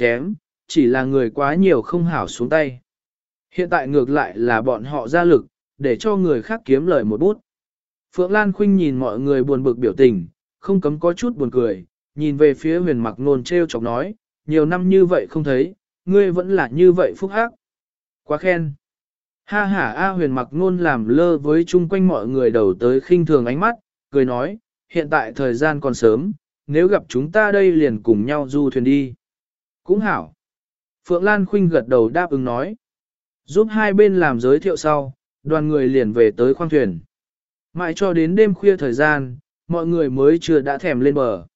chém, chỉ là người quá nhiều không hảo xuống tay. Hiện tại ngược lại là bọn họ ra lực, để cho người khác kiếm lời một bút. Phượng Lan Khuynh nhìn mọi người buồn bực biểu tình, không cấm có chút buồn cười, nhìn về phía huyền mặc nôn treo chọc nói, nhiều năm như vậy không thấy, ngươi vẫn là như vậy phúc hắc. Quá khen. Ha ha A huyền mặc nôn làm lơ với chung quanh mọi người đầu tới khinh thường ánh mắt, cười nói, hiện tại thời gian còn sớm, nếu gặp chúng ta đây liền cùng nhau du thuyền đi. Cũng hảo. Phượng Lan Khuynh gật đầu đáp ứng nói. Giúp hai bên làm giới thiệu sau, đoàn người liền về tới khoang thuyền. Mãi cho đến đêm khuya thời gian, mọi người mới chưa đã thèm lên bờ.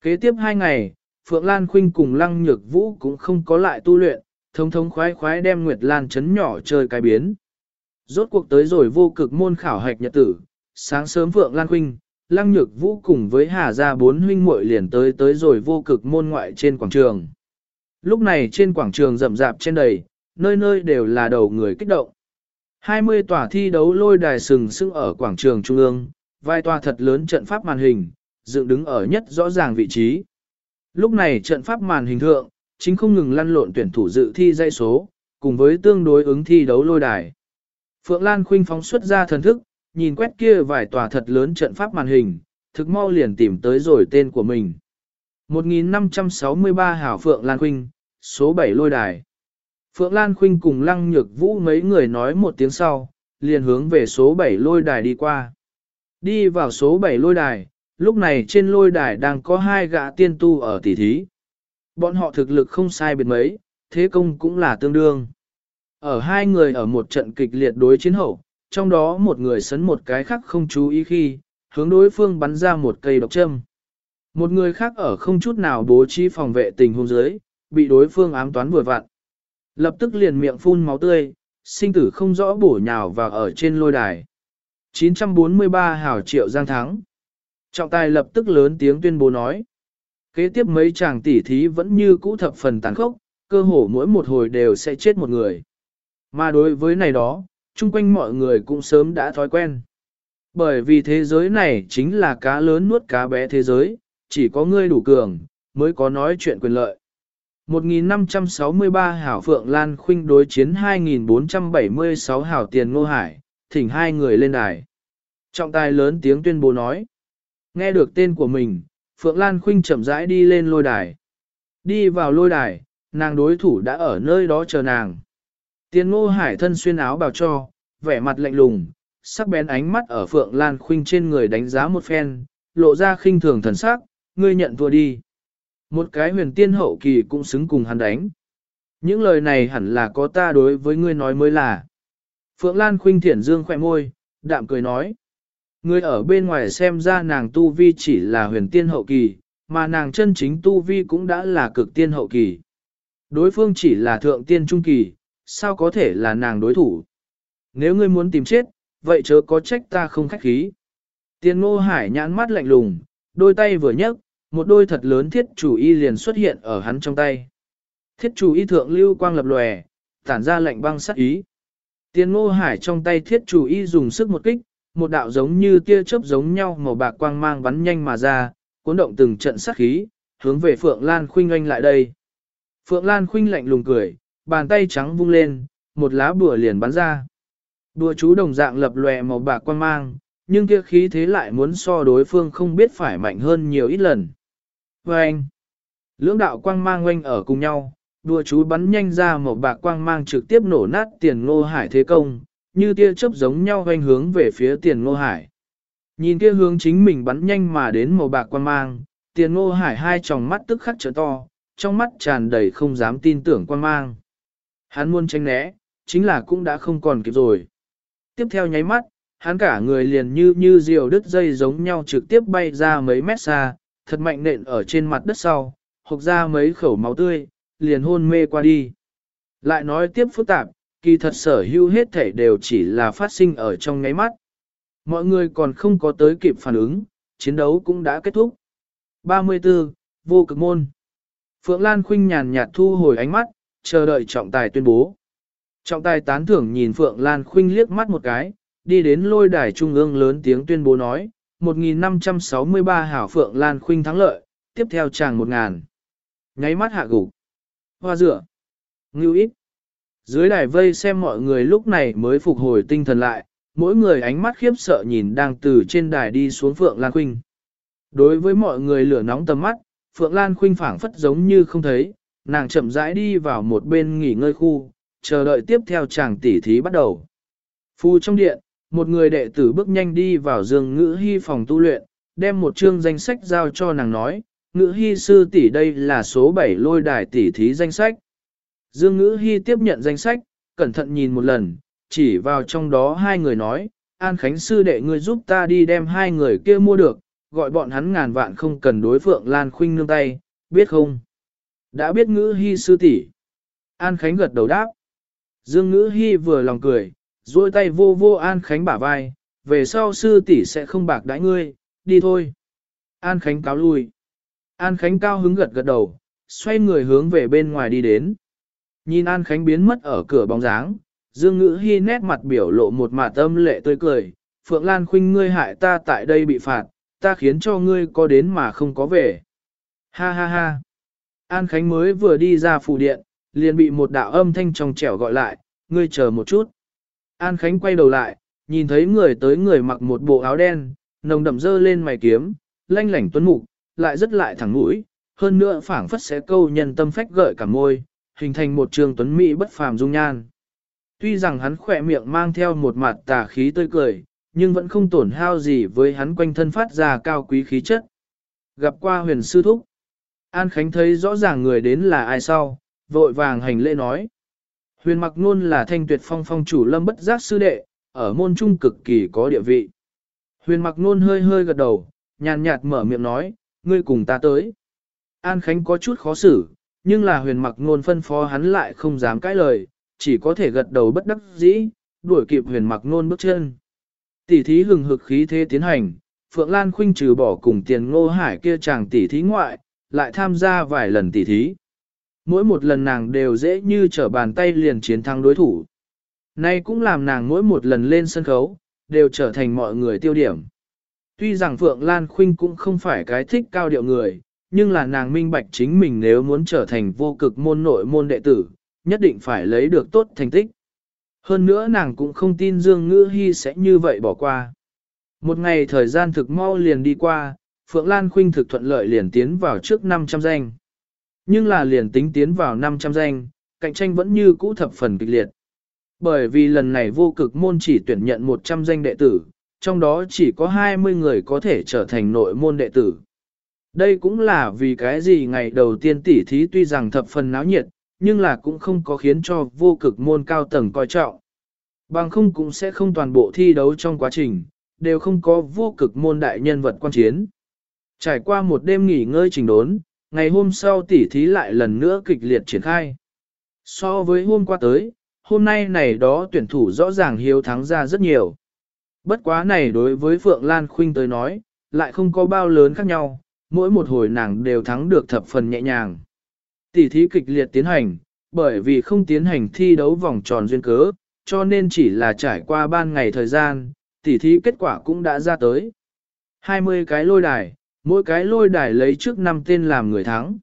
Kế tiếp hai ngày, Phượng Lan Khuynh cùng Lăng Nhược Vũ cũng không có lại tu luyện, thống thống khoái khoái đem Nguyệt Lan chấn nhỏ chơi cái biến. Rốt cuộc tới rồi vô cực môn khảo hạch nhật tử, sáng sớm Phượng Lan Khuynh, Lăng Nhược Vũ cùng với Hà Gia bốn huynh muội liền tới tới rồi vô cực môn ngoại trên quảng trường. Lúc này trên quảng trường rậm rạp trên đầy, nơi nơi đều là đầu người kích động. 20 tòa thi đấu lôi đài sừng sững ở quảng trường trung ương, vai tòa thật lớn trận pháp màn hình, dựng đứng ở nhất rõ ràng vị trí. Lúc này trận pháp màn hình thượng, chính không ngừng lăn lộn tuyển thủ dự thi dây số, cùng với tương đối ứng thi đấu lôi đài. Phượng Lan khuynh phóng xuất ra thần thức, nhìn quét kia vài tòa thật lớn trận pháp màn hình, thực mau liền tìm tới rồi tên của mình. 1563 Hảo Phượng Lan Khuynh, số 7 lôi đài. Phượng Lan Khuynh cùng Lăng Nhược Vũ mấy người nói một tiếng sau, liền hướng về số 7 lôi đài đi qua. Đi vào số 7 lôi đài, lúc này trên lôi đài đang có hai gã tiên tu ở tỷ thí. Bọn họ thực lực không sai biệt mấy, thế công cũng là tương đương. Ở hai người ở một trận kịch liệt đối chiến hậu, trong đó một người sấn một cái khác không chú ý khi, hướng đối phương bắn ra một cây độc châm. Một người khác ở không chút nào bố trí phòng vệ tình huống dưới, bị đối phương ám toán vừa vặn. Lập tức liền miệng phun máu tươi, sinh tử không rõ bổ nhào vào ở trên lôi đài. 943 hào triệu giang thắng. Trọng tài lập tức lớn tiếng tuyên bố nói. Kế tiếp mấy chàng tỉ thí vẫn như cũ thập phần tàn khốc, cơ hồ mỗi một hồi đều sẽ chết một người. Mà đối với này đó, chung quanh mọi người cũng sớm đã thói quen. Bởi vì thế giới này chính là cá lớn nuốt cá bé thế giới, chỉ có ngươi đủ cường, mới có nói chuyện quyền lợi. 1563 hảo Phượng Lan Khuynh đối chiến 2476 hảo tiền ngô hải, thỉnh hai người lên đài. Trọng tài lớn tiếng tuyên bố nói. Nghe được tên của mình, Phượng Lan Khuynh chậm rãi đi lên lôi đài. Đi vào lôi đài, nàng đối thủ đã ở nơi đó chờ nàng. Tiền ngô hải thân xuyên áo bào cho, vẻ mặt lạnh lùng, sắc bén ánh mắt ở Phượng Lan Khuynh trên người đánh giá một phen, lộ ra khinh thường thần sắc, ngươi nhận thua đi. Một cái huyền tiên hậu kỳ cũng xứng cùng hắn đánh. Những lời này hẳn là có ta đối với ngươi nói mới là. Phượng Lan Khuynh thiển dương khỏe môi, đạm cười nói. Ngươi ở bên ngoài xem ra nàng tu vi chỉ là huyền tiên hậu kỳ, mà nàng chân chính tu vi cũng đã là cực tiên hậu kỳ. Đối phương chỉ là thượng tiên trung kỳ, sao có thể là nàng đối thủ? Nếu ngươi muốn tìm chết, vậy chớ có trách ta không khách khí. Tiên ngô hải nhãn mắt lạnh lùng, đôi tay vừa nhấc, một đôi thật lớn thiết chủ y liền xuất hiện ở hắn trong tay. Thiết chủ y thượng lưu quang lập lòe, tản ra lạnh băng sắc ý. tiền ngô hải trong tay thiết chủ y dùng sức một kích, một đạo giống như tia chớp giống nhau màu bạc quang mang bắn nhanh mà ra, cuốn động từng trận sát khí, hướng về Phượng Lan Khuynh anh lại đây. Phượng Lan Khuynh lạnh lùng cười, bàn tay trắng vung lên, một lá bùa liền bắn ra. Bùa chú đồng dạng lập lòe màu bạc quang mang, nhưng kia khí thế lại muốn so đối phương không biết phải mạnh hơn nhiều ít lần. Và lưỡng đạo quang mang oanh ở cùng nhau, đùa chú bắn nhanh ra một bạc quang mang trực tiếp nổ nát tiền ngô hải thế công, như tia chớp giống nhau oanh hướng về phía tiền ngô hải. Nhìn kia hướng chính mình bắn nhanh mà đến màu bạc quang mang, tiền ngô hải hai tròng mắt tức khắc trở to, trong mắt tràn đầy không dám tin tưởng quang mang. Hắn muốn tránh né, chính là cũng đã không còn kịp rồi. Tiếp theo nháy mắt, hắn cả người liền như như diều đứt dây giống nhau trực tiếp bay ra mấy mét xa, thật mạnh nện ở trên mặt đất sau, hộc ra mấy khẩu máu tươi, liền hôn mê qua đi. Lại nói tiếp phức tạp, kỳ thật sở hữu hết thể đều chỉ là phát sinh ở trong ngáy mắt. Mọi người còn không có tới kịp phản ứng, chiến đấu cũng đã kết thúc. 34. Vô cực môn Phượng Lan khinh nhàn nhạt thu hồi ánh mắt, chờ đợi trọng tài tuyên bố. Trọng tài tán thưởng nhìn Phượng Lan khinh liếc mắt một cái, đi đến lôi đài trung ương lớn tiếng tuyên bố nói, 1563 hảo Phượng Lan Khuynh thắng lợi, tiếp theo chàng 1000. Nháy mắt hạ gục. hoa rửa. ngưu ít. Dưới đài vây xem mọi người lúc này mới phục hồi tinh thần lại, mỗi người ánh mắt khiếp sợ nhìn đang từ trên đài đi xuống Phượng Lan Khuynh. Đối với mọi người lửa nóng tầm mắt, Phượng Lan Khuynh phảng phất giống như không thấy, nàng chậm rãi đi vào một bên nghỉ ngơi khu, chờ đợi tiếp theo chàng tỉ thí bắt đầu. Phu trong điện, một người đệ tử bước nhanh đi vào giường ngữ hy phòng tu luyện, đem một chương danh sách giao cho nàng nói, ngữ hy sư tỷ đây là số 7 lôi đài tỷ thí danh sách. Dương ngữ hy tiếp nhận danh sách, cẩn thận nhìn một lần, chỉ vào trong đó hai người nói, An Khánh sư đệ ngươi giúp ta đi đem hai người kia mua được, gọi bọn hắn ngàn vạn không cần đối phượng Lan Khuynh nương tay, biết không? Đã biết ngữ hy sư tỷ. An Khánh gật đầu đáp. Dương ngữ hy vừa lòng cười, duỗi tay vô vô An Khánh bả vai, về sau sư tỷ sẽ không bạc đãi ngươi, đi thôi. An Khánh cáo lui. An Khánh cao hứng gật gật đầu, xoay người hướng về bên ngoài đi đến. Nhìn An Khánh biến mất ở cửa bóng dáng, Dương Ngữ Hi nét mặt biểu lộ một mặt tâm lệ tươi cười, Phượng Lan Khuynh ngươi hại ta tại đây bị phạt, ta khiến cho ngươi có đến mà không có về. Ha ha ha. An Khánh mới vừa đi ra phủ điện, liền bị một đạo âm thanh trong trẻo gọi lại, ngươi chờ một chút. An Khánh quay đầu lại, nhìn thấy người tới người mặc một bộ áo đen, nồng đậm dơ lên mày kiếm, lanh lảnh tuấn mục, lại rất lại thẳng mũi, hơn nữa phảng phất sẽ câu nhân tâm phách gợi cả môi, hình thành một trường tuấn mỹ bất phàm dung nhan. Tuy rằng hắn khỏe miệng mang theo một mặt tà khí tươi cười, nhưng vẫn không tổn hao gì với hắn quanh thân phát ra cao quý khí chất. Gặp qua huyền sư thúc, An Khánh thấy rõ ràng người đến là ai sau, vội vàng hành lễ nói. Huyền mặc nôn là thanh tuyệt phong phong chủ lâm bất giác sư đệ, ở môn trung cực kỳ có địa vị. Huyền mặc nôn hơi hơi gật đầu, nhàn nhạt mở miệng nói, ngươi cùng ta tới. An Khánh có chút khó xử, nhưng là huyền mặc nôn phân phó hắn lại không dám cãi lời, chỉ có thể gật đầu bất đắc dĩ, đuổi kịp huyền mặc nôn bước chân. Tỷ thí hừng hực khí thế tiến hành, Phượng Lan Khuynh trừ bỏ cùng tiền ngô hải kia chàng tỷ thí ngoại, lại tham gia vài lần tỷ thí. Mỗi một lần nàng đều dễ như trở bàn tay liền chiến thắng đối thủ. Nay cũng làm nàng mỗi một lần lên sân khấu, đều trở thành mọi người tiêu điểm. Tuy rằng Phượng Lan Khuynh cũng không phải cái thích cao điệu người, nhưng là nàng minh bạch chính mình nếu muốn trở thành vô cực môn nội môn đệ tử, nhất định phải lấy được tốt thành tích. Hơn nữa nàng cũng không tin Dương Ngữ Hy sẽ như vậy bỏ qua. Một ngày thời gian thực mau liền đi qua, Phượng Lan Khuynh thực thuận lợi liền tiến vào trước 500 danh. Nhưng là liền tính tiến vào 500 danh, cạnh tranh vẫn như cũ thập phần kịch liệt. Bởi vì lần này vô cực môn chỉ tuyển nhận 100 danh đệ tử, trong đó chỉ có 20 người có thể trở thành nội môn đệ tử. Đây cũng là vì cái gì ngày đầu tiên tỷ thí tuy rằng thập phần náo nhiệt, nhưng là cũng không có khiến cho vô cực môn cao tầng coi trọng. Bằng không cũng sẽ không toàn bộ thi đấu trong quá trình, đều không có vô cực môn đại nhân vật quan chiến. Trải qua một đêm nghỉ ngơi trình đốn, ngày hôm sau tỷ thí lại lần nữa kịch liệt triển khai. So với hôm qua tới, hôm nay này đó tuyển thủ rõ ràng hiếu thắng ra rất nhiều. Bất quá này đối với Phượng Lan Khuynh tới nói, lại không có bao lớn khác nhau, mỗi một hồi nàng đều thắng được thập phần nhẹ nhàng. Tỷ thí kịch liệt tiến hành, bởi vì không tiến hành thi đấu vòng tròn duyên cớ, cho nên chỉ là trải qua ban ngày thời gian, tỷ thí kết quả cũng đã ra tới. 20 cái lôi đài, mỗi cái lôi đài lấy trước năm tên làm người thắng.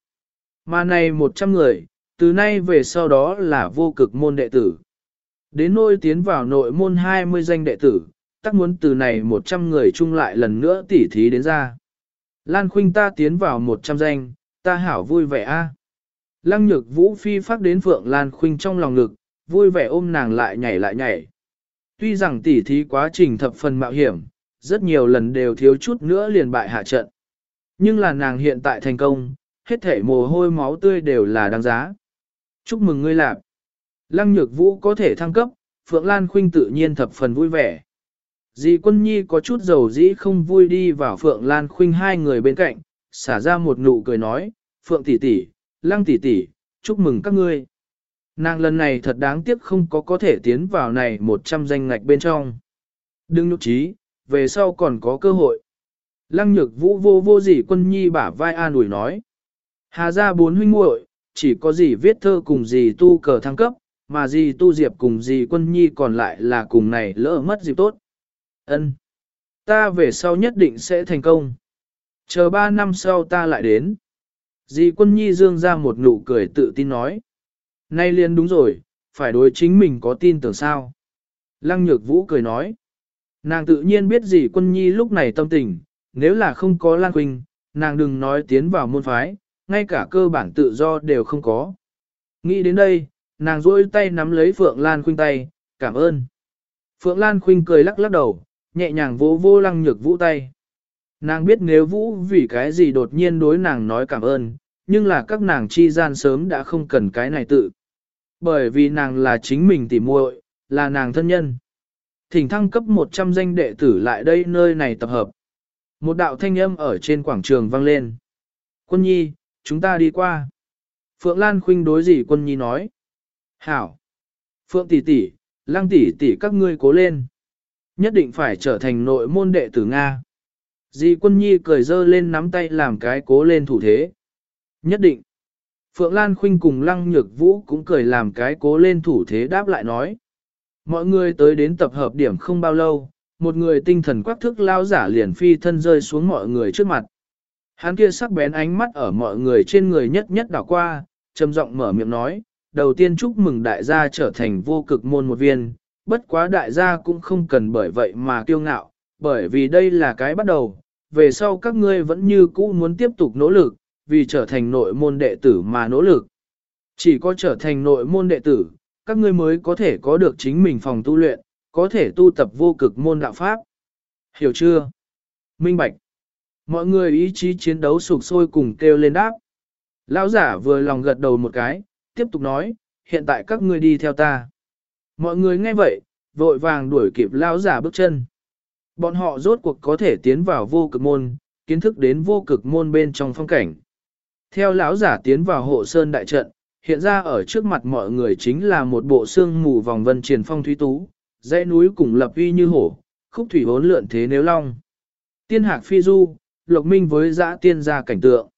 Mà này 100 người, từ nay về sau đó là vô cực môn đệ tử. Đến nôi tiến vào nội môn 20 danh đệ tử, tắc muốn từ này 100 người chung lại lần nữa tỉ thí đến ra. Lan Khuynh ta tiến vào 100 danh, ta hảo vui vẻ a. Lăng nhược vũ phi phát đến Phượng Lan Khuynh trong lòng ngực, vui vẻ ôm nàng lại nhảy lại nhảy. Tuy rằng tỉ thí quá trình thập phần mạo hiểm, rất nhiều lần đều thiếu chút nữa liền bại hạ trận. Nhưng là nàng hiện tại thành công, hết thể mồ hôi máu tươi đều là đáng giá. Chúc mừng ngươi lạp. Lăng nhược vũ có thể thăng cấp, Phượng Lan Khuynh tự nhiên thập phần vui vẻ. Dì quân nhi có chút dầu dĩ không vui đi vào Phượng Lan Khuynh hai người bên cạnh, xả ra một nụ cười nói, Phượng tỷ tỷ, Lăng tỷ tỷ, chúc mừng các ngươi. Nàng lần này thật đáng tiếc không có có thể tiến vào này một trăm danh ngạch bên trong. Đừng nhục trí, về sau còn có cơ hội. Lăng nhược vũ vô vô dì quân nhi bả vai an ủi nói. Hà ra bốn huynh muội chỉ có dì viết thơ cùng dì tu cờ thăng cấp, mà dì tu diệp cùng dì quân nhi còn lại là cùng này lỡ mất dịp tốt. Ân, Ta về sau nhất định sẽ thành công. Chờ ba năm sau ta lại đến. Dì quân nhi dương ra một nụ cười tự tin nói. Nay liền đúng rồi, phải đối chính mình có tin tưởng sao. Lăng nhược vũ cười nói. Nàng tự nhiên biết Dì quân nhi lúc này tâm tình, nếu là không có Lan Quỳnh, nàng đừng nói tiến vào môn phái, ngay cả cơ bản tự do đều không có. Nghĩ đến đây, nàng duỗi tay nắm lấy Phượng Lan Khuynh tay, cảm ơn. Phượng Lan Khuynh cười lắc lắc đầu, nhẹ nhàng vỗ vô lăng nhược vũ tay. Nàng biết nếu vũ vì cái gì đột nhiên đối nàng nói cảm ơn, nhưng là các nàng chi gian sớm đã không cần cái này tự. Bởi vì nàng là chính mình tỉ muội, là nàng thân nhân. Thỉnh thăng cấp 100 danh đệ tử lại đây nơi này tập hợp. Một đạo thanh âm ở trên quảng trường vang lên. Quân nhi, chúng ta đi qua. Phượng Lan Khuynh đối gì quân nhi nói. Hảo. Phượng tỷ tỷ, lăng tỷ tỷ các ngươi cố lên. Nhất định phải trở thành nội môn đệ tử Nga. Dì quân nhi cười dơ lên nắm tay làm cái cố lên thủ thế. Nhất định. Phượng Lan Khuynh cùng Lăng Nhược Vũ cũng cười làm cái cố lên thủ thế đáp lại nói. Mọi người tới đến tập hợp điểm không bao lâu, một người tinh thần quắc thức lao giả liền phi thân rơi xuống mọi người trước mặt. Hắn kia sắc bén ánh mắt ở mọi người trên người nhất nhất đảo qua, trầm giọng mở miệng nói, đầu tiên chúc mừng đại gia trở thành vô cực môn một viên, bất quá đại gia cũng không cần bởi vậy mà kiêu ngạo, bởi vì đây là cái bắt đầu, về sau các ngươi vẫn như cũ muốn tiếp tục nỗ lực, vì trở thành nội môn đệ tử mà nỗ lực. Chỉ có trở thành nội môn đệ tử, các ngươi mới có thể có được chính mình phòng tu luyện, có thể tu tập vô cực môn đạo pháp. Hiểu chưa? Minh Bạch. Mọi người ý chí chiến đấu sục sôi cùng kêu lên đáp. Lão giả vừa lòng gật đầu một cái, tiếp tục nói, hiện tại các ngươi đi theo ta. Mọi người nghe vậy, vội vàng đuổi kịp lão giả bước chân. Bọn họ rốt cuộc có thể tiến vào vô cực môn, kiến thức đến vô cực môn bên trong phong cảnh. Theo lão giả tiến vào hộ sơn đại trận, hiện ra ở trước mặt mọi người chính là một bộ xương mù vòng vân triển phong thúy tú, dãy núi cùng lập uy như hổ, khúc thủy hốn lượn thế nếu long. Tiên hạc phi du, lộc minh với dã tiên gia cảnh tượng.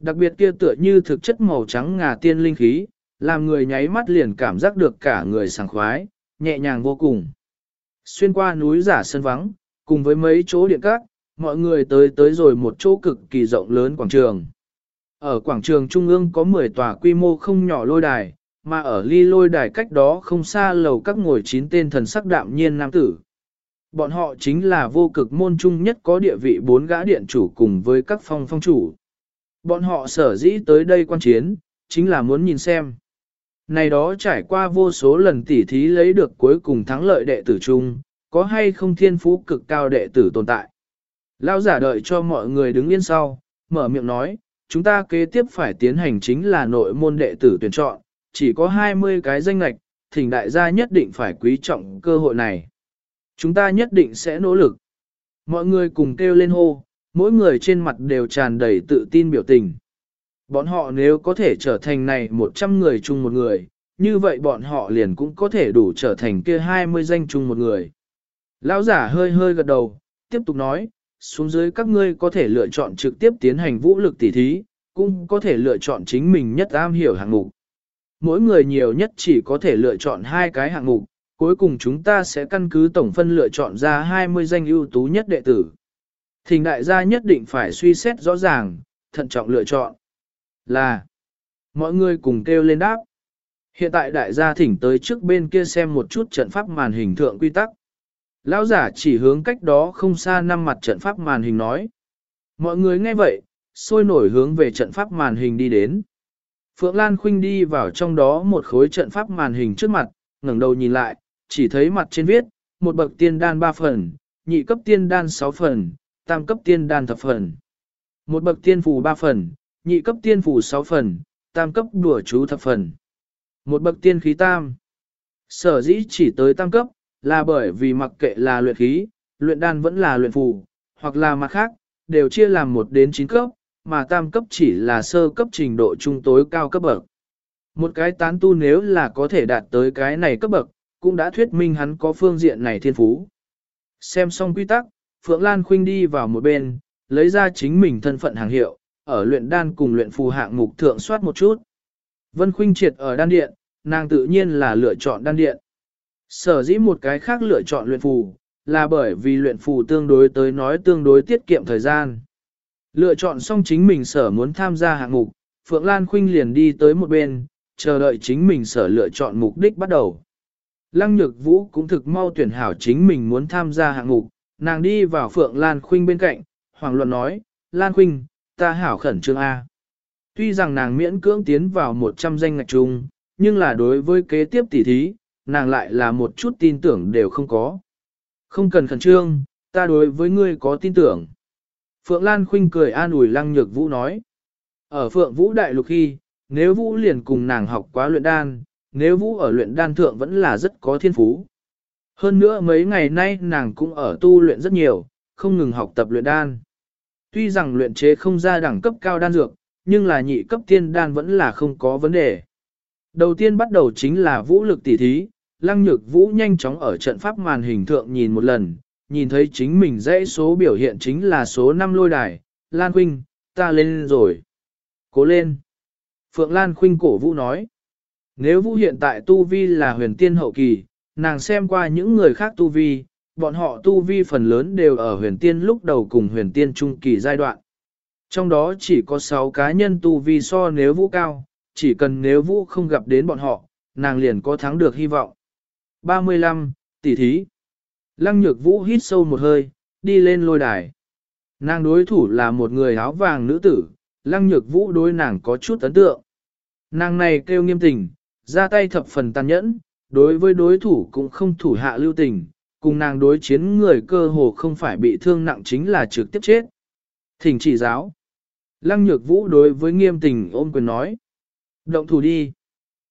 Đặc biệt kia tựa như thực chất màu trắng ngà tiên linh khí, làm người nháy mắt liền cảm giác được cả người sảng khoái, nhẹ nhàng vô cùng. Xuyên qua núi giả sân vắng, cùng với mấy chỗ điện các, mọi người tới tới rồi một chỗ cực kỳ rộng lớn quảng trường. Ở quảng trường trung ương có 10 tòa quy mô không nhỏ lôi đài, mà ở ly lôi đài cách đó không xa lầu các ngồi chín tên thần sắc đạm nhiên nam tử. Bọn họ chính là vô cực môn trung nhất có địa vị bốn gã điện chủ cùng với các phong phong chủ. Bọn họ sở dĩ tới đây quan chiến, chính là muốn nhìn xem. Này đó trải qua vô số lần tỉ thí lấy được cuối cùng thắng lợi đệ tử chung, có hay không thiên phú cực cao đệ tử tồn tại. Lao giả đợi cho mọi người đứng yên sau, mở miệng nói, chúng ta kế tiếp phải tiến hành chính là nội môn đệ tử tuyển chọn, chỉ có 20 cái danh lạch, thỉnh đại gia nhất định phải quý trọng cơ hội này. Chúng ta nhất định sẽ nỗ lực. Mọi người cùng kêu lên hô, mỗi người trên mặt đều tràn đầy tự tin biểu tình. Bọn họ nếu có thể trở thành này 100 người chung một người, như vậy bọn họ liền cũng có thể đủ trở thành kia 20 danh chung một người. Lão giả hơi hơi gật đầu, tiếp tục nói, xuống dưới các ngươi có thể lựa chọn trực tiếp tiến hành vũ lực tỉ thí, cũng có thể lựa chọn chính mình nhất am hiểu hạng mục. Mỗi người nhiều nhất chỉ có thể lựa chọn hai cái hạng mục, cuối cùng chúng ta sẽ căn cứ tổng phân lựa chọn ra 20 danh ưu tú nhất đệ tử. Thỉnh đại gia nhất định phải suy xét rõ ràng, thận trọng lựa chọn. Là, mọi người cùng kêu lên đáp. Hiện tại đại gia thỉnh tới trước bên kia xem một chút trận pháp màn hình thượng quy tắc. Lão giả chỉ hướng cách đó không xa năm mặt trận pháp màn hình nói. Mọi người nghe vậy, sôi nổi hướng về trận pháp màn hình đi đến. Phượng Lan Khuynh đi vào trong đó một khối trận pháp màn hình trước mặt, ngẩng đầu nhìn lại, chỉ thấy mặt trên viết, một bậc tiên đan 3 phần, nhị cấp tiên đan 6 phần, tam cấp tiên đan thập phần. Một bậc tiên phù 3 phần, nhị cấp tiên phù 6 phần, tam cấp đùa chú thập phần. Một bậc tiên khí tam. Sở dĩ chỉ tới tam cấp, là bởi vì mặc kệ là luyện khí, luyện đan vẫn là luyện phù, hoặc là mặt khác, đều chia làm 1 đến 9 cấp, mà tam cấp chỉ là sơ cấp trình độ trung tối cao cấp bậc. Một cái tán tu nếu là có thể đạt tới cái này cấp bậc, cũng đã thuyết minh hắn có phương diện này thiên phú. Xem xong quy tắc, Phượng Lan Khuynh đi vào một bên, lấy ra chính mình thân phận hàng hiệu, ở luyện đan cùng luyện phù hạng mục thượng soát một chút. Vân Khuynh triệt ở đan điện, nàng tự nhiên là lựa chọn đan điện. Sở dĩ một cái khác lựa chọn luyện phù, là bởi vì luyện phù tương đối tới nói tương đối tiết kiệm thời gian. Lựa chọn xong chính mình sở muốn tham gia hạng mục, Phượng Lan Khuynh liền đi tới một bên, chờ đợi chính mình sở lựa chọn mục đích bắt đầu. Lăng nhược vũ cũng thực mau tuyển hảo chính mình muốn tham gia hạng mục, nàng đi vào Phượng Lan Khuynh bên cạnh, Hoàng Luận nói, Lan Khuynh, ta hảo khẩn trương A. Tuy rằng nàng miễn cưỡng tiến vào 100 danh ngạch chung, nhưng là đối với kế tiếp tỷ thí, nàng lại là một chút tin tưởng đều không có. Không cần khẩn trương, ta đối với ngươi có tin tưởng. Phượng Lan Khuynh cười an ủi Lăng Nhược Vũ nói. Ở Phượng Vũ Đại Lục khi, nếu Vũ liền cùng nàng học quá luyện đan, nếu Vũ ở luyện đan thượng vẫn là rất có thiên phú. Hơn nữa mấy ngày nay nàng cũng ở tu luyện rất nhiều, không ngừng học tập luyện đan. Tuy rằng luyện chế không ra đẳng cấp cao đan dược, nhưng là nhị cấp tiên đan vẫn là không có vấn đề. Đầu tiên bắt đầu chính là vũ lực tỉ thí, lăng nhược vũ nhanh chóng ở trận pháp màn hình thượng nhìn một lần, nhìn thấy chính mình dãy số biểu hiện chính là số 5 lôi đài, Lan Khuynh, ta lên rồi. Cố lên. Phượng Lan Khuynh cổ vũ nói. Nếu vũ hiện tại tu vi là huyền tiên hậu kỳ, nàng xem qua những người khác tu vi, bọn họ tu vi phần lớn đều ở huyền tiên lúc đầu cùng huyền tiên trung kỳ giai đoạn. Trong đó chỉ có 6 cá nhân tu vi so nếu vũ cao, chỉ cần nếu vũ không gặp đến bọn họ, nàng liền có thắng được hy vọng. 35. Tỷ thí Lăng nhược vũ hít sâu một hơi, đi lên lôi đài. Nàng đối thủ là một người áo vàng nữ tử, lăng nhược vũ đối nàng có chút ấn tượng. Nàng này kêu nghiêm tình, ra tay thập phần tàn nhẫn, đối với đối thủ cũng không thủ hạ lưu tình, cùng nàng đối chiến người cơ hồ không phải bị thương nặng chính là trực tiếp chết. Thỉnh chỉ giáo. Lăng nhược vũ đối với nghiêm tình ôm quyền nói. Động thủ đi.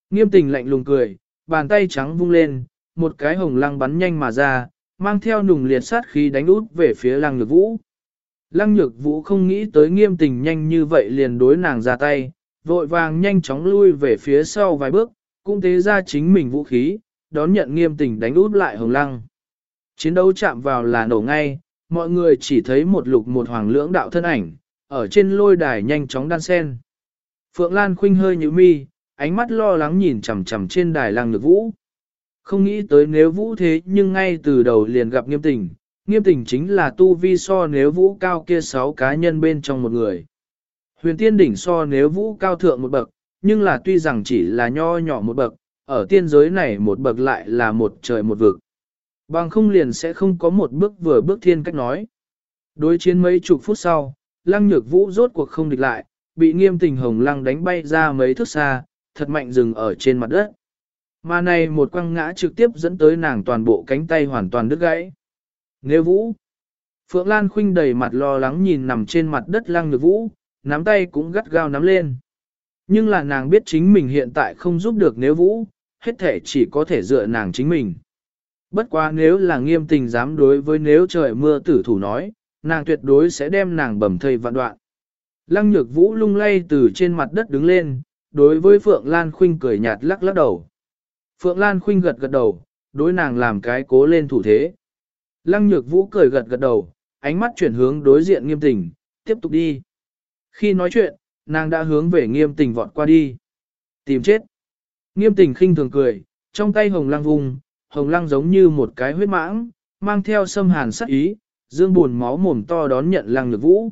Nghiêm tình lạnh lùng cười, bàn tay trắng vung lên, một cái hồng lăng bắn nhanh mà ra, mang theo nùng liệt sát khí đánh út về phía lăng nhược vũ. Lăng nhược vũ không nghĩ tới nghiêm tình nhanh như vậy liền đối nàng ra tay, vội vàng nhanh chóng lui về phía sau vài bước, cũng tế ra chính mình vũ khí, đón nhận nghiêm tình đánh út lại hồng lăng. Chiến đấu chạm vào là nổ ngay, mọi người chỉ thấy một lục một hoàng lưỡng đạo thân ảnh, ở trên lôi đài nhanh chóng đan sen. Phượng Lan khinh hơi như mi, ánh mắt lo lắng nhìn chằm chằm trên đài lăng nhược vũ. Không nghĩ tới nếu vũ thế nhưng ngay từ đầu liền gặp nghiêm tình, nghiêm tình chính là tu vi so nếu vũ cao kia sáu cá nhân bên trong một người. Huyền tiên đỉnh so nếu vũ cao thượng một bậc, nhưng là tuy rằng chỉ là nho nhỏ một bậc, ở tiên giới này một bậc lại là một trời một vực. Bằng không liền sẽ không có một bước vừa bước thiên cách nói. Đối chiến mấy chục phút sau, lăng nhược vũ rốt cuộc không địch lại, bị nghiêm tình hồng lăng đánh bay ra mấy thước xa, thật mạnh dừng ở trên mặt đất. Mà này một quăng ngã trực tiếp dẫn tới nàng toàn bộ cánh tay hoàn toàn đứt gãy. Nếu vũ, Phượng Lan Khuynh đầy mặt lo lắng nhìn nằm trên mặt đất lăng nhược vũ, nắm tay cũng gắt gao nắm lên. Nhưng là nàng biết chính mình hiện tại không giúp được nếu vũ, hết thể chỉ có thể dựa nàng chính mình. Bất quá nếu là nghiêm tình dám đối với nếu trời mưa tử thủ nói, nàng tuyệt đối sẽ đem nàng bầm thây vạn đoạn. Lăng nhược vũ lung lay từ trên mặt đất đứng lên, đối với Phượng Lan Khuynh cười nhạt lắc lắc đầu. Phượng Lan Khuynh gật gật đầu, đối nàng làm cái cố lên thủ thế. Lăng nhược vũ cười gật gật đầu, ánh mắt chuyển hướng đối diện nghiêm tình, tiếp tục đi. Khi nói chuyện, nàng đã hướng về nghiêm tình vọt qua đi. Tìm chết. Nghiêm tình khinh thường cười, trong tay hồng lăng vùng, hồng lăng giống như một cái huyết mãng, mang theo sâm hàn sắc ý, dương buồn máu mồm to đón nhận lăng nhược vũ.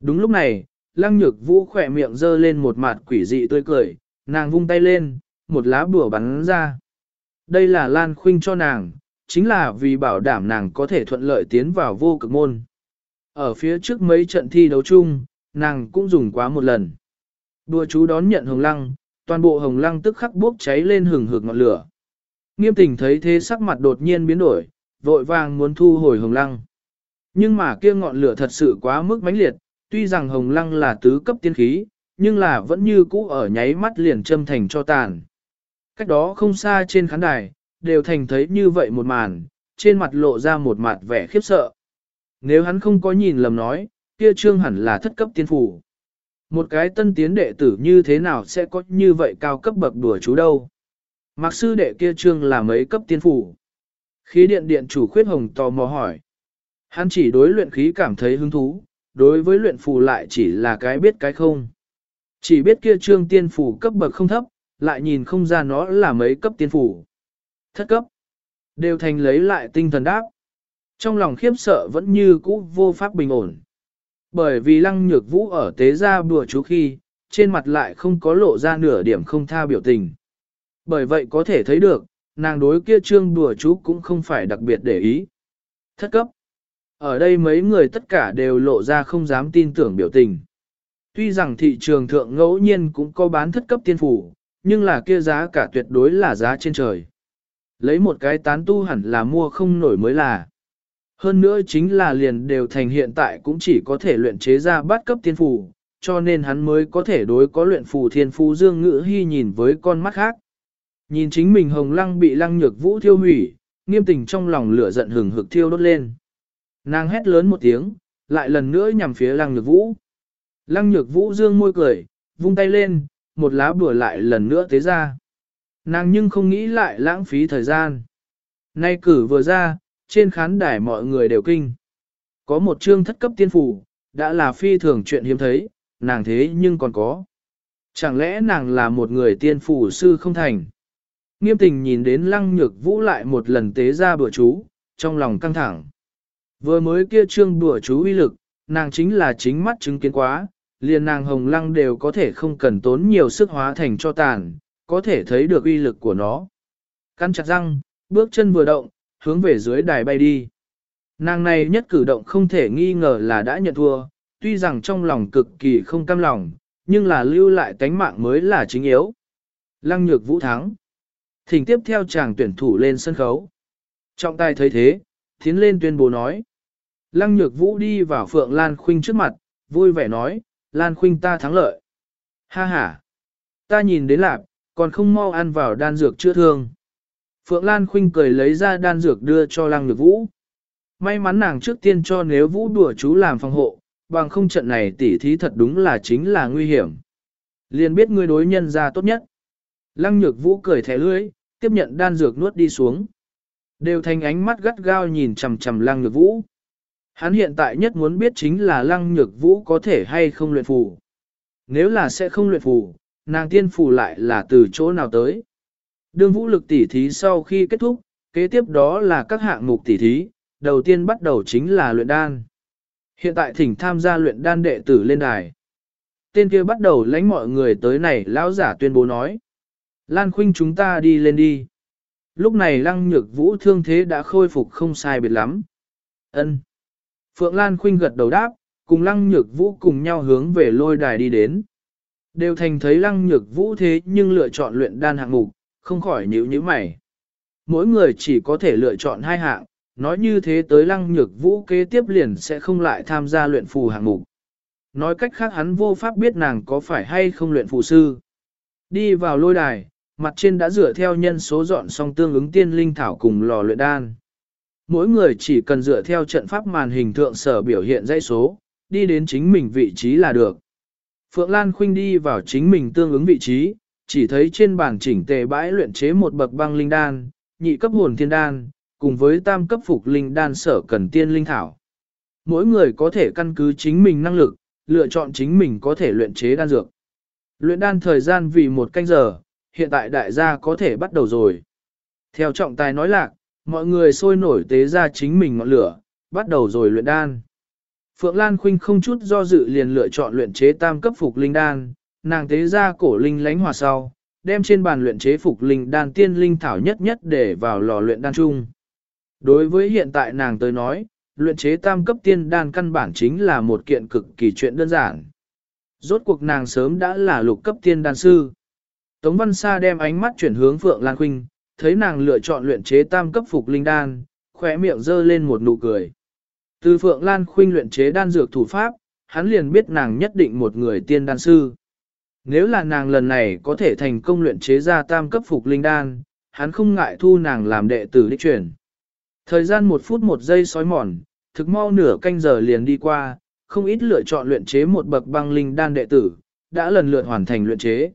Đúng lúc này, lăng nhược vũ khỏe miệng dơ lên một mặt quỷ dị tươi cười, nàng vung tay lên, một lá bùa bắn ra. Đây là Lan Khuynh cho nàng, chính là vì bảo đảm nàng có thể thuận lợi tiến vào vô cực môn. Ở phía trước mấy trận thi đấu chung, nàng cũng dùng quá một lần. Đùa chú đón nhận hồng lăng, toàn bộ hồng lăng tức khắc bốc cháy lên hừng hực ngọn lửa. Nghiêm tình thấy thế sắc mặt đột nhiên biến đổi, vội vàng muốn thu hồi hồng lăng. Nhưng mà kia ngọn lửa thật sự quá mức mãnh liệt, tuy rằng hồng lăng là tứ cấp tiên khí, nhưng là vẫn như cũ ở nháy mắt liền châm thành cho tàn. Cách đó không xa trên khán đài, đều thành thấy như vậy một màn, trên mặt lộ ra một mặt vẻ khiếp sợ. Nếu hắn không có nhìn lầm nói, kia trương hẳn là thất cấp tiên phủ. Một cái tân tiến đệ tử như thế nào sẽ có như vậy cao cấp bậc đùa chú đâu? Mạc sư đệ kia trương là mấy cấp tiên phủ? Khí điện điện chủ khuyết hồng tò mò hỏi. Hắn chỉ đối luyện khí cảm thấy hứng thú, đối với luyện phù lại chỉ là cái biết cái không. Chỉ biết kia trương tiên phủ cấp bậc không thấp, lại nhìn không ra nó là mấy cấp tiên phủ. Thất cấp. Đều thành lấy lại tinh thần đáp. Trong lòng khiếp sợ vẫn như cũ vô pháp bình ổn. Bởi vì lăng nhược vũ ở tế gia bùa chú khi, trên mặt lại không có lộ ra nửa điểm không tha biểu tình. Bởi vậy có thể thấy được, nàng đối kia trương bùa chú cũng không phải đặc biệt để ý. Thất cấp. Ở đây mấy người tất cả đều lộ ra không dám tin tưởng biểu tình. Tuy rằng thị trường thượng ngẫu nhiên cũng có bán thất cấp tiên phủ, nhưng là kia giá cả tuyệt đối là giá trên trời. Lấy một cái tán tu hẳn là mua không nổi mới là. Hơn nữa chính là liền đều thành hiện tại cũng chỉ có thể luyện chế ra bát cấp tiên phù cho nên hắn mới có thể đối có luyện phù thiên phù dương ngữ hy nhìn với con mắt khác. Nhìn chính mình hồng lăng bị lăng nhược vũ thiêu hủy, nghiêm tình trong lòng lửa giận hừng hực thiêu đốt lên. Nàng hét lớn một tiếng, lại lần nữa nhằm phía lăng nhược vũ. Lăng nhược vũ dương môi cười, vung tay lên, một lá bùa lại lần nữa tế ra. Nàng nhưng không nghĩ lại lãng phí thời gian. Nay cử vừa ra, trên khán đài mọi người đều kinh. Có một chương thất cấp tiên phủ, đã là phi thường chuyện hiếm thấy, nàng thế nhưng còn có. Chẳng lẽ nàng là một người tiên phủ sư không thành? Nghiêm tình nhìn đến lăng nhược vũ lại một lần tế ra bữa chú, trong lòng căng thẳng. Vừa mới kia trương bữa chú uy lực, nàng chính là chính mắt chứng kiến quá, liền nàng hồng lăng đều có thể không cần tốn nhiều sức hóa thành cho tàn, có thể thấy được uy lực của nó. Căn chặt răng, bước chân vừa động, hướng về dưới đài bay đi. Nàng này nhất cử động không thể nghi ngờ là đã nhận thua, tuy rằng trong lòng cực kỳ không cam lòng, nhưng là lưu lại tánh mạng mới là chính yếu. Lăng nhược vũ thắng. Thỉnh tiếp theo chàng tuyển thủ lên sân khấu. Trọng tài thấy thế, tiến lên tuyên bố nói. Lăng nhược vũ đi vào Phượng Lan Khuynh trước mặt, vui vẻ nói, Lan Khuynh ta thắng lợi. Ha ha, ta nhìn đến lạp, còn không mau ăn vào đan dược chữa thương. Phượng Lan Khuynh cười lấy ra đan dược đưa cho Lăng Nhược Vũ. May mắn nàng trước tiên cho nếu Vũ đùa chú làm phòng hộ, bằng không trận này tỉ thí thật đúng là chính là nguy hiểm. Liền biết ngươi đối nhân ra tốt nhất. Lăng Nhược Vũ cười thẻ lưỡi, tiếp nhận đan dược nuốt đi xuống. Đều thành ánh mắt gắt gao nhìn chằm chằm Lăng Nhược Vũ. Hắn hiện tại nhất muốn biết chính là Lăng Nhược Vũ có thể hay không luyện phù. Nếu là sẽ không luyện phù, nàng tiên phù lại là từ chỗ nào tới. Đương vũ lực tỉ thí sau khi kết thúc, kế tiếp đó là các hạng mục tỉ thí, đầu tiên bắt đầu chính là luyện đan. Hiện tại thỉnh tham gia luyện đan đệ tử lên đài. Tên kia bắt đầu lãnh mọi người tới này lão giả tuyên bố nói. Lan khuynh chúng ta đi lên đi. Lúc này lăng nhược vũ thương thế đã khôi phục không sai biệt lắm. ân Phượng Lan khuynh gật đầu đáp, cùng lăng nhược vũ cùng nhau hướng về lôi đài đi đến. Đều thành thấy lăng nhược vũ thế nhưng lựa chọn luyện đan hạng mục, không khỏi nhíu nhíu mày. Mỗi người chỉ có thể lựa chọn hai hạng, nói như thế tới lăng nhược vũ kế tiếp liền sẽ không lại tham gia luyện phù hạng mục. Nói cách khác hắn vô pháp biết nàng có phải hay không luyện phù sư. Đi vào lôi đài, mặt trên đã dựa theo nhân số dọn xong tương ứng tiên linh thảo cùng lò luyện đan. Mỗi người chỉ cần dựa theo trận pháp màn hình thượng sở biểu hiện dãy số, đi đến chính mình vị trí là được. Phượng Lan Khuynh đi vào chính mình tương ứng vị trí, chỉ thấy trên bàn chỉnh tề bãi luyện chế một bậc băng linh đan, nhị cấp hồn thiên đan, cùng với tam cấp phục linh đan sở cần tiên linh thảo. Mỗi người có thể căn cứ chính mình năng lực, lựa chọn chính mình có thể luyện chế đan dược. Luyện đan thời gian vì một canh giờ, hiện tại đại gia có thể bắt đầu rồi. Theo trọng tài nói lạc, mọi người sôi nổi tế ra chính mình ngọn lửa, bắt đầu rồi luyện đan. Phượng Lan Khuynh không chút do dự liền lựa chọn luyện chế tam cấp phục linh đan, nàng tế ra cổ linh lánh hòa sau, đem trên bàn luyện chế phục linh đan tiên linh thảo nhất nhất để vào lò luyện đan chung. Đối với hiện tại nàng tới nói, luyện chế tam cấp tiên đan căn bản chính là một kiện cực kỳ chuyện đơn giản. Rốt cuộc nàng sớm đã là lục cấp tiên đan sư. Tống Văn Sa đem ánh mắt chuyển hướng Phượng Lan Khuynh, thấy nàng lựa chọn luyện chế tam cấp phục linh đan, khóe miệng dơ lên một nụ cười. Từ Phượng Lan Khuynh luyện chế đan dược thủ pháp, hắn liền biết nàng nhất định một người tiên đan sư. Nếu là nàng lần này có thể thành công luyện chế ra tam cấp phục linh đan, hắn không ngại thu nàng làm đệ tử đích truyền. Thời gian một phút một giây sói mòn, thực mau nửa canh giờ liền đi qua, không ít lựa chọn luyện chế một bậc băng linh đan đệ tử, đã lần lượt hoàn thành luyện chế.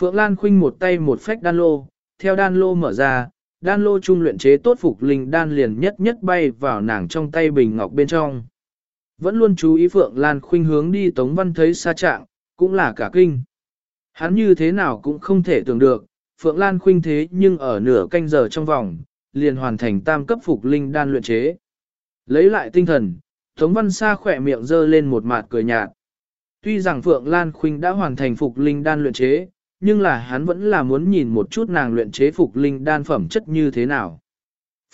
Phượng Lan khuynh một tay một phách đan lô, theo đan lô mở ra, đan lô trung luyện chế tốt phục linh đan liền nhất nhất bay vào nàng trong tay bình ngọc bên trong. Vẫn luôn chú ý Phượng Lan khuynh hướng đi Tống Văn thấy xa trạng, cũng là cả kinh. Hắn như thế nào cũng không thể tưởng được, Phượng Lan khuynh thế nhưng ở nửa canh giờ trong vòng, liền hoàn thành tam cấp phục linh đan luyện chế. Lấy lại tinh thần, Tống Văn Sa khỏe miệng dơ lên một mặt cười nhạt. Tuy rằng Phượng Lan Khuynh đã hoàn thành phục linh đan luyện chế, nhưng là hắn vẫn là muốn nhìn một chút nàng luyện chế phục linh đan phẩm chất như thế nào.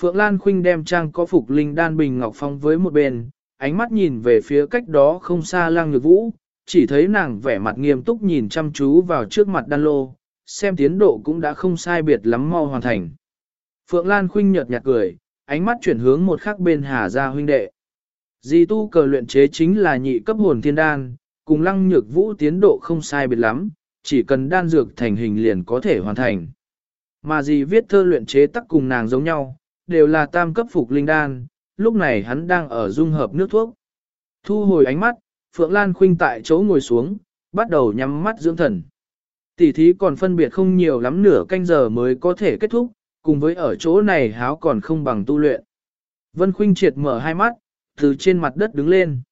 Phượng Lan Khuynh đem trang có phục linh đan bình ngọc phong với một bên, ánh mắt nhìn về phía cách đó không xa Lăng Nhược Vũ, chỉ thấy nàng vẻ mặt nghiêm túc nhìn chăm chú vào trước mặt đan lô, xem tiến độ cũng đã không sai biệt lắm mau hoàn thành. Phượng Lan Khuynh nhợt nhạt cười, ánh mắt chuyển hướng một khắc bên Hà Gia huynh đệ. Di tu cờ luyện chế chính là nhị cấp hồn thiên đan, cùng Lăng Nhược Vũ tiến độ không sai biệt lắm, chỉ cần đan dược thành hình liền có thể hoàn thành. Mà gì viết thơ luyện chế tắc cùng nàng giống nhau, đều là tam cấp phục linh đan, lúc này hắn đang ở dung hợp nước thuốc. Thu hồi ánh mắt, Phượng Lan Khuynh tại chỗ ngồi xuống, bắt đầu nhắm mắt dưỡng thần. Tỷ thí còn phân biệt không nhiều lắm nửa canh giờ mới có thể kết thúc, cùng với ở chỗ này háo còn không bằng tu luyện. Vân Khuynh triệt mở hai mắt, từ trên mặt đất đứng lên.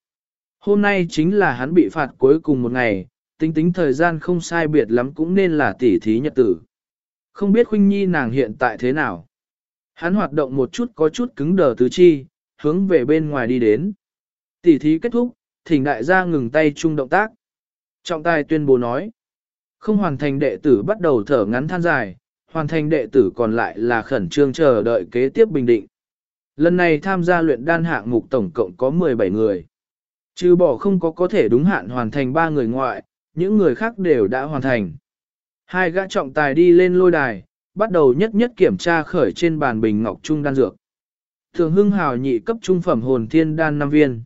Hôm nay chính là hắn bị phạt cuối cùng một ngày, tính tính thời gian không sai biệt lắm cũng nên là tỷ thí nhật tử. Không biết Khuynh Nhi nàng hiện tại thế nào. Hắn hoạt động một chút có chút cứng đờ tứ chi, hướng về bên ngoài đi đến. Tỷ thí kết thúc, thỉnh đại gia ngừng tay chung động tác. Trọng tài tuyên bố nói, không hoàn thành đệ tử bắt đầu thở ngắn than dài, hoàn thành đệ tử còn lại là khẩn trương chờ đợi kế tiếp bình định. Lần này tham gia luyện đan hạng mục tổng cộng có 17 người. Trừ bỏ không có có thể đúng hạn hoàn thành 3 người ngoại, những người khác đều đã hoàn thành. Hai gã trọng tài đi lên lôi đài, bắt đầu nhất nhất kiểm tra khởi trên bàn bình ngọc trung đan dược. Thường hưng hào nhị cấp trung phẩm hồn thiên đan 5 viên.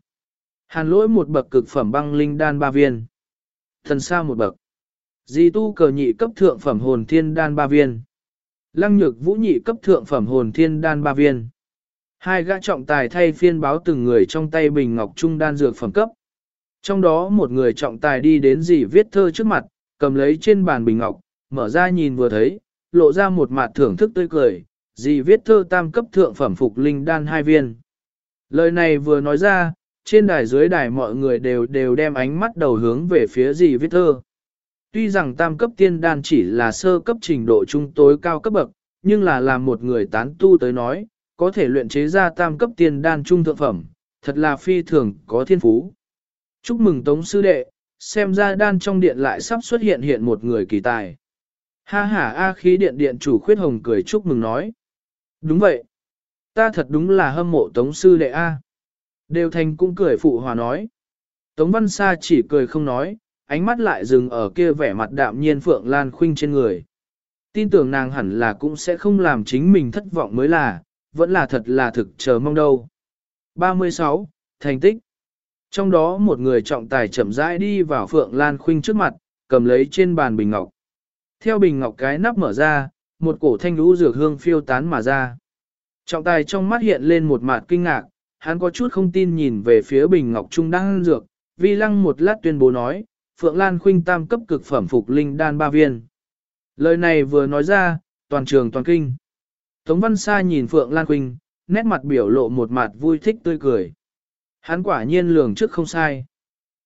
Hàn lỗi một bậc cực phẩm băng linh đan 3 viên. Thần sa một bậc. Di tu cờ nhị cấp thượng phẩm hồn thiên đan 3 viên. Lăng nhược vũ nhị cấp thượng phẩm hồn thiên đan 3 viên. Hai gã trọng tài thay phiên báo từng người trong tay bình ngọc trung đan dược phẩm cấp. Trong đó một người trọng tài đi đến dì viết thơ trước mặt, cầm lấy trên bàn bình ngọc, mở ra nhìn vừa thấy, lộ ra một mặt thưởng thức tươi cười, dì viết thơ tam cấp thượng phẩm phục linh đan hai viên. Lời này vừa nói ra, trên đài dưới đài mọi người đều đều đem ánh mắt đầu hướng về phía dì viết thơ. Tuy rằng tam cấp tiên đan chỉ là sơ cấp trình độ trung tối cao cấp bậc, nhưng là làm một người tán tu tới nói, có thể luyện chế ra tam cấp tiên đan trung thượng phẩm, thật là phi thường có thiên phú. Chúc mừng Tống Sư Đệ, xem ra đan trong điện lại sắp xuất hiện hiện một người kỳ tài. Ha ha A khí điện điện chủ khuyết hồng cười chúc mừng nói. Đúng vậy. Ta thật đúng là hâm mộ Tống Sư Đệ A. Đều thành cũng cười phụ hòa nói. Tống Văn Sa chỉ cười không nói, ánh mắt lại dừng ở kia vẻ mặt đạm nhiên Phượng Lan Khuynh trên người. Tin tưởng nàng hẳn là cũng sẽ không làm chính mình thất vọng mới là, vẫn là thật là thực chờ mong đâu. 36. Thành tích trong đó một người trọng tài chậm rãi đi vào Phượng Lan Khuynh trước mặt, cầm lấy trên bàn bình ngọc. Theo bình ngọc cái nắp mở ra, một cổ thanh lũ dược hương phiêu tán mà ra. Trọng tài trong mắt hiện lên một mặt kinh ngạc, hắn có chút không tin nhìn về phía bình ngọc trung đang dược, vi lăng một lát tuyên bố nói, Phượng Lan Khuynh tam cấp cực phẩm phục linh đan ba viên. Lời này vừa nói ra, toàn trường toàn kinh. Tống Văn Sa nhìn Phượng Lan Khuynh, nét mặt biểu lộ một mặt vui thích tươi cười. Hắn quả nhiên lường trước không sai.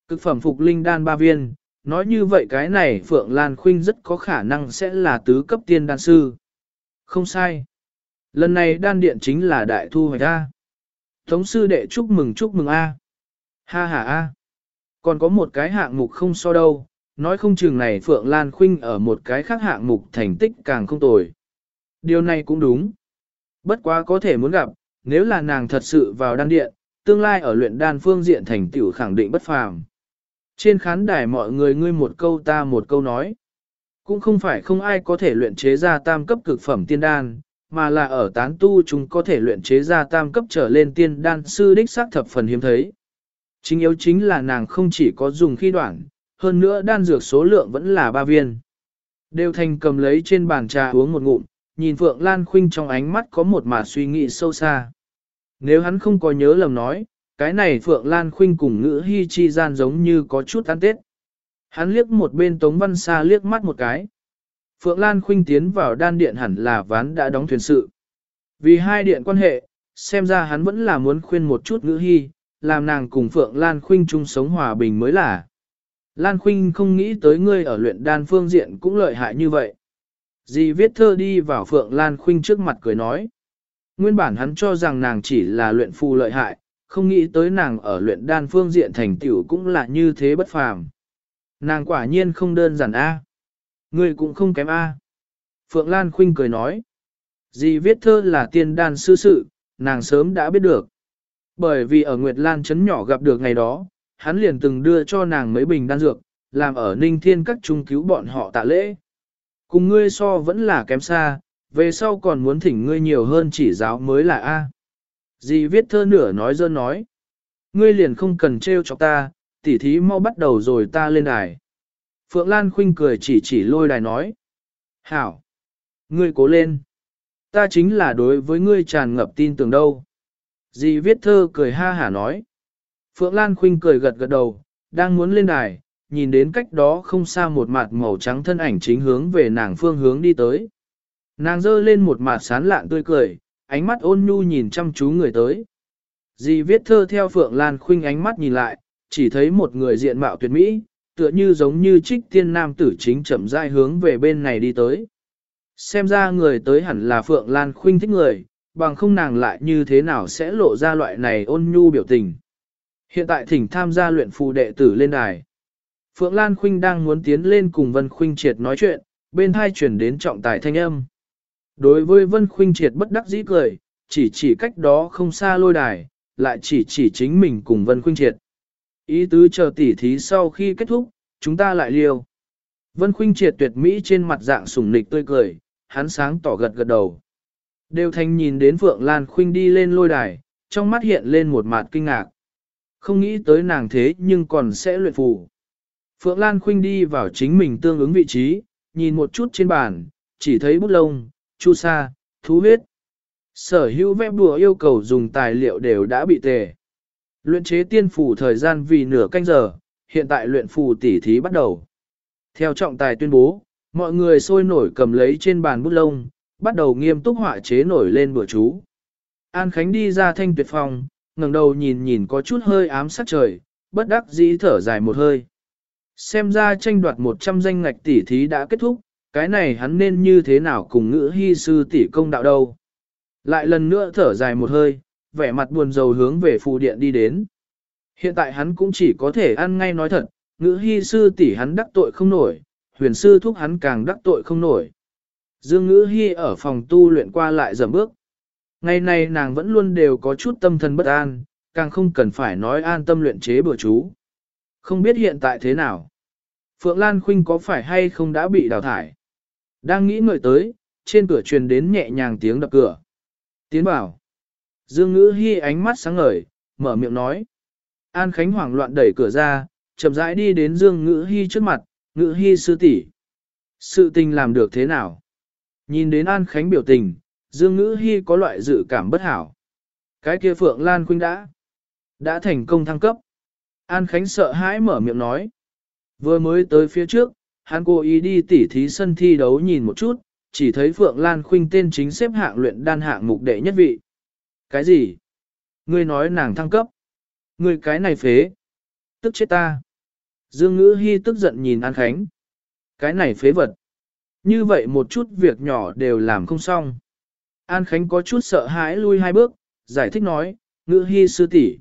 Cực phẩm phục linh đan ba viên, nói như vậy cái này Phượng Lan Khuynh rất có khả năng sẽ là tứ cấp tiên đan sư. Không sai. Lần này đan điện chính là đại thu hoạch A. Tống sư đệ chúc mừng chúc mừng A. Ha ha A. Còn có một cái hạng mục không so đâu, nói không chừng này Phượng Lan Khuynh ở một cái khác hạng mục thành tích càng không tồi. Điều này cũng đúng. Bất quá có thể muốn gặp, nếu là nàng thật sự vào đan điện, tương lai ở luyện đan phương diện thành tựu khẳng định bất phàm. Trên khán đài mọi người ngươi một câu ta một câu nói. Cũng không phải không ai có thể luyện chế ra tam cấp cực phẩm tiên đan, mà là ở tán tu chúng có thể luyện chế ra tam cấp trở lên tiên đan sư đích xác thập phần hiếm thấy. Chính yếu chính là nàng không chỉ có dùng khi đoạn, hơn nữa đan dược số lượng vẫn là ba viên. Đều thành cầm lấy trên bàn trà uống một ngụm, nhìn Phượng Lan Khuynh trong ánh mắt có một mà suy nghĩ sâu xa. Nếu hắn không có nhớ lầm nói, cái này Phượng Lan Khuynh cùng ngữ hy chi gian giống như có chút ăn tết. Hắn liếc một bên Tống Văn Sa liếc mắt một cái. Phượng Lan Khuynh tiến vào đan điện hẳn là ván đã đóng thuyền sự. Vì hai điện quan hệ, xem ra hắn vẫn là muốn khuyên một chút ngữ hy, làm nàng cùng Phượng Lan Khuynh chung sống hòa bình mới là. Lan Khuynh không nghĩ tới ngươi ở luyện đan phương diện cũng lợi hại như vậy. Dì viết thơ đi vào Phượng Lan Khuynh trước mặt cười nói. Nguyên bản hắn cho rằng nàng chỉ là luyện phù lợi hại, không nghĩ tới nàng ở luyện đan phương diện thành tiểu cũng là như thế bất phàm. Nàng quả nhiên không đơn giản A. Ngươi cũng không kém A. Phượng Lan Khuynh cười nói. Dì viết thơ là tiên đan sư sự, nàng sớm đã biết được. Bởi vì ở Nguyệt Lan Trấn nhỏ gặp được ngày đó, hắn liền từng đưa cho nàng mấy bình đan dược, làm ở Ninh Thiên các trung cứu bọn họ tạ lễ. Cùng ngươi so vẫn là kém xa, về sau còn muốn thỉnh ngươi nhiều hơn chỉ giáo mới là A. Dì viết thơ nửa nói dơ nói. Ngươi liền không cần trêu chọc ta, tỉ thí mau bắt đầu rồi ta lên đài. Phượng Lan Khinh cười chỉ chỉ lôi đài nói. Hảo! Ngươi cố lên! Ta chính là đối với ngươi tràn ngập tin tưởng đâu. Dì viết thơ cười ha hả nói. Phượng Lan Khinh cười gật gật đầu, đang muốn lên đài, nhìn đến cách đó không xa một mặt màu trắng thân ảnh chính hướng về nàng phương hướng đi tới. Nàng dơ lên một mặt sán lạn tươi cười, ánh mắt ôn nhu nhìn chăm chú người tới. Dì viết thơ theo Phượng Lan Khuynh ánh mắt nhìn lại, chỉ thấy một người diện mạo tuyệt mỹ, tựa như giống như trích tiên nam tử chính chậm rãi hướng về bên này đi tới. Xem ra người tới hẳn là Phượng Lan Khuynh thích người, bằng không nàng lại như thế nào sẽ lộ ra loại này ôn nhu biểu tình. Hiện tại thỉnh tham gia luyện phù đệ tử lên đài. Phượng Lan Khuynh đang muốn tiến lên cùng Vân Khuynh Triệt nói chuyện, bên hai chuyển đến trọng tài thanh âm. Đối với Vân Khuynh Triệt bất đắc dĩ cười, chỉ chỉ cách đó không xa lôi đài, lại chỉ chỉ chính mình cùng Vân Khuynh Triệt. Ý tứ chờ tỉ thí sau khi kết thúc, chúng ta lại liêu. Vân Khuynh Triệt tuyệt mỹ trên mặt dạng sủng nịch tươi cười, hắn sáng tỏ gật gật đầu. Đều thanh nhìn đến Phượng Lan Khuynh đi lên lôi đài, trong mắt hiện lên một mặt kinh ngạc. Không nghĩ tới nàng thế nhưng còn sẽ luyện phù. Phượng Lan Khuynh đi vào chính mình tương ứng vị trí, nhìn một chút trên bàn, chỉ thấy bút lông, chu sa, thú huyết. Sở hữu vẽ bùa yêu cầu dùng tài liệu đều đã bị tề. Luyện chế tiên phù thời gian vì nửa canh giờ, hiện tại luyện phù tỉ thí bắt đầu. Theo trọng tài tuyên bố, mọi người sôi nổi cầm lấy trên bàn bút lông, bắt đầu nghiêm túc họa chế nổi lên bữa chú. An Khánh đi ra thanh tuyệt phòng, ngẩng đầu nhìn nhìn có chút hơi ám sắc trời, bất đắc dĩ thở dài một hơi. Xem ra tranh đoạt 100 danh ngạch tỷ thí đã kết thúc, cái này hắn nên như thế nào cùng ngữ hy sư tỷ công đạo đâu. Lại lần nữa thở dài một hơi, vẻ mặt buồn rầu hướng về phù điện đi đến. Hiện tại hắn cũng chỉ có thể ăn ngay nói thật, ngữ hy sư tỷ hắn đắc tội không nổi, huyền sư thúc hắn càng đắc tội không nổi. Dương ngữ hy ở phòng tu luyện qua lại dầm bước. Ngày này nàng vẫn luôn đều có chút tâm thần bất an, càng không cần phải nói an tâm luyện chế bữa chú. Không biết hiện tại thế nào. Phượng Lan Khuynh có phải hay không đã bị đào thải? Đang nghĩ ngợi tới, trên cửa truyền đến nhẹ nhàng tiếng đập cửa. Tiến bảo. Dương Ngữ Hi ánh mắt sáng ngời, mở miệng nói. An Khánh hoảng loạn đẩy cửa ra, chậm rãi đi đến Dương Ngữ Hi trước mặt, Ngữ Hi sư tỷ, Sự tình làm được thế nào? Nhìn đến An Khánh biểu tình, Dương Ngữ Hi có loại dự cảm bất hảo. Cái kia Phượng Lan Khuynh đã, đã thành công thăng cấp. An Khánh sợ hãi mở miệng nói. Vừa mới tới phía trước, hắn cố ý đi tỉ thí sân thi đấu nhìn một chút, chỉ thấy Phượng Lan Khuynh tên chính xếp hạng luyện đan hạng mục đệ nhất vị. Cái gì? Ngươi nói nàng thăng cấp. Ngươi cái này phế. Tức chết ta. Dương Ngữ Hi tức giận nhìn An Khánh. Cái này phế vật. Như vậy một chút việc nhỏ đều làm không xong. An Khánh có chút sợ hãi lui hai bước, giải thích nói, Ngữ Hi sư tỷ,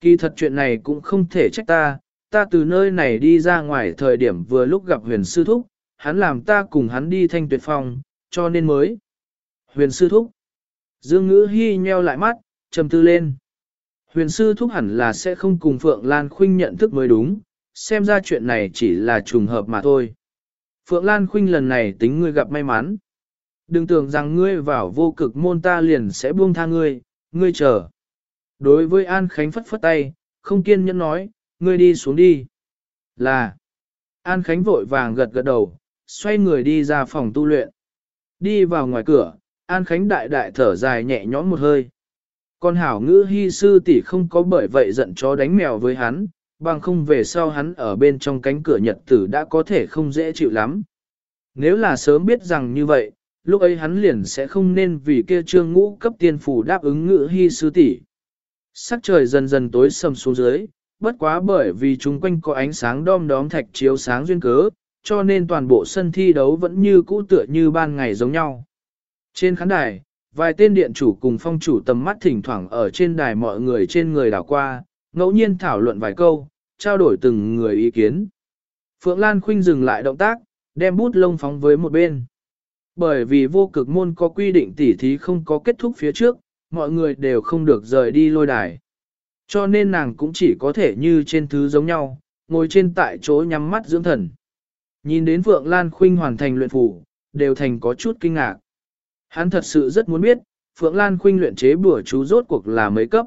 Kỳ thật chuyện này cũng không thể trách ta, ta từ nơi này đi ra ngoài thời điểm vừa lúc gặp huyền sư thúc, hắn làm ta cùng hắn đi thanh tuyệt phong, cho nên mới. Huyền sư thúc. Dương ngữ hy nheo lại mắt, trầm tư lên. Huyền sư thúc hẳn là sẽ không cùng Phượng Lan Khuynh nhận thức mới đúng, xem ra chuyện này chỉ là trùng hợp mà thôi. Phượng Lan Khuynh lần này tính ngươi gặp may mắn. Đừng tưởng rằng ngươi vào vô cực môn ta liền sẽ buông tha ngươi, ngươi chờ. Đối với An Khánh phất phất tay, không kiên nhẫn nói, ngươi đi xuống đi. Là. An Khánh vội vàng gật gật đầu, xoay người đi ra phòng tu luyện. Đi vào ngoài cửa, An Khánh đại đại thở dài nhẹ nhõm một hơi. Con hảo ngữ hy sư tỷ không có bởi vậy giận chó đánh mèo với hắn, bằng không về sau hắn ở bên trong cánh cửa nhật tử đã có thể không dễ chịu lắm. Nếu là sớm biết rằng như vậy, lúc ấy hắn liền sẽ không nên vì kia trương ngũ cấp tiên phủ đáp ứng ngữ hy sư tỷ. Sắc trời dần dần tối sầm xuống dưới, bất quá bởi vì chúng quanh có ánh sáng đom đóm thạch chiếu sáng duyên cớ, cho nên toàn bộ sân thi đấu vẫn như cũ tựa như ban ngày giống nhau. Trên khán đài, vài tên điện chủ cùng phong chủ tầm mắt thỉnh thoảng ở trên đài mọi người trên người đảo qua, ngẫu nhiên thảo luận vài câu, trao đổi từng người ý kiến. Phượng Lan Khuynh dừng lại động tác, đem bút lông phóng với một bên. Bởi vì vô cực môn có quy định tỉ thí không có kết thúc phía trước, mọi người đều không được rời đi lôi đài. Cho nên nàng cũng chỉ có thể như trên thứ giống nhau, ngồi trên tại chỗ nhắm mắt dưỡng thần. Nhìn đến Phượng Lan Khuynh hoàn thành luyện phủ, đều thành có chút kinh ngạc. Hắn thật sự rất muốn biết, Phượng Lan Khuynh luyện chế bùa chú rốt cuộc là mấy cấp.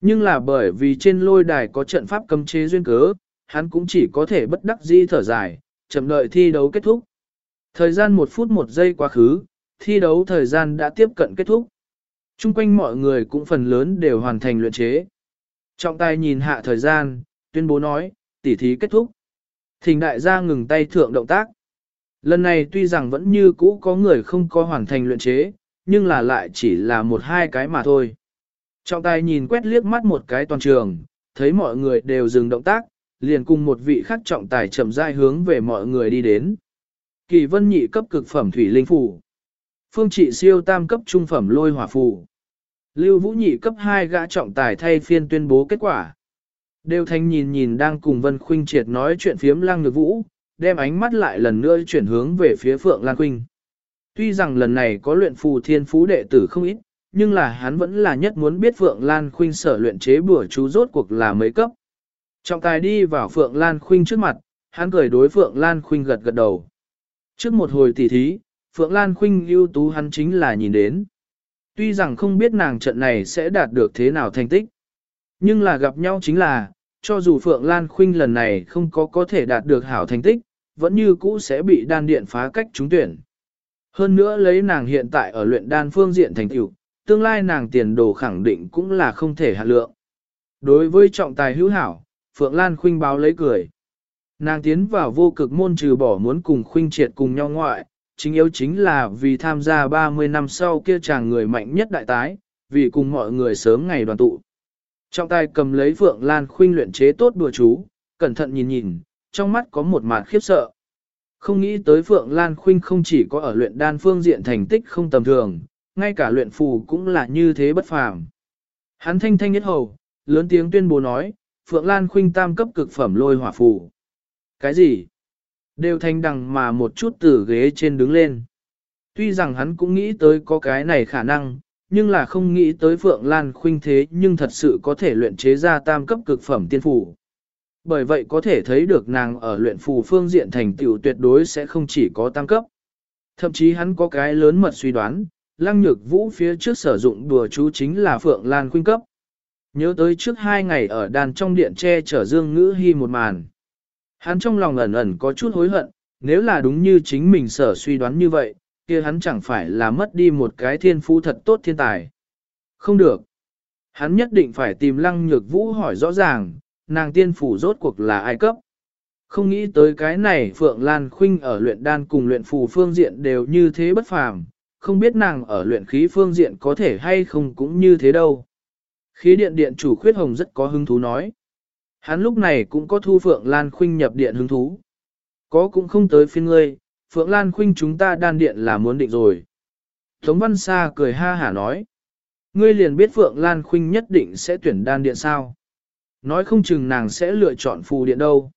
Nhưng là bởi vì trên lôi đài có trận pháp cấm chế duyên cớ, hắn cũng chỉ có thể bất đắc dĩ thở dài, chậm đợi thi đấu kết thúc. Thời gian một phút một giây quá khứ, thi đấu thời gian đã tiếp cận kết thúc. Trung quanh mọi người cũng phần lớn đều hoàn thành luyện chế. Trọng tài nhìn hạ thời gian, tuyên bố nói, tỉ thí kết thúc. Thỉnh đại gia ngừng tay thượng động tác. Lần này tuy rằng vẫn như cũ có người không có hoàn thành luyện chế, nhưng là lại chỉ là một hai cái mà thôi. Trọng tài nhìn quét liếc mắt một cái toàn trường, thấy mọi người đều dừng động tác, liền cùng một vị khác trọng tài chậm rãi hướng về mọi người đi đến. Kỳ vân nhị cấp cực phẩm thủy linh phủ, Phương trị siêu tam cấp trung phẩm lôi hỏa phù. Lưu vũ nhị cấp 2 gã trọng tài thay phiên tuyên bố kết quả. Đều thanh nhìn nhìn đang cùng Vân Khuynh triệt nói chuyện phiếm lăng nhược vũ, đem ánh mắt lại lần nữa chuyển hướng về phía Phượng Lan Khuynh. Tuy rằng lần này có luyện phù thiên phú đệ tử không ít, nhưng là hắn vẫn là nhất muốn biết Phượng Lan Khuynh sở luyện chế bùa chú rốt cuộc là mấy cấp. Trọng tài đi vào Phượng Lan Khuynh trước mặt, hắn cười đối Phượng Lan Khuynh gật gật đầu. Trước một hồi tỉ thí, Phượng Lan Khuynh ưu tú hắn chính là nhìn đến. Tuy rằng không biết nàng trận này sẽ đạt được thế nào thành tích, nhưng là gặp nhau chính là, cho dù Phượng Lan Khuynh lần này không có có thể đạt được hảo thành tích, vẫn như cũ sẽ bị đan điện phá cách trúng tuyển. Hơn nữa lấy nàng hiện tại ở luyện đan phương diện thành tựu, tương lai nàng tiền đồ khẳng định cũng là không thể hạ lượng. Đối với trọng tài hữu hảo, Phượng Lan Khuynh báo lấy cười. Nàng tiến vào vô cực môn trừ bỏ muốn cùng Khuynh triệt cùng nhau ngoại, chính yếu chính là vì tham gia 30 năm sau kia chàng người mạnh nhất đại tái, vì cùng mọi người sớm ngày đoàn tụ. Trọng tài cầm lấy Phượng Lan Khuynh luyện chế tốt đùa chú, cẩn thận nhìn nhìn, trong mắt có một mạt khiếp sợ. Không nghĩ tới Phượng Lan Khuynh không chỉ có ở luyện đan phương diện thành tích không tầm thường, ngay cả luyện phù cũng là như thế bất phàm. Hắn thanh thanh nhất hầu, lớn tiếng tuyên bố nói, Phượng Lan Khuynh tam cấp cực phẩm lôi hỏa phù. Cái gì? Đều thanh đằng mà một chút từ ghế trên đứng lên. Tuy rằng hắn cũng nghĩ tới có cái này khả năng, nhưng là không nghĩ tới Phượng Lan Khuynh thế nhưng thật sự có thể luyện chế ra tam cấp cực phẩm tiên phù. Bởi vậy có thể thấy được nàng ở luyện phù phương diện thành tựu tuyệt đối sẽ không chỉ có tam cấp. Thậm chí hắn có cái lớn mật suy đoán, lăng nhược vũ phía trước sử dụng đùa chú chính là Phượng Lan Khuynh cấp. Nhớ tới trước hai ngày ở đàn trong điện tre chở Dương Ngữ Hy một màn. Hắn trong lòng ẩn ẩn có chút hối hận, nếu là đúng như chính mình sở suy đoán như vậy, kia hắn chẳng phải là mất đi một cái thiên phú thật tốt thiên tài. Không được. Hắn nhất định phải tìm lăng nhược vũ hỏi rõ ràng, nàng tiên phủ rốt cuộc là ai cấp. Không nghĩ tới cái này Phượng Lan Khuynh ở luyện đan cùng luyện phù phương diện đều như thế bất phàm, không biết nàng ở luyện khí phương diện có thể hay không cũng như thế đâu. Khí điện điện chủ khuyết hồng rất có hứng thú nói. Hắn lúc này cũng có thu Phượng Lan Khuynh nhập điện hứng thú. Có cũng không tới phiên ngươi, Phượng Lan Khuynh chúng ta đan điện là muốn định rồi. Tống Văn Sa cười ha hả nói. Ngươi liền biết Phượng Lan Khuynh nhất định sẽ tuyển đan điện sao. Nói không chừng nàng sẽ lựa chọn phù điện đâu.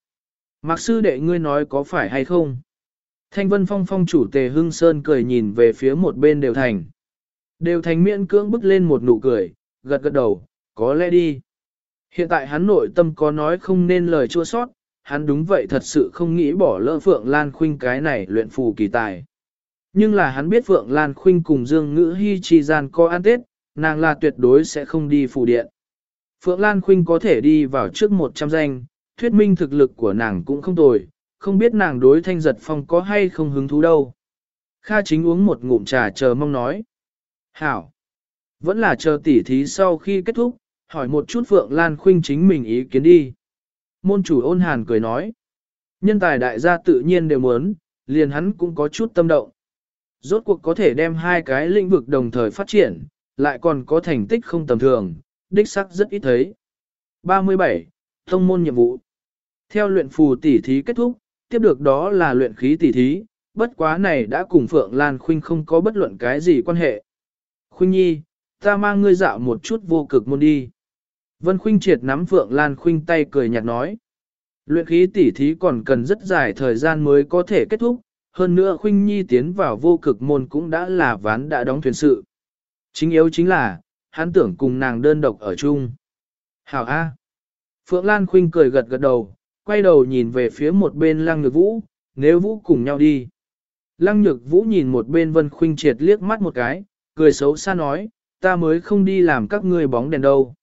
Mạc sư đệ ngươi nói có phải hay không? Thanh Vân Phong phong chủ tề hưng sơn cười nhìn về phía một bên đều thành. Đều thành miễn cưỡng bức lên một nụ cười, gật gật đầu, có lẽ đi. Hiện tại hắn nội tâm có nói không nên lời chua sót, hắn đúng vậy thật sự không nghĩ bỏ lỡ Phượng Lan Khuynh cái này luyện phù kỳ tài. Nhưng là hắn biết Phượng Lan Khuynh cùng Dương Ngữ Hi chi gian có ăn tết, nàng là tuyệt đối sẽ không đi phù điện. Phượng Lan Khuynh có thể đi vào trước 100 danh, thuyết minh thực lực của nàng cũng không tồi, không biết nàng đối thanh giật phong có hay không hứng thú đâu. Kha chính uống một ngụm trà chờ mong nói. Hảo! Vẫn là chờ tỉ thí sau khi kết thúc, hỏi một chút Phượng Lan Khuynh chính mình ý kiến đi. Môn chủ ôn hàn cười nói. Nhân tài đại gia tự nhiên đều muốn, liền hắn cũng có chút tâm động. Rốt cuộc có thể đem hai cái lĩnh vực đồng thời phát triển, lại còn có thành tích không tầm thường, đích sắc rất ít thấy. 37. Thông môn nhiệm vụ Theo luyện phù tỉ thí kết thúc, tiếp được đó là luyện khí tỉ thí, bất quá này đã cùng Phượng Lan Khuynh không có bất luận cái gì quan hệ. Khuynh nhi, ta mang ngươi dạo một chút vô cực môn đi. Vân Khuynh triệt nắm Phượng Lan Khuynh tay cười nhạt nói. Luyện khí tỉ thí còn cần rất dài thời gian mới có thể kết thúc, hơn nữa Khuynh Nhi tiến vào vô cực môn cũng đã là ván đã đóng thuyền sự. Chính yếu chính là, hắn tưởng cùng nàng đơn độc ở chung. Hảo A. Phượng Lan Khuynh cười gật gật đầu, quay đầu nhìn về phía một bên Lăng Nhược Vũ, nếu Vũ cùng nhau đi. Lăng Nhược Vũ nhìn một bên Vân Khuynh triệt liếc mắt một cái, cười xấu xa nói, ta mới không đi làm các ngươi bóng đèn đâu.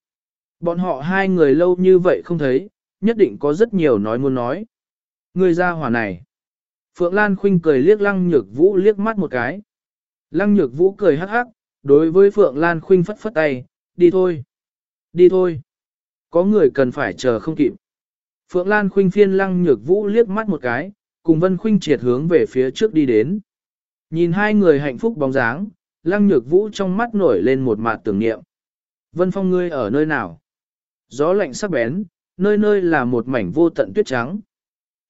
Bọn họ hai người lâu như vậy không thấy, nhất định có rất nhiều nói muốn nói. Người ra hỏa này. Phượng Lan Khuynh cười liếc Lăng Nhược Vũ liếc mắt một cái. Lăng Nhược Vũ cười hắc hắc, đối với Phượng Lan Khuynh phất phất tay, đi thôi. Đi thôi. Có người cần phải chờ không kịp. Phượng Lan Khuynh phiên Lăng Nhược Vũ liếc mắt một cái, cùng Vân Khuynh triệt hướng về phía trước đi đến. Nhìn hai người hạnh phúc bóng dáng, Lăng Nhược Vũ trong mắt nổi lên một mạt tưởng niệm. Vân Phong ngươi ở nơi nào? Gió lạnh sắc bén, nơi nơi là một mảnh vô tận tuyết trắng.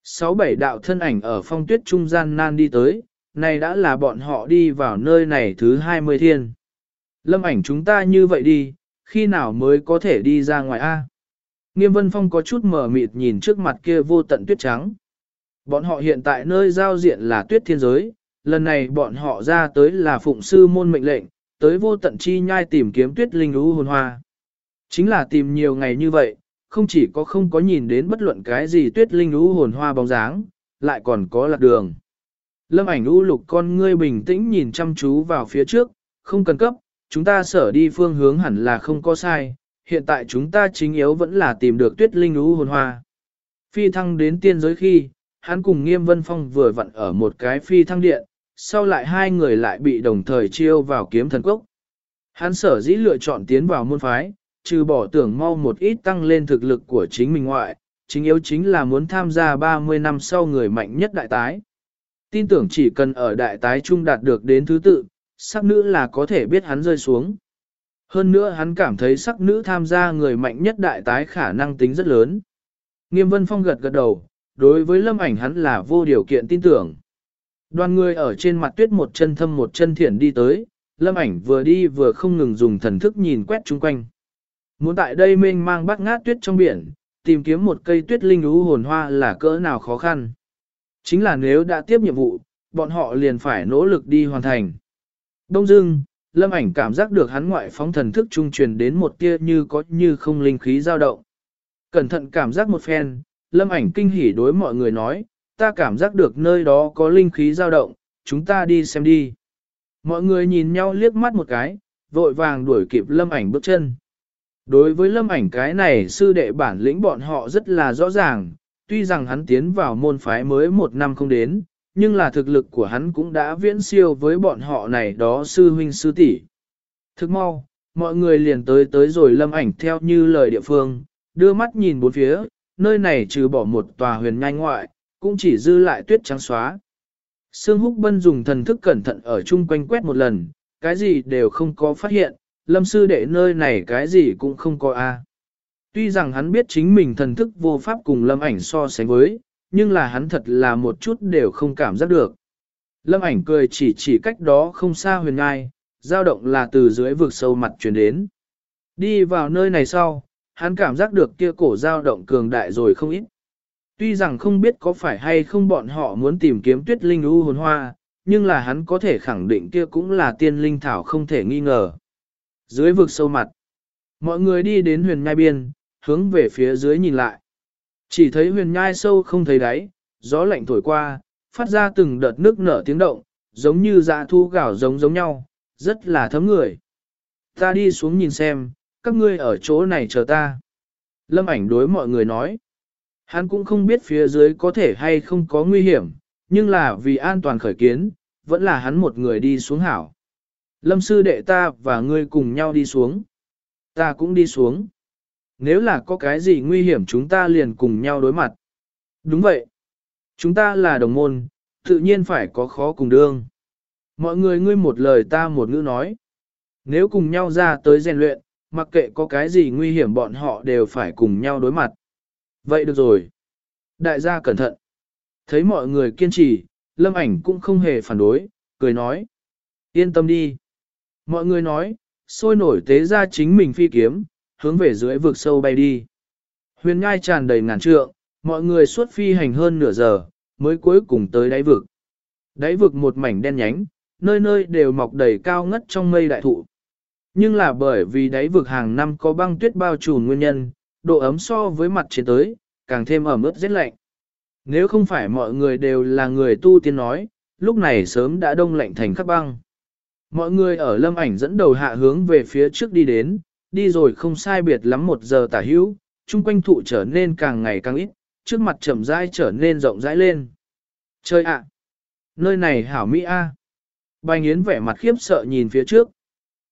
Sáu bảy đạo thân ảnh ở phong tuyết trung gian nan đi tới, này đã là bọn họ đi vào nơi này thứ hai mươi thiên. Lâm ảnh chúng ta như vậy đi, khi nào mới có thể đi ra ngoài A? Nghiêm Vân Phong có chút mở mịt nhìn trước mặt kia vô tận tuyết trắng. Bọn họ hiện tại nơi giao diện là tuyết thiên giới, lần này bọn họ ra tới là phụng sư môn mệnh lệnh, tới vô tận chi nhai tìm kiếm tuyết linh lũ hồn hoa. Chính là tìm nhiều ngày như vậy, không chỉ có không có nhìn đến bất luận cái gì tuyết linh lũ hồn hoa bóng dáng, lại còn có lạc đường. Lâm ảnh u lục con ngươi bình tĩnh nhìn chăm chú vào phía trước, không cần cấp, chúng ta sở đi phương hướng hẳn là không có sai, hiện tại chúng ta chính yếu vẫn là tìm được tuyết linh lũ hồn hoa. Phi thăng đến tiên giới khi, hắn cùng nghiêm vân phong vừa vặn ở một cái phi thăng điện, sau lại hai người lại bị đồng thời chiêu vào kiếm thần cốc. Hắn sở dĩ lựa chọn tiến vào môn phái, trừ bỏ tưởng mau một ít tăng lên thực lực của chính mình ngoại, chính yếu chính là muốn tham gia 30 năm sau người mạnh nhất đại tái. Tin tưởng chỉ cần ở đại tái trung đạt được đến thứ tự, sắc nữ là có thể biết hắn rơi xuống. Hơn nữa hắn cảm thấy sắc nữ tham gia người mạnh nhất đại tái khả năng tính rất lớn. Nghiêm Vân Phong gật gật đầu, đối với lâm ảnh hắn là vô điều kiện tin tưởng. Đoàn người ở trên mặt tuyết một chân thâm một chân thiển đi tới, lâm ảnh vừa đi vừa không ngừng dùng thần thức nhìn quét chung quanh. Muốn tại đây mênh mang bắt ngát tuyết trong biển, tìm kiếm một cây tuyết linh ú hồn hoa là cỡ nào khó khăn. Chính là nếu đã tiếp nhiệm vụ, bọn họ liền phải nỗ lực đi hoàn thành. Đông dưng, lâm ảnh cảm giác được hắn ngoại phóng thần thức trung truyền đến một tia như có như không linh khí dao động. Cẩn thận cảm giác một phen, lâm ảnh kinh hỉ đối mọi người nói, ta cảm giác được nơi đó có linh khí dao động, chúng ta đi xem đi. Mọi người nhìn nhau liếc mắt một cái, vội vàng đuổi kịp lâm ảnh bước chân. Đối với lâm ảnh cái này sư đệ bản lĩnh bọn họ rất là rõ ràng, tuy rằng hắn tiến vào môn phái mới một năm không đến, nhưng là thực lực của hắn cũng đã viễn siêu với bọn họ này đó sư huynh sư tỷ. Thức mau, mọi người liền tới tới rồi lâm ảnh theo như lời địa phương, đưa mắt nhìn bốn phía, nơi này trừ bỏ một tòa huyền nhanh ngoại, cũng chỉ dư lại tuyết trắng xóa. Sương Húc Bân dùng thần thức cẩn thận ở chung quanh quét một lần, cái gì đều không có phát hiện, lâm sư đệ nơi này cái gì cũng không có a. Tuy rằng hắn biết chính mình thần thức vô pháp cùng lâm ảnh so sánh với, nhưng là hắn thật là một chút đều không cảm giác được. Lâm ảnh cười chỉ chỉ cách đó không xa huyền ngai, dao động là từ dưới vực sâu mặt truyền đến. Đi vào nơi này sau, hắn cảm giác được kia cổ dao động cường đại rồi không ít. Tuy rằng không biết có phải hay không bọn họ muốn tìm kiếm tuyết linh u hồn hoa, nhưng là hắn có thể khẳng định kia cũng là tiên linh thảo không thể nghi ngờ. Dưới vực sâu mặt, mọi người đi đến huyền nhai biên, hướng về phía dưới nhìn lại. Chỉ thấy huyền nhai sâu không thấy đáy, gió lạnh thổi qua, phát ra từng đợt nước nở tiếng động, giống như dạ thu gạo giống giống nhau, rất là thấm người. Ta đi xuống nhìn xem, các ngươi ở chỗ này chờ ta. Lâm ảnh đối mọi người nói. Hắn cũng không biết phía dưới có thể hay không có nguy hiểm, nhưng là vì an toàn khởi kiến, vẫn là hắn một người đi xuống hảo. Lâm sư đệ ta và ngươi cùng nhau đi xuống. Ta cũng đi xuống. Nếu là có cái gì nguy hiểm chúng ta liền cùng nhau đối mặt. Đúng vậy. Chúng ta là đồng môn, tự nhiên phải có khó cùng đương. Mọi người ngươi một lời ta một ngữ nói. Nếu cùng nhau ra tới rèn luyện, mặc kệ có cái gì nguy hiểm bọn họ đều phải cùng nhau đối mặt. Vậy được rồi. Đại gia cẩn thận. Thấy mọi người kiên trì, lâm ảnh cũng không hề phản đối, cười nói. Yên tâm đi. Mọi người nói, sôi nổi tế ra chính mình phi kiếm, hướng về dưới vực sâu bay đi. Huyền ngai tràn đầy ngàn trượng, mọi người suốt phi hành hơn nửa giờ, mới cuối cùng tới đáy vực. Đáy vực một mảnh đen nhánh, nơi nơi đều mọc đầy cao ngất trong mây đại thụ. Nhưng là bởi vì đáy vực hàng năm có băng tuyết bao trùm nguyên nhân, độ ấm so với mặt trên tới, càng thêm ẩm ướt rét lạnh. Nếu không phải mọi người đều là người tu tiên nói, lúc này sớm đã đông lạnh thành khắc băng. Mọi người ở lâm ảnh dẫn đầu hạ hướng về phía trước đi đến, đi rồi không sai biệt lắm một giờ tả hữu, chung quanh thụ trở nên càng ngày càng ít, trước mặt chậm rãi trở nên rộng rãi lên. Chơi ạ! nơi này hảo Mỹ A. À. Bành Yến vẻ mặt khiếp sợ nhìn phía trước.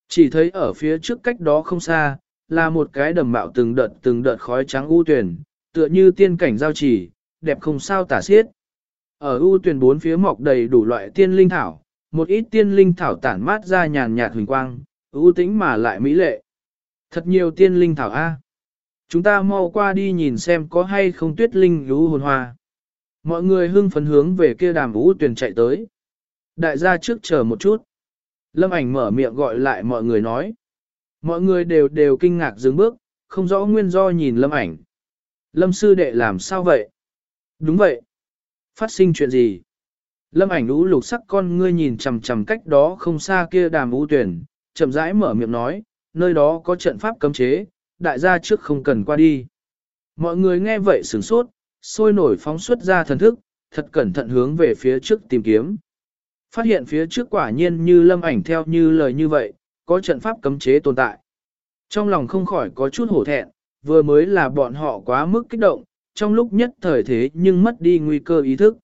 Chỉ thấy ở phía trước cách đó không xa, là một cái đầm mạo từng đợt từng đợt khói trắng u tuyển, tựa như tiên cảnh giao chỉ, đẹp không sao tả xiết. Ở u tuyển bốn phía mọc đầy đủ loại tiên linh thảo, một ít tiên linh thảo tản mát ra nhàn nhạt huỳnh quang, ưu tĩnh mà lại mỹ lệ. Thật nhiều tiên linh thảo A. Chúng ta mau qua đi nhìn xem có hay không tuyết linh lũ hồn hoa. Mọi người hưng phấn hướng về kia đàm vũ tuyển chạy tới. Đại gia trước chờ một chút. Lâm ảnh mở miệng gọi lại mọi người nói. Mọi người đều đều kinh ngạc dừng bước, không rõ nguyên do nhìn lâm ảnh. Lâm sư đệ làm sao vậy? Đúng vậy. Phát sinh chuyện gì? Lâm ảnh lũ lục sắc con ngươi nhìn chằm chằm cách đó không xa kia đàm vũ tuyển, chậm rãi mở miệng nói, nơi đó có trận pháp cấm chế, đại gia trước không cần qua đi. Mọi người nghe vậy sửng sốt, sôi nổi phóng xuất ra thần thức, thật cẩn thận hướng về phía trước tìm kiếm. Phát hiện phía trước quả nhiên như lâm ảnh theo như lời như vậy, có trận pháp cấm chế tồn tại. Trong lòng không khỏi có chút hổ thẹn, vừa mới là bọn họ quá mức kích động, trong lúc nhất thời thế nhưng mất đi nguy cơ ý thức.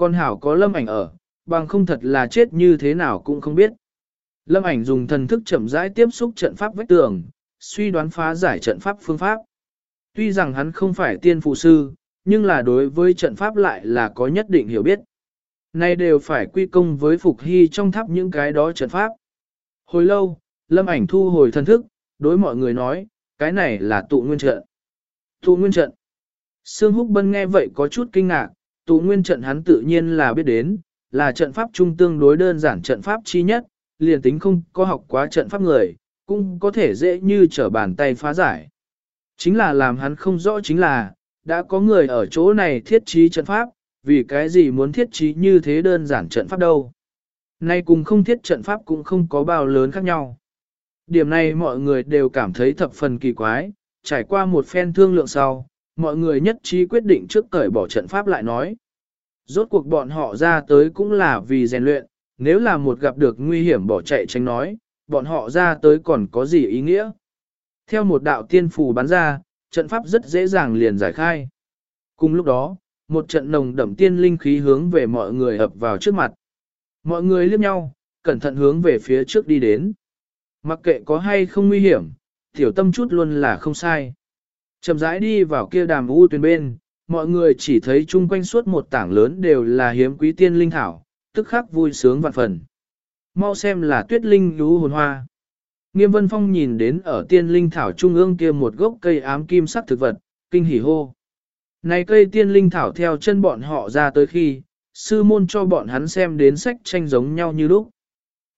Con hảo có lâm ảnh ở, bằng không thật là chết như thế nào cũng không biết. Lâm ảnh dùng thần thức chậm rãi tiếp xúc trận pháp vách tường, suy đoán phá giải trận pháp phương pháp. Tuy rằng hắn không phải tiên phụ sư, nhưng là đối với trận pháp lại là có nhất định hiểu biết. Nay đều phải quy công với Phục Hy trong tháp những cái đó trận pháp. Hồi lâu, lâm ảnh thu hồi thần thức, đối mọi người nói, cái này là tụ nguyên trận. Tụ nguyên trận. Sương Húc Bân nghe vậy có chút kinh ngạc, tụ nguyên trận hắn tự nhiên là biết đến, là trận pháp trung tương đối đơn giản trận pháp chi nhất, liền tính không có học quá trận pháp người, cũng có thể dễ như trở bàn tay phá giải. Chính là làm hắn không rõ chính là, đã có người ở chỗ này thiết trí trận pháp, vì cái gì muốn thiết trí như thế đơn giản trận pháp đâu. Nay cùng không thiết trận pháp cũng không có bao lớn khác nhau. Điểm này mọi người đều cảm thấy thập phần kỳ quái, trải qua một phen thương lượng sau, mọi người nhất trí quyết định trước cởi bỏ trận pháp lại nói. Rốt cuộc bọn họ ra tới cũng là vì rèn luyện, nếu là một gặp được nguy hiểm bỏ chạy tránh nói, bọn họ ra tới còn có gì ý nghĩa. Theo một đạo tiên phù bắn ra, trận pháp rất dễ dàng liền giải khai. Cùng lúc đó, một trận nồng đậm tiên linh khí hướng về mọi người ập vào trước mặt. Mọi người liếc nhau, cẩn thận hướng về phía trước đi đến. Mặc kệ có hay không nguy hiểm, tiểu tâm chút luôn là không sai. Chậm rãi đi vào kia đàm u tuyền bên, mọi người chỉ thấy chung quanh suốt một tảng lớn đều là hiếm quý tiên linh thảo, tức khắc vui sướng vạn phần. Mau xem là tuyết linh lú hồn hoa. Nghiêm Vân Phong nhìn đến ở tiên linh thảo trung ương kia một gốc cây ám kim sắc thực vật, kinh hỉ hô. Này cây tiên linh thảo theo chân bọn họ ra tới khi, sư môn cho bọn hắn xem đến sách tranh giống nhau như lúc.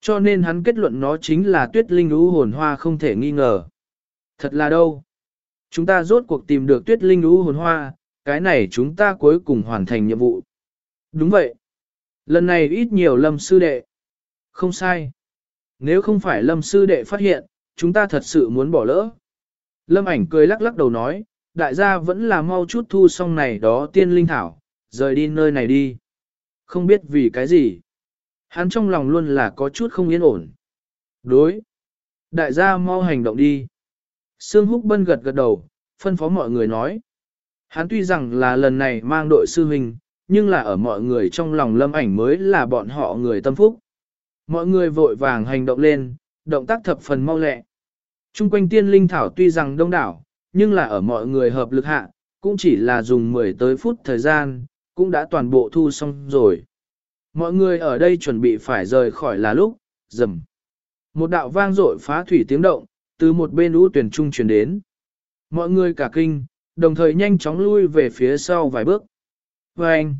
Cho nên hắn kết luận nó chính là tuyết linh lú hồn hoa không thể nghi ngờ. Thật là đâu? Chúng ta rốt cuộc tìm được tuyết linh lũ hồn hoa, cái này chúng ta cuối cùng hoàn thành nhiệm vụ. Đúng vậy. Lần này ít nhiều lâm sư đệ. Không sai. Nếu không phải lâm sư đệ phát hiện, chúng ta thật sự muốn bỏ lỡ. Lâm ảnh cười lắc lắc đầu nói, đại gia vẫn là mau chút thu xong này đó tiên linh thảo, rời đi nơi này đi. Không biết vì cái gì. Hắn trong lòng luôn là có chút không yên ổn. Đối. Đại gia mau hành động đi. Sương Húc Bân gật gật đầu, phân phó mọi người nói. Hắn tuy rằng là lần này mang đội sư huynh, nhưng là ở mọi người trong lòng lâm ảnh mới là bọn họ người tâm phúc. Mọi người vội vàng hành động lên, động tác thập phần mau lẹ. Trung quanh tiên linh thảo tuy rằng đông đảo, nhưng là ở mọi người hợp lực hạ, cũng chỉ là dùng 10 tới phút thời gian, cũng đã toàn bộ thu xong rồi. Mọi người ở đây chuẩn bị phải rời khỏi là lúc, rầm. Một đạo vang dội phá thủy tiếng động, từ một bên ưu tuyển trung truyền đến. Mọi người cả kinh, đồng thời nhanh chóng lui về phía sau vài bước. Và anh,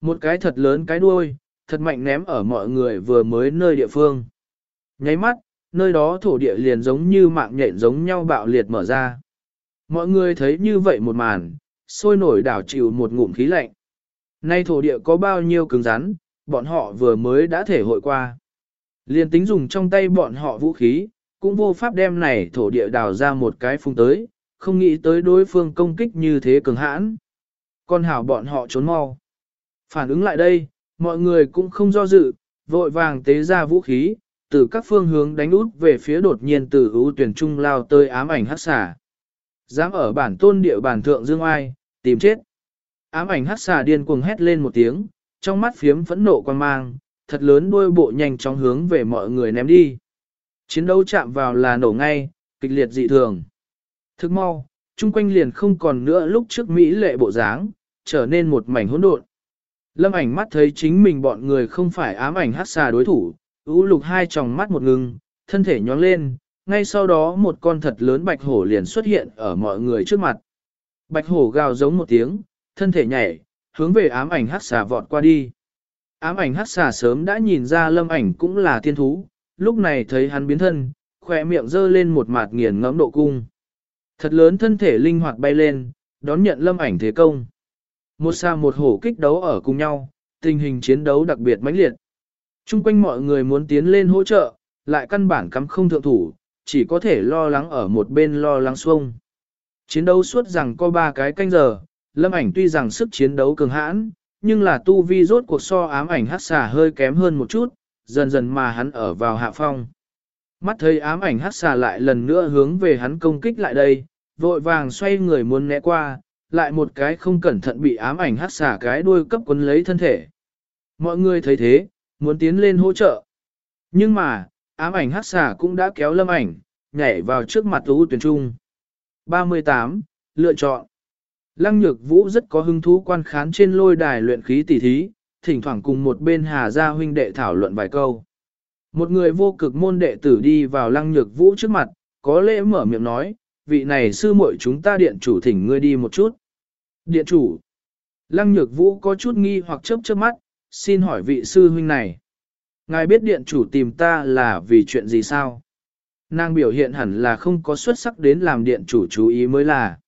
một cái thật lớn cái đuôi, thật mạnh ném ở mọi người vừa mới nơi địa phương. Nháy mắt, nơi đó thổ địa liền giống như mạng nhện giống nhau bạo liệt mở ra. Mọi người thấy như vậy một màn, sôi nổi đảo chịu một ngụm khí lạnh. Nay thổ địa có bao nhiêu cứng rắn, bọn họ vừa mới đã thể hội qua. liền tính dùng trong tay bọn họ vũ khí, cũng vô pháp đem này thổ địa đào ra một cái phung tới, không nghĩ tới đối phương công kích như thế cường hãn. Con hảo bọn họ trốn mau. Phản ứng lại đây, mọi người cũng không do dự, vội vàng tế ra vũ khí, từ các phương hướng đánh út về phía đột nhiên từ ưu tuyển trung lao tới ám ảnh hắc xà. Dám ở bản tôn địa bản thượng dương ai, tìm chết. Ám ảnh hắc xà điên cuồng hét lên một tiếng, trong mắt phiếm phẫn nộ quan mang, thật lớn đuôi bộ nhanh chóng hướng về mọi người ném đi. Chiến đấu chạm vào là nổ ngay, kịch liệt dị thường. Thức mau, chung quanh liền không còn nữa lúc trước Mỹ lệ bộ dáng, trở nên một mảnh hỗn độn. Lâm ảnh mắt thấy chính mình bọn người không phải ám ảnh hát xà đối thủ, ú lục hai tròng mắt một ngừng, thân thể nhón lên, ngay sau đó một con thật lớn bạch hổ liền xuất hiện ở mọi người trước mặt. Bạch hổ gào giống một tiếng, thân thể nhảy, hướng về ám ảnh hát xà vọt qua đi. Ám ảnh hát xà sớm đã nhìn ra lâm ảnh cũng là thiên thú, lúc này thấy hắn biến thân, khỏe miệng dơ lên một mạt nghiền ngẫm độ cung. Thật lớn thân thể linh hoạt bay lên, đón nhận lâm ảnh thế công. Một xa một hổ kích đấu ở cùng nhau, tình hình chiến đấu đặc biệt mãnh liệt. Trung quanh mọi người muốn tiến lên hỗ trợ, lại căn bản cắm không thượng thủ, chỉ có thể lo lắng ở một bên lo lắng xuông. Chiến đấu suốt rằng có ba cái canh giờ, lâm ảnh tuy rằng sức chiến đấu cường hãn, nhưng là tu vi rốt cuộc so ám ảnh hát xà hơi kém hơn một chút, dần dần mà hắn ở vào hạ phong. Mắt thấy ám ảnh hát xà lại lần nữa hướng về hắn công kích lại đây, vội vàng xoay người muốn né qua, lại một cái không cẩn thận bị ám ảnh hát xà cái đuôi cấp quấn lấy thân thể. Mọi người thấy thế, muốn tiến lên hỗ trợ. Nhưng mà, ám ảnh hát xà cũng đã kéo lâm ảnh, nhảy vào trước mặt tú tuyển trung. 38. Lựa chọn Lăng nhược vũ rất có hứng thú quan khán trên lôi đài luyện khí tỷ thí, thỉnh thoảng cùng một bên hà gia huynh đệ thảo luận vài câu. Một người vô cực môn đệ tử đi vào lăng nhược vũ trước mặt, có lễ mở miệng nói, vị này sư muội chúng ta điện chủ thỉnh ngươi đi một chút. Điện chủ. Lăng nhược vũ có chút nghi hoặc chớp chớp mắt, xin hỏi vị sư huynh này. Ngài biết điện chủ tìm ta là vì chuyện gì sao? Nàng biểu hiện hẳn là không có xuất sắc đến làm điện chủ chú ý mới là.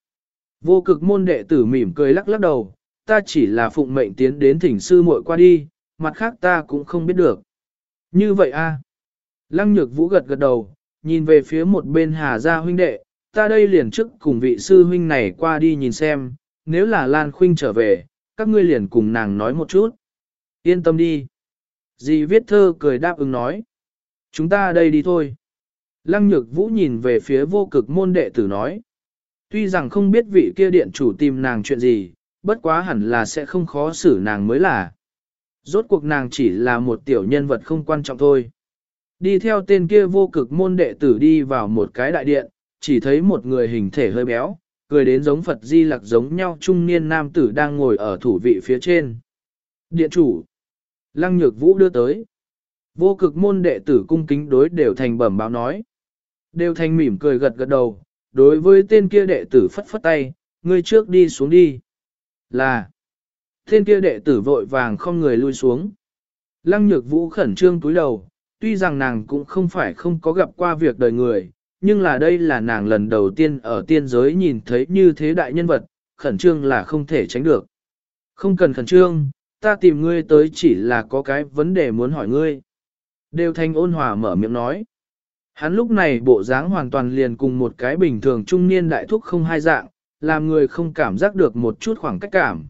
Vô cực môn đệ tử mỉm cười lắc lắc đầu, ta chỉ là phụng mệnh tiến đến thỉnh sư muội qua đi, mặt khác ta cũng không biết được. Như vậy a Lăng nhược vũ gật gật đầu, nhìn về phía một bên hà gia huynh đệ, ta đây liền trước cùng vị sư huynh này qua đi nhìn xem, nếu là Lan Khuynh trở về, các ngươi liền cùng nàng nói một chút. Yên tâm đi. Dì viết thơ cười đáp ứng nói. Chúng ta đây đi thôi. Lăng nhược vũ nhìn về phía vô cực môn đệ tử nói. Tuy rằng không biết vị kia điện chủ tìm nàng chuyện gì, bất quá hẳn là sẽ không khó xử nàng mới là. Rốt cuộc nàng chỉ là một tiểu nhân vật không quan trọng thôi. Đi theo tên kia vô cực môn đệ tử đi vào một cái đại điện, chỉ thấy một người hình thể hơi béo, cười đến giống Phật Di Lặc giống nhau trung niên nam tử đang ngồi ở thủ vị phía trên. Điện chủ, Lăng Nhược Vũ đưa tới. Vô cực môn đệ tử cung kính đối đều thành bẩm báo nói. Đều thành mỉm cười gật gật đầu, đối với tên kia đệ tử phất phất tay, ngươi trước đi xuống đi. Là, thiên kia đệ tử vội vàng không người lui xuống. Lăng Nhược Vũ khẩn trương túi đầu, tuy rằng nàng cũng không phải không có gặp qua việc đời người, nhưng là đây là nàng lần đầu tiên ở tiên giới nhìn thấy như thế đại nhân vật, khẩn trương là không thể tránh được. Không cần khẩn trương, ta tìm ngươi tới chỉ là có cái vấn đề muốn hỏi ngươi. Đều thanh ôn hòa mở miệng nói. Hắn lúc này bộ dáng hoàn toàn liền cùng một cái bình thường trung niên đại thúc không hai dạng, làm người không cảm giác được một chút khoảng cách cảm.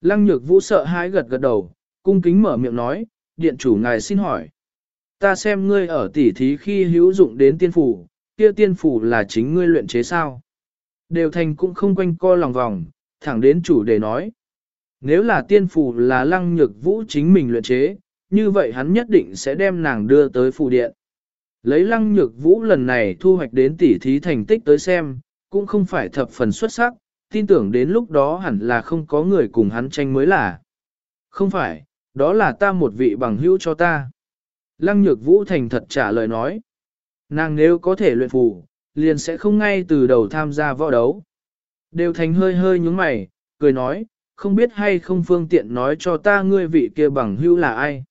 Lăng nhược vũ sợ hãi gật gật đầu, cung kính mở miệng nói, điện chủ ngài xin hỏi. Ta xem ngươi ở tỉ thí khi hữu dụng đến tiên phủ, kia tiên phủ là chính ngươi luyện chế sao? Đều thành cũng không quanh co lòng vòng, thẳng đến chủ đề nói. Nếu là tiên phủ là lăng nhược vũ chính mình luyện chế, như vậy hắn nhất định sẽ đem nàng đưa tới phủ điện. Lấy lăng nhược vũ lần này thu hoạch đến tỉ thí thành tích tới xem, cũng không phải thập phần xuất sắc, tin tưởng đến lúc đó hẳn là không có người cùng hắn tranh mới là. Không phải, đó là ta một vị bằng hữu cho ta. Lăng nhược vũ thành thật trả lời nói. Nàng nếu có thể luyện phù, liền sẽ không ngay từ đầu tham gia võ đấu. Đều thành hơi hơi nhúng mày, cười nói, không biết hay không phương tiện nói cho ta ngươi vị kia bằng hữu là ai.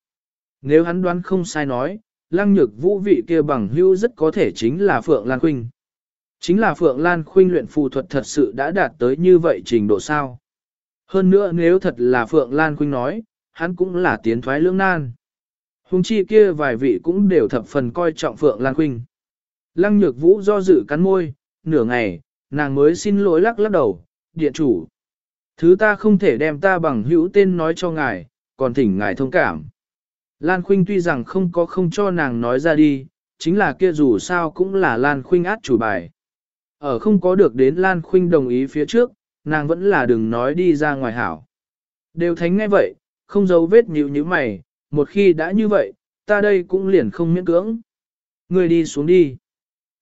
Nếu hắn đoán không sai nói, lăng nhược vũ vị kia bằng hữu rất có thể chính là Phượng Lan Quynh. Chính là Phượng Lan Khuynh luyện phù thuật thật sự đã đạt tới như vậy trình độ sao. Hơn nữa nếu thật là Phượng Lan Khuynh nói, hắn cũng là tiến thoái lưỡng nan. Hùng chi kia vài vị cũng đều thập phần coi trọng Phượng Lan Khuynh. Lăng nhược vũ do dự cắn môi, nửa ngày, nàng mới xin lỗi lắc lắc đầu, điện chủ. Thứ ta không thể đem ta bằng hữu tên nói cho ngài, còn thỉnh ngài thông cảm. Lan Khuynh tuy rằng không có không cho nàng nói ra đi, chính là kia dù sao cũng là Lan Khuynh át chủ bài. Ở không có được đến Lan Khuynh đồng ý phía trước, nàng vẫn là đừng nói đi ra ngoài hảo. Đều thánh ngay vậy, không giấu vết nhíu như mày, một khi đã như vậy, ta đây cũng liền không miễn cưỡng. Người đi xuống đi.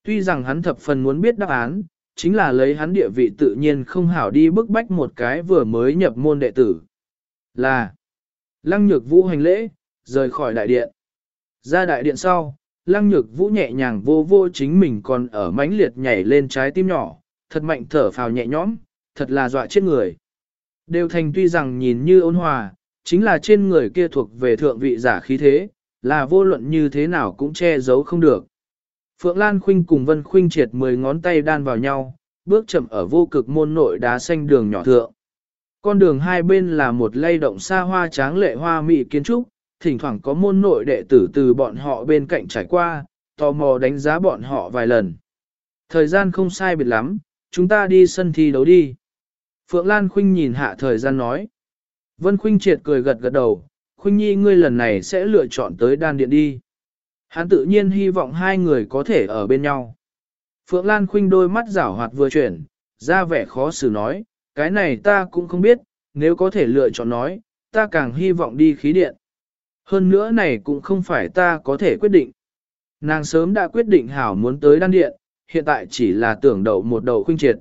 Tuy rằng hắn thập phần muốn biết đáp án, chính là lấy hắn địa vị tự nhiên không hảo đi bức bách một cái vừa mới nhập môn đệ tử. Là Lăng nhược vũ hành lễ, rời khỏi đại điện. Ra đại điện sau, lăng nhược vũ nhẹ nhàng vô vô chính mình còn ở mãnh liệt nhảy lên trái tim nhỏ, thật mạnh thở phào nhẹ nhõm, thật là dọa chết người. Đều thành tuy rằng nhìn như ôn hòa, chính là trên người kia thuộc về thượng vị giả khí thế, là vô luận như thế nào cũng che giấu không được. Phượng Lan Khuynh cùng Vân Khuynh triệt mười ngón tay đan vào nhau, bước chậm ở vô cực môn nội đá xanh đường nhỏ thượng. Con đường hai bên là một lay động xa hoa tráng lệ hoa mỹ kiến trúc, thỉnh thoảng có môn nội đệ tử từ bọn họ bên cạnh trải qua, tò mò đánh giá bọn họ vài lần. Thời gian không sai biệt lắm, chúng ta đi sân thi đấu đi. Phượng Lan Khuynh nhìn hạ thời gian nói. Vân Khuynh triệt cười gật gật đầu, Khuynh Nhi ngươi lần này sẽ lựa chọn tới đan điện đi. Hắn tự nhiên hy vọng hai người có thể ở bên nhau. Phượng Lan Khuynh đôi mắt rảo hoạt vừa chuyển, ra vẻ khó xử nói, cái này ta cũng không biết, nếu có thể lựa chọn nói, ta càng hy vọng đi khí điện. Hơn nữa này cũng không phải ta có thể quyết định. Nàng sớm đã quyết định hảo muốn tới đan điện, hiện tại chỉ là tưởng đậu một đầu khuynh triệt.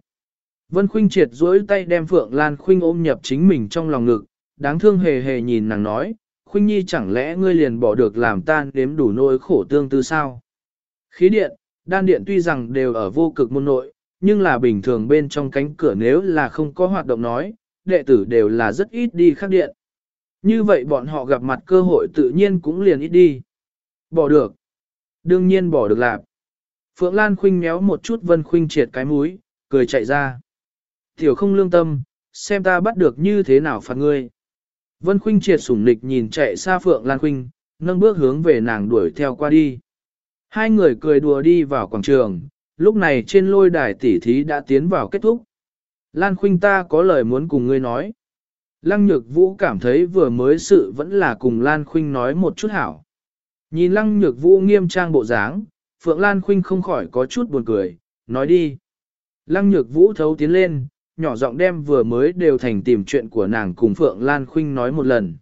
Vân khuynh triệt duỗi tay đem Phượng Lan khuynh ôm nhập chính mình trong lòng ngực, đáng thương hề hề nhìn nàng nói, khuynh nhi chẳng lẽ ngươi liền bỏ được làm tan đếm đủ nỗi khổ tương tư sao? Khí điện, đan điện tuy rằng đều ở vô cực môn nội, nhưng là bình thường bên trong cánh cửa nếu là không có hoạt động nói, đệ tử đều là rất ít đi khác điện. Như vậy bọn họ gặp mặt cơ hội tự nhiên cũng liền ít đi. Bỏ được. Đương nhiên bỏ được lạp. Phượng Lan khinh méo một chút Vân khinh triệt cái mũi, cười chạy ra. Tiểu không lương tâm, xem ta bắt được như thế nào phạt ngươi. Vân khinh triệt sủng nịch nhìn chạy xa Phượng Lan khinh, nâng bước hướng về nàng đuổi theo qua đi. Hai người cười đùa đi vào quảng trường, lúc này trên lôi đài tỉ thí đã tiến vào kết thúc. Lan khinh ta có lời muốn cùng ngươi nói. Lăng Nhược Vũ cảm thấy vừa mới sự vẫn là cùng Lan Khuynh nói một chút hảo. Nhìn Lăng Nhược Vũ nghiêm trang bộ dáng, Phượng Lan Khuynh không khỏi có chút buồn cười, nói đi. Lăng Nhược Vũ thấu tiến lên, nhỏ giọng đem vừa mới đều thành tìm chuyện của nàng cùng Phượng Lan Khuynh nói một lần.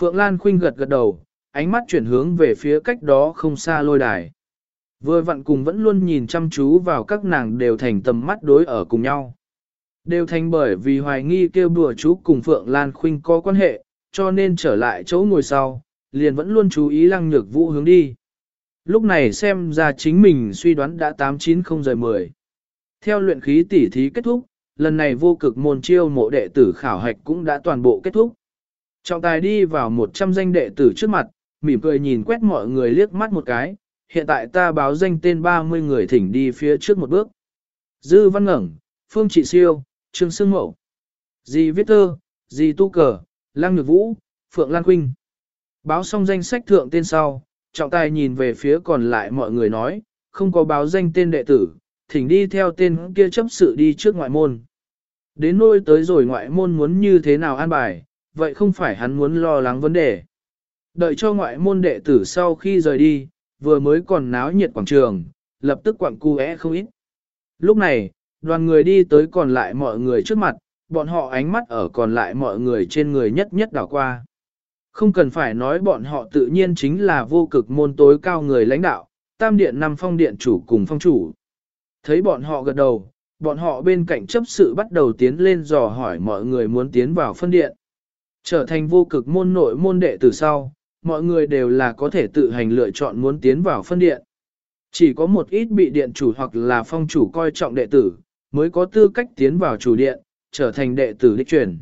Phượng Lan Khuynh gật gật đầu, ánh mắt chuyển hướng về phía cách đó không xa lôi đài. Vừa vặn cùng vẫn luôn nhìn chăm chú vào các nàng đều thành tầm mắt đối ở cùng nhau. Đều thành bởi vì hoài nghi kêu bùa chú cùng Phượng Lan Khuynh có quan hệ, cho nên trở lại chỗ ngồi sau, liền vẫn luôn chú ý lăng nhược vũ hướng đi. Lúc này xem ra chính mình suy đoán đã 890 giờ 10. Theo luyện khí tỉ thí kết thúc, lần này vô cực môn chiêu mộ đệ tử khảo hạch cũng đã toàn bộ kết thúc. Trọng tài đi vào 100 danh đệ tử trước mặt, mỉm cười nhìn quét mọi người liếc mắt một cái, hiện tại ta báo danh tên 30 người thỉnh đi phía trước một bước. Dư Văn Ngẩng, Phương Trị Siêu, Trương Sương Mậu, dì viết thơ, dì tu cờ, Lăng Nhược Vũ, Phượng Lan Quynh. Báo xong danh sách thượng tên sau, trọng tài nhìn về phía còn lại mọi người nói, không có báo danh tên đệ tử, thỉnh đi theo tên kia chấp sự đi trước ngoại môn. Đến nôi tới rồi ngoại môn muốn như thế nào an bài, vậy không phải hắn muốn lo lắng vấn đề. Đợi cho ngoại môn đệ tử sau khi rời đi, vừa mới còn náo nhiệt quảng trường, lập tức quảng cu é không ít. Lúc này, Đoàn người đi tới còn lại mọi người trước mặt, bọn họ ánh mắt ở còn lại mọi người trên người nhất nhất đảo qua. Không cần phải nói bọn họ tự nhiên chính là vô cực môn tối cao người lãnh đạo, tam điện năm phong điện chủ cùng phong chủ. Thấy bọn họ gật đầu, bọn họ bên cạnh chấp sự bắt đầu tiến lên dò hỏi mọi người muốn tiến vào phân điện. Trở thành vô cực môn nội môn đệ từ sau, mọi người đều là có thể tự hành lựa chọn muốn tiến vào phân điện. Chỉ có một ít bị điện chủ hoặc là phong chủ coi trọng đệ tử, mới có tư cách tiến vào chủ điện, trở thành đệ tử đích truyền.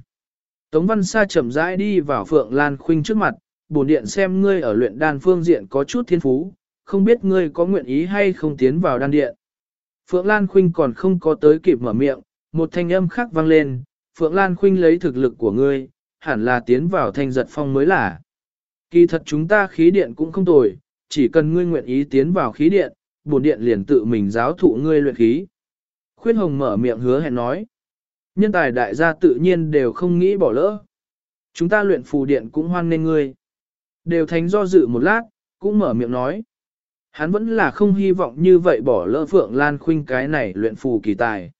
Tống Văn Sa chậm rãi đi vào Phượng Lan Khuynh trước mặt, bổn điện xem ngươi ở luyện đan phương diện có chút thiên phú, không biết ngươi có nguyện ý hay không tiến vào đan điện. Phượng Lan Khuynh còn không có tới kịp mở miệng, một thanh âm khác vang lên, Phượng Lan Khuynh lấy thực lực của ngươi, hẳn là tiến vào thanh giật phong mới là. Kỳ thật chúng ta khí điện cũng không tồi, chỉ cần ngươi nguyện ý tiến vào khí điện, bổn điện liền tự mình giáo thụ ngươi luyện khí. Khuyên Hồng mở miệng hứa hẹn nói. Nhân tài đại gia tự nhiên đều không nghĩ bỏ lỡ. Chúng ta luyện phù điện cũng hoan nên ngươi. Đều thánh do dự một lát, cũng mở miệng nói. Hắn vẫn là không hy vọng như vậy bỏ lỡ Phượng Lan Khuynh cái này luyện phù kỳ tài.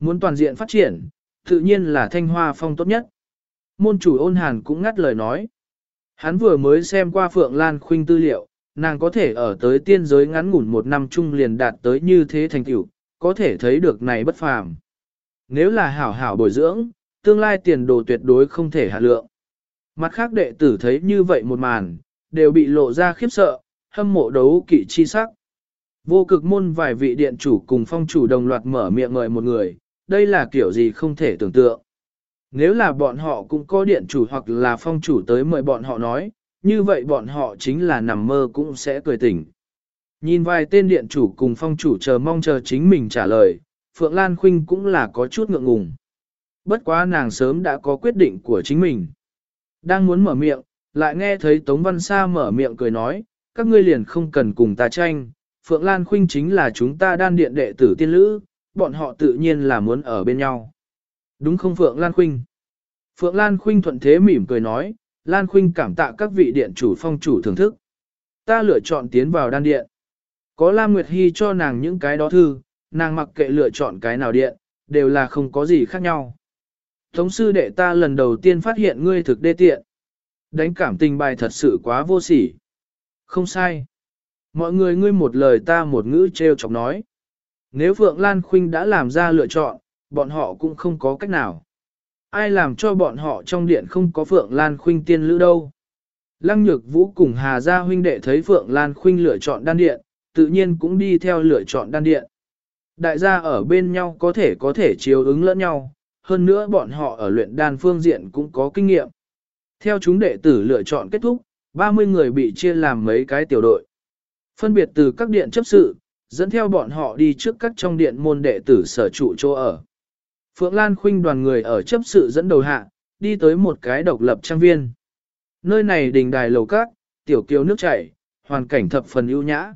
Muốn toàn diện phát triển, tự nhiên là thanh hoa phong tốt nhất. Môn chủ ôn hàn cũng ngắt lời nói. Hắn vừa mới xem qua Phượng Lan Khuynh tư liệu, nàng có thể ở tới tiên giới ngắn ngủn một năm chung liền đạt tới như thế thành tựu, có thể thấy được này bất phàm. Nếu là hảo hảo bồi dưỡng, tương lai tiền đồ tuyệt đối không thể hạ lượng. Mặt khác đệ tử thấy như vậy một màn, đều bị lộ ra khiếp sợ, hâm mộ đấu kỵ chi sắc. Vô cực môn vài vị điện chủ cùng phong chủ đồng loạt mở miệng mời một người, đây là kiểu gì không thể tưởng tượng. Nếu là bọn họ cũng có điện chủ hoặc là phong chủ tới mời bọn họ nói, như vậy bọn họ chính là nằm mơ cũng sẽ cười tỉnh. Nhìn vài tên điện chủ cùng phong chủ chờ mong chờ chính mình trả lời, Phượng Lan Khuynh cũng là có chút ngượng ngùng. Bất quá nàng sớm đã có quyết định của chính mình. Đang muốn mở miệng, lại nghe thấy Tống Văn Sa mở miệng cười nói, các ngươi liền không cần cùng ta tranh, Phượng Lan Khuynh chính là chúng ta đan điện đệ tử tiên lữ, bọn họ tự nhiên là muốn ở bên nhau. Đúng không Phượng Lan Khuynh? Phượng Lan Khuynh thuận thế mỉm cười nói, Lan Khuynh cảm tạ các vị điện chủ phong chủ thưởng thức. Ta lựa chọn tiến vào đan điện. Có Lam Nguyệt Hy cho nàng những cái đó thư, nàng mặc kệ lựa chọn cái nào điện, đều là không có gì khác nhau. Thống sư đệ ta lần đầu tiên phát hiện ngươi thực đê tiện. Đánh cảm tình bài thật sự quá vô sỉ. Không sai. Mọi người ngươi một lời ta một ngữ treo chọc nói. Nếu Phượng Lan Khuynh đã làm ra lựa chọn, bọn họ cũng không có cách nào. Ai làm cho bọn họ trong điện không có Phượng Lan Khuynh tiên lữ đâu. Lăng Nhược Vũ cùng Hà Gia huynh đệ thấy Phượng Lan Khuynh lựa chọn đan điện, tự nhiên cũng đi theo lựa chọn đan điện. Đại gia ở bên nhau có thể có thể chiếu ứng lẫn nhau, hơn nữa bọn họ ở luyện đan phương diện cũng có kinh nghiệm. Theo chúng đệ tử lựa chọn kết thúc, 30 người bị chia làm mấy cái tiểu đội. Phân biệt từ các điện chấp sự, dẫn theo bọn họ đi trước các trong điện môn đệ tử sở trụ chỗ ở. Phượng Lan Khuynh đoàn người ở chấp sự dẫn đầu hạ, đi tới một cái độc lập trang viên. Nơi này đình đài lầu các, tiểu kiều nước chảy, hoàn cảnh thập phần ưu nhã.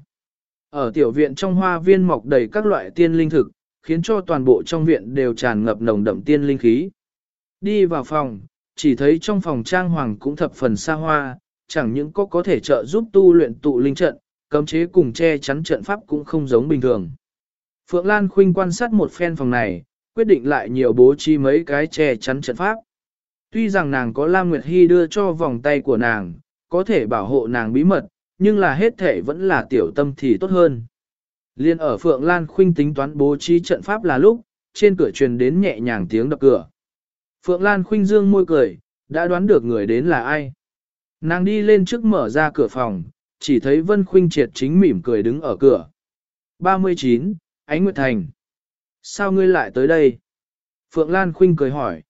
Ở tiểu viện trong hoa viên mọc đầy các loại tiên linh thực, khiến cho toàn bộ trong viện đều tràn ngập nồng đậm tiên linh khí. Đi vào phòng, chỉ thấy trong phòng trang hoàng cũng thập phần xa hoa, chẳng những có có thể trợ giúp tu luyện tụ linh trận, cấm chế cùng che chắn trận pháp cũng không giống bình thường. Phượng Lan Khuynh quan sát một phen phòng này, quyết định lại nhiều bố trí mấy cái che chắn trận pháp. Tuy rằng nàng có Lam Nguyệt Hy đưa cho vòng tay của nàng, có thể bảo hộ nàng bí mật, nhưng là hết thể vẫn là tiểu tâm thì tốt hơn. Liên ở Phượng Lan Khuynh tính toán bố trí trận pháp là lúc, trên cửa truyền đến nhẹ nhàng tiếng đập cửa. Phượng Lan Khuynh dương môi cười, đã đoán được người đến là ai. Nàng đi lên trước mở ra cửa phòng, chỉ thấy Vân Khuynh triệt chính mỉm cười đứng ở cửa. 39. Ánh Nguyệt Thành. Sao ngươi lại tới đây? Phượng Lan Khuynh cười hỏi.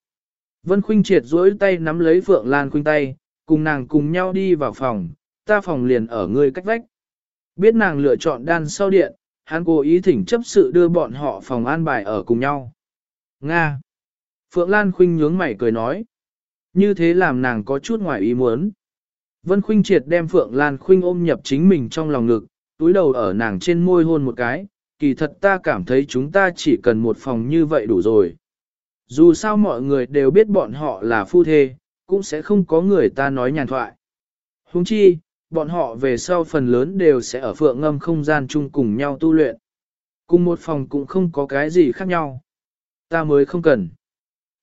Vân Khuynh triệt duỗi tay nắm lấy Phượng Lan Khuynh tay, cùng nàng cùng nhau đi vào phòng, ta phòng liền ở ngươi cách vách. Biết nàng lựa chọn đan sau điện, hắn cố ý thỉnh chấp sự đưa bọn họ phòng an bài ở cùng nhau. Nga. Phượng Lan Khuynh nhướng mày cười nói. Như thế làm nàng có chút ngoài ý muốn. Vân Khuynh triệt đem Phượng Lan Khuynh ôm nhập chính mình trong lòng ngực, túi đầu ở nàng trên môi hôn một cái, kỳ thật ta cảm thấy chúng ta chỉ cần một phòng như vậy đủ rồi. Dù sao mọi người đều biết bọn họ là phu thê, cũng sẽ không có người ta nói nhàn thoại. Huống chi, bọn họ về sau phần lớn đều sẽ ở phượng ngâm không gian chung cùng nhau tu luyện. Cùng một phòng cũng không có cái gì khác nhau. Ta mới không cần.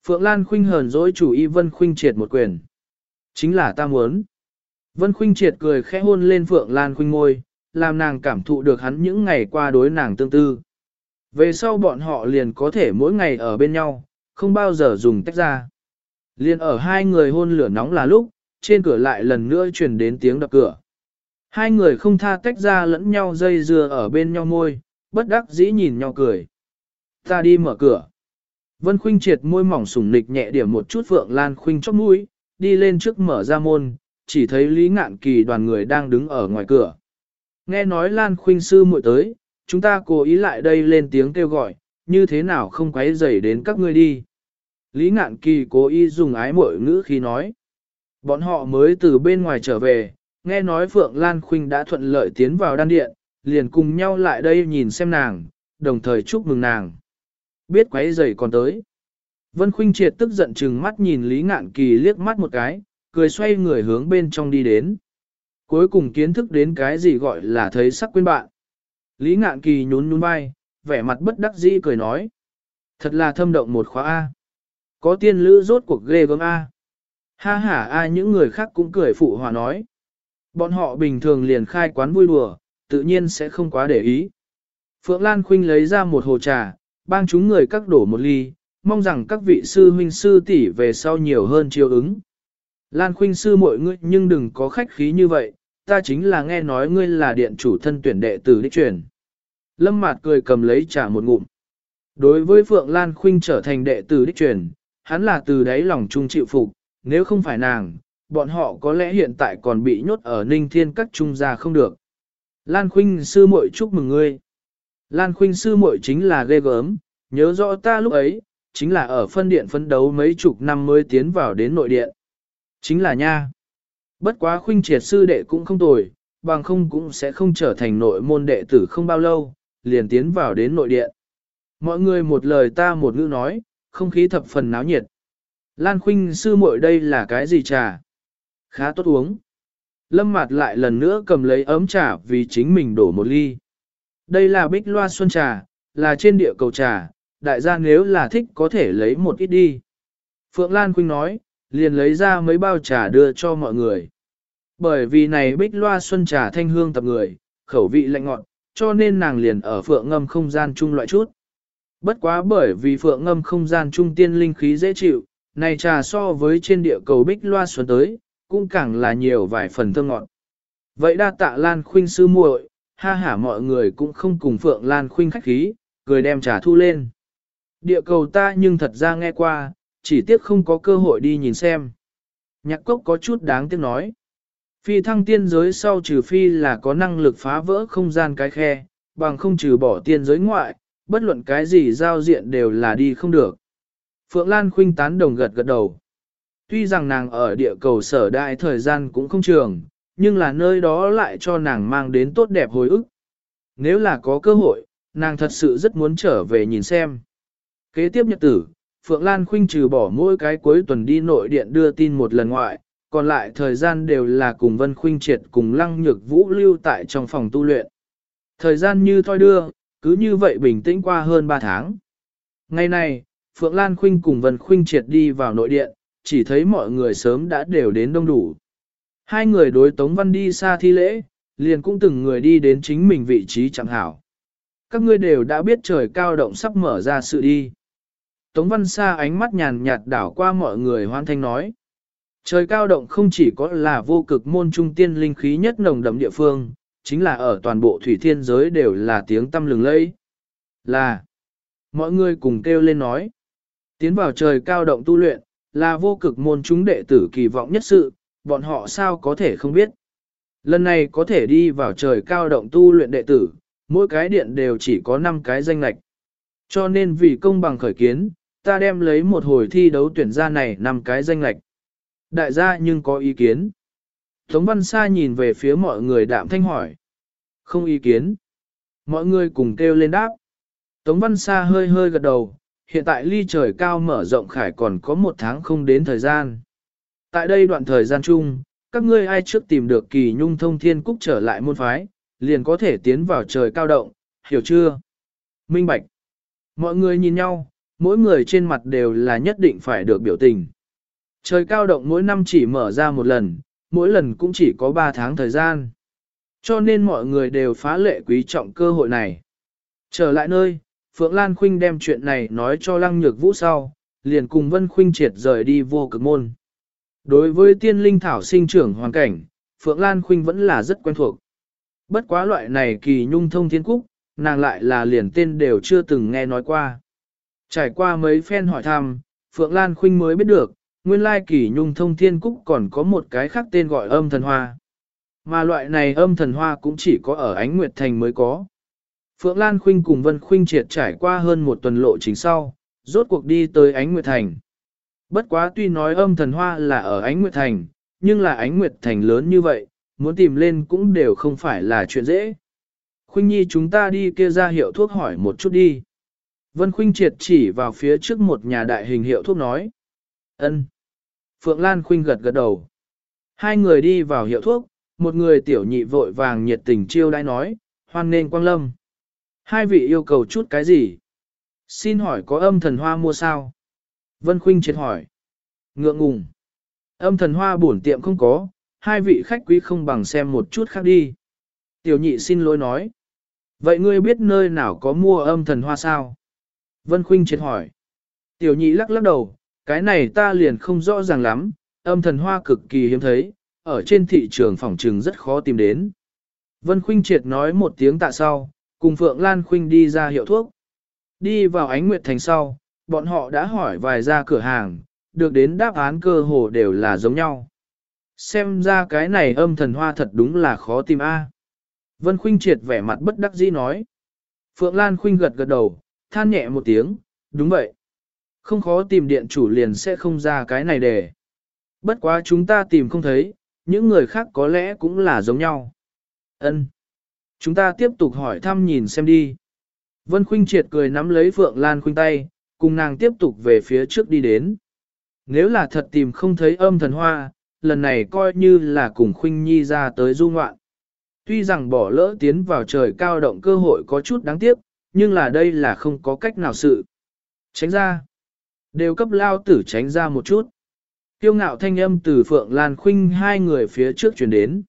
Phượng Lan khuynh hờn dỗi chủ y Vân khuynh triệt một quyền. Chính là ta muốn. Vân khuynh triệt cười khẽ hôn lên Phượng Lan khuynh ngôi, làm nàng cảm thụ được hắn những ngày qua đối nàng tương tư. Về sau bọn họ liền có thể mỗi ngày ở bên nhau, không bao giờ dùng tách ra. Liền ở hai người hôn lửa nóng là lúc, trên cửa lại lần nữa truyền đến tiếng đập cửa. Hai người không tha tách ra lẫn nhau dây dưa ở bên nhau môi, bất đắc dĩ nhìn nhau cười. Ta đi mở cửa. Vân Khuynh triệt môi mỏng sủng nịch nhẹ điểm một chút Phượng Lan Khuynh chóp mũi, đi lên trước mở ra môn, chỉ thấy Lý Ngạn Kỳ đoàn người đang đứng ở ngoài cửa. Nghe nói Lan Khuynh sư muội tới, chúng ta cố ý lại đây lên tiếng kêu gọi, như thế nào không quấy rầy đến các ngươi đi. Lý ngạn kỳ cố ý dùng ái muội ngữ khi nói. Bọn họ mới từ bên ngoài trở về, nghe nói Phượng Lan Khuynh đã thuận lợi tiến vào đan điện, liền cùng nhau lại đây nhìn xem nàng, đồng thời chúc mừng nàng. Biết quấy rầy còn tới. Vân Khuynh triệt tức giận chừng mắt nhìn Lý Ngạn Kỳ liếc mắt một cái, cười xoay người hướng bên trong đi đến. Cuối cùng kiến thức đến cái gì gọi là thấy sắc quên bạn. Lý Ngạn Kỳ nhún nhún vai, vẻ mặt bất đắc dĩ cười nói. Thật là thâm động một khóa A. Có tiên lữ rốt cuộc ghê gớm A. Ha ha ai những người khác cũng cười phụ hòa nói. Bọn họ bình thường liền khai quán vui đùa, tự nhiên sẽ không quá để ý. Phượng Lan Khuynh lấy ra một hồ trà, bang chúng người các đổ một ly, mong rằng các vị sư huynh sư tỷ về sau nhiều hơn chiều ứng. Lan Khuynh sư mọi ngươi nhưng đừng có khách khí như vậy, ta chính là nghe nói ngươi là điện chủ thân tuyển đệ tử đích truyền. Lâm Mạt cười cầm lấy trà một ngụm. Đối với Phượng Lan Khuynh trở thành đệ tử đích truyền, hắn là từ đáy lòng trung chịu phục, nếu không phải nàng, bọn họ có lẽ hiện tại còn bị nhốt ở ninh thiên các trung gia không được. Lan Khuynh sư muội chúc mừng ngươi. Lan Khuynh sư muội chính là ghê gớm, nhớ rõ ta lúc ấy, chính là ở phân điện phấn đấu mấy chục năm mới tiến vào đến nội điện. Chính là nha. Bất quá Khuynh triệt sư đệ cũng không tồi, bằng không cũng sẽ không trở thành nội môn đệ tử không bao lâu, liền tiến vào đến nội điện. Mọi người một lời ta một ngữ nói, không khí thập phần náo nhiệt. Lan Khuynh sư muội đây là cái gì trà? Khá tốt uống. Lâm Mạt lại lần nữa cầm lấy ấm trà vì chính mình đổ một ly. Đây là bích loa xuân trà, là trên địa cầu trà, đại gia nếu là thích có thể lấy một ít đi. Phượng Lan Khuynh nói, liền lấy ra mấy bao trà đưa cho mọi người. Bởi vì này bích loa xuân trà thanh hương tập người, khẩu vị lạnh ngọt, cho nên nàng liền ở phượng ngâm không gian chung loại chút. Bất quá bởi vì phượng ngâm không gian trung tiên linh khí dễ chịu, này trà so với trên địa cầu bích loa xuân tới, cũng càng là nhiều vài phần thơm ngọt. Vậy đa tạ Lan Khuynh sư muội, ha hả mọi người cũng không cùng Phượng Lan Khuynh khách khí, cười đem trà thu lên. Địa cầu ta nhưng thật ra nghe qua, chỉ tiếc không có cơ hội đi nhìn xem. Nhạc cốc có chút đáng tiếc nói. Phi thăng tiên giới sau trừ phi là có năng lực phá vỡ không gian cái khe, bằng không trừ bỏ tiên giới ngoại, bất luận cái gì giao diện đều là đi không được. Phượng Lan khuynh tán đồng gật gật đầu. Tuy rằng nàng ở địa cầu sở đại thời gian cũng không trường, nhưng là nơi đó lại cho nàng mang đến tốt đẹp hồi ức. Nếu là có cơ hội, nàng thật sự rất muốn trở về nhìn xem. Kế tiếp nhật tử, Phượng Lan khuynh trừ bỏ mỗi cái cuối tuần đi nội điện đưa tin một lần ngoại, còn lại thời gian đều là cùng Vân Khuynh Triệt cùng Lăng Nhược Vũ lưu tại trong phòng tu luyện. Thời gian như thoi đưa, cứ như vậy bình tĩnh qua hơn 3 tháng. Ngày này, Phượng Lan Khuynh cùng Vân Khuynh triệt đi vào nội điện, chỉ thấy mọi người sớm đã đều đến đông đủ. Hai người đối Tống Văn đi xa thi lễ, liền cũng từng người đi đến chính mình vị trí chẳng hảo. Các ngươi đều đã biết trời cao động sắp mở ra sự đi. Tống Văn xa ánh mắt nhàn nhạt đảo qua mọi người hoan thanh nói. Trời cao động không chỉ có là vô cực môn trung tiên linh khí nhất nồng đậm địa phương, chính là ở toàn bộ thủy thiên giới đều là tiếng tâm lừng lẫy. Là, mọi người cùng kêu lên nói. Tiến vào trời cao động tu luyện, là vô cực môn chúng đệ tử kỳ vọng nhất sự, bọn họ sao có thể không biết. Lần này có thể đi vào trời cao động tu luyện đệ tử, mỗi cái điện đều chỉ có 5 cái danh lạch. Cho nên vì công bằng khởi kiến, ta đem lấy một hồi thi đấu tuyển ra này 5 cái danh lạch. Đại gia nhưng có ý kiến. Tống Văn Sa nhìn về phía mọi người đạm thanh hỏi. Không ý kiến. Mọi người cùng kêu lên đáp. Tống Văn Sa hơi hơi gật đầu, hiện tại ly trời cao mở rộng khải còn có một tháng không đến thời gian. Tại đây đoạn thời gian chung, các ngươi ai trước tìm được kỳ nhung thông thiên cúc trở lại môn phái, liền có thể tiến vào trời cao động, hiểu chưa? Minh Bạch. Mọi người nhìn nhau, mỗi người trên mặt đều là nhất định phải được biểu tình. Trời cao động mỗi năm chỉ mở ra một lần, mỗi lần cũng chỉ có 3 tháng thời gian. Cho nên mọi người đều phá lệ quý trọng cơ hội này. Trở lại nơi, Phượng Lan Khuynh đem chuyện này nói cho Lăng Nhược Vũ sau, liền cùng Vân Khuynh triệt rời đi vô cực môn. Đối với tiên linh thảo sinh trưởng hoàn cảnh, Phượng Lan Khuynh vẫn là rất quen thuộc. Bất quá loại này kỳ nhung thông thiên cúc, nàng lại là liền tên đều chưa từng nghe nói qua. Trải qua mấy phen hỏi thăm, Phượng Lan Khuynh mới biết được, nguyên lai kỳ nhung thông thiên cúc còn có một cái khác tên gọi âm thần hoa. Mà loại này âm thần hoa cũng chỉ có ở ánh nguyệt thành mới có. Phượng Lan Khuynh cùng Vân Khuynh triệt trải qua hơn một tuần lộ chính sau, rốt cuộc đi tới Ánh Nguyệt Thành. Bất quá tuy nói âm thần hoa là ở Ánh Nguyệt Thành, nhưng là Ánh Nguyệt Thành lớn như vậy, muốn tìm lên cũng đều không phải là chuyện dễ. Khuynh Nhi chúng ta đi kia ra hiệu thuốc hỏi một chút đi. Vân Khuynh triệt chỉ vào phía trước một nhà đại hình hiệu thuốc nói. ân. Phượng Lan Khuynh gật gật đầu. Hai người đi vào hiệu thuốc, một người tiểu nhị vội vàng nhiệt tình chiêu đãi nói, hoan nên quang lâm. Hai vị yêu cầu chút cái gì? Xin hỏi có âm thần hoa mua sao? Vân Khuynh triệt hỏi. Ngượng ngùng. Âm thần hoa bổn tiệm không có, hai vị khách quý không bằng xem một chút khác đi. Tiểu nhị xin lỗi nói. Vậy ngươi biết nơi nào có mua âm thần hoa sao? Vân Khuynh triệt hỏi. Tiểu nhị lắc lắc đầu, cái này ta liền không rõ ràng lắm, âm thần hoa cực kỳ hiếm thấy, ở trên thị trường phòng trừng rất khó tìm đến. Vân Khuynh triệt nói một tiếng tạ sau, cùng Phượng Lan Khuynh đi ra hiệu thuốc. Đi vào ánh nguyệt thành sau, bọn họ đã hỏi vài ra cửa hàng, được đến đáp án cơ hồ đều là giống nhau. Xem ra cái này âm thần hoa thật đúng là khó tìm a. Vân Khuynh triệt vẻ mặt bất đắc dĩ nói. Phượng Lan Khuynh gật gật đầu, than nhẹ một tiếng, đúng vậy. Không khó tìm điện chủ liền sẽ không ra cái này để. Bất quá chúng ta tìm không thấy, những người khác có lẽ cũng là giống nhau. Ân, Chúng ta tiếp tục hỏi thăm nhìn xem đi. Vân Khuynh triệt cười nắm lấy Phượng Lan Khuynh tay, cùng nàng tiếp tục về phía trước đi đến. Nếu là thật tìm không thấy âm thần hoa, lần này coi như là cùng Khuynh Nhi ra tới du ngoạn. Tuy rằng bỏ lỡ tiến vào trời cao động cơ hội có chút đáng tiếc, nhưng là đây là không có cách nào sự. Tránh ra. Đều cấp lao tử tránh ra một chút. Tiêu ngạo thanh âm từ Phượng Lan Khuynh hai người phía trước chuyển đến.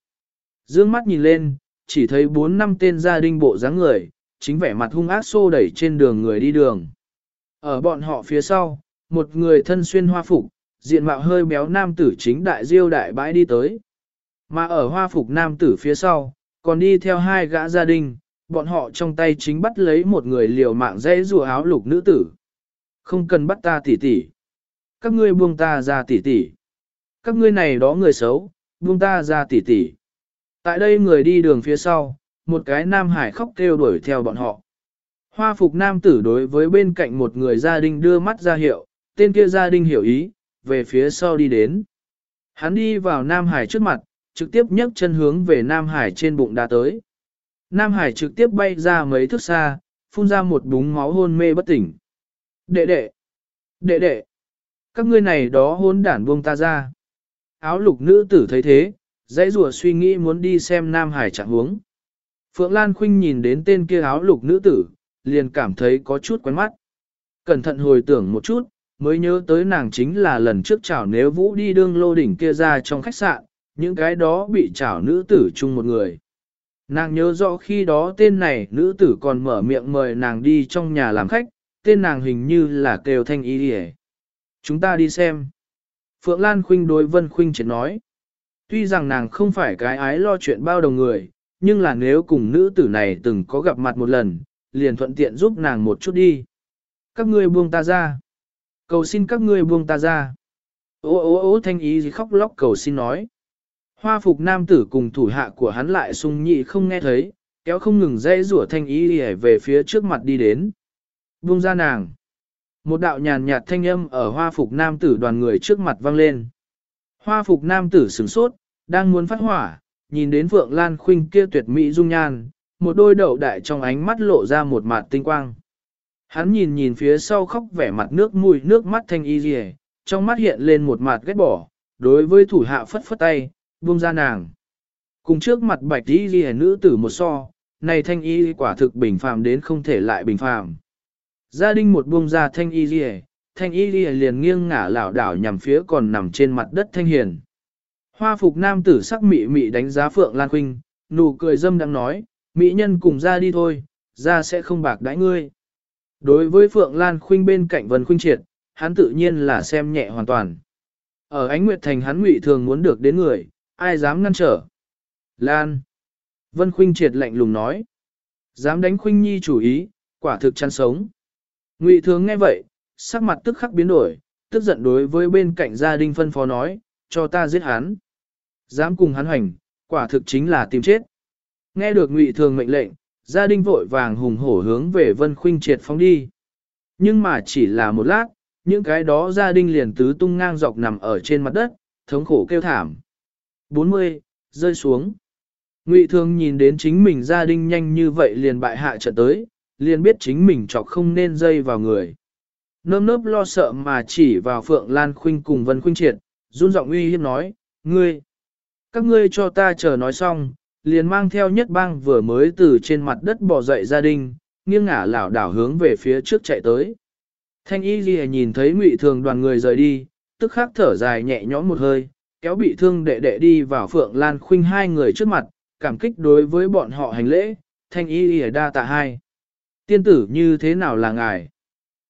Dương mắt nhìn lên, chỉ thấy bốn năm tên gia đình bộ dáng người, chính vẻ mặt hung ác xô đẩy trên đường người đi đường. Ở bọn họ phía sau, một người thân xuyên hoa phục, diện mạo hơi béo nam tử chính đại diêu đại bãi đi tới. Mà ở hoa phục nam tử phía sau, còn đi theo hai gã gia đình, bọn họ trong tay chính bắt lấy một người liều mạng dễ rùa áo lục nữ tử. Không cần bắt ta tỉ tỉ. Các ngươi buông ta ra tỉ tỉ. Các ngươi này đó người xấu, buông ta ra tỉ tỉ. Tại đây người đi đường phía sau, một cái nam hải khóc kêu đuổi theo bọn họ. Hoa phục nam tử đối với bên cạnh một người gia đình đưa mắt ra hiệu, tên kia gia đình hiểu ý, về phía sau đi đến. Hắn đi vào Nam Hải trước mặt, trực tiếp nhấc chân hướng về Nam Hải trên bụng đá tới. Nam Hải trực tiếp bay ra mấy thước xa, phun ra một búng máu hôn mê bất tỉnh. Đệ đệ! Đệ đệ! Các ngươi này đó hôn đản buông ta ra. Áo lục nữ tử thấy thế, dãy rùa suy nghĩ muốn đi xem Nam Hải trạng huống. Phượng Lan Khuynh nhìn đến tên kia áo lục nữ tử, liền cảm thấy có chút quen mắt. Cẩn thận hồi tưởng một chút, mới nhớ tới nàng chính là lần trước chảo nếu vũ đi đương lô đỉnh kia ra trong khách sạn, những cái đó bị chảo nữ tử chung một người. Nàng nhớ rõ khi đó tên này nữ tử còn mở miệng mời nàng đi trong nhà làm khách, tên nàng hình như là kêu thanh y đi Chúng ta đi xem. Phượng Lan Khuynh đối Vân Khuynh chỉ nói. Tuy rằng nàng không phải cái ái lo chuyện bao đồng người, nhưng là nếu cùng nữ tử này từng có gặp mặt một lần, liền thuận tiện giúp nàng một chút đi. Các ngươi buông ta ra. Cầu xin các ngươi buông ta ra. Ô ô ô thanh ý khóc lóc cầu xin nói. Hoa phục nam tử cùng thủ hạ của hắn lại sung nhị không nghe thấy, kéo không ngừng dây rủa thanh ý về phía trước mặt đi đến. Buông ra nàng. Một đạo nhàn nhạt thanh âm ở hoa phục nam tử đoàn người trước mặt vang lên. Hoa phục nam tử sửng sốt, đang muốn phát hỏa, nhìn đến Phượng Lan Khuynh kia tuyệt mỹ dung nhan, một đôi đậu đại trong ánh mắt lộ ra một mặt tinh quang. Hắn nhìn nhìn phía sau khóc vẻ mặt nước mũi nước mắt thanh y rìa, trong mắt hiện lên một mặt ghét bỏ, đối với thủ hạ phất phất tay, buông ra nàng. Cùng trước mặt bạch y rìa nữ tử một so, này thanh y quả thực bình phàm đến không thể lại bình phàm. Gia đình một buông ra thanh y rìa, thanh y rìa liền nghiêng ngả lảo đảo nhằm phía còn nằm trên mặt đất thanh hiền. Hoa phục nam tử sắc mị mị đánh giá Phượng Lan Khuynh, nụ cười dâm đang nói, mỹ nhân cùng ra đi thôi, ra sẽ không bạc đãi ngươi. Đối với Phượng Lan Khuynh bên cạnh Vân Khuynh Triệt, hắn tự nhiên là xem nhẹ hoàn toàn. Ở Ánh Nguyệt Thành hắn ngụy thường muốn được đến người, ai dám ngăn trở. Lan. Vân Khuynh Triệt lạnh lùng nói. Dám đánh Khuynh Nhi chủ ý, quả thực chăn sống. Ngụy thường nghe vậy, sắc mặt tức khắc biến đổi, tức giận đối với bên cạnh gia đình phân phó nói, cho ta giết hắn. Dám cùng hắn hành, quả thực chính là tìm chết. Nghe được Ngụy thường mệnh lệnh, gia đình vội vàng hùng hổ hướng về Vân Khuynh triệt phóng đi. Nhưng mà chỉ là một lát, những cái đó gia đình liền tứ tung ngang dọc nằm ở trên mặt đất, thống khổ kêu thảm. 40, rơi xuống. Ngụy Thường nhìn đến chính mình gia đình nhanh như vậy liền bại hạ trận tới, liền biết chính mình chọc không nên dây vào người. Nơm nớp lo sợ mà chỉ vào Phượng Lan Khuynh cùng Vân Khuynh Triệt, run giọng uy hiếp nói, ngươi, các ngươi cho ta chờ nói xong, liền mang theo nhất bang vừa mới từ trên mặt đất bò dậy gia đình, nghiêng ngả lảo đảo hướng về phía trước chạy tới. Thanh y ghi nhìn thấy ngụy thường đoàn người rời đi, tức khắc thở dài nhẹ nhõm một hơi, kéo bị thương đệ đệ đi vào Phượng Lan Khuynh hai người trước mặt, cảm kích đối với bọn họ hành lễ, thanh y ghi đa tạ hai. Tiên tử như thế nào là ngài?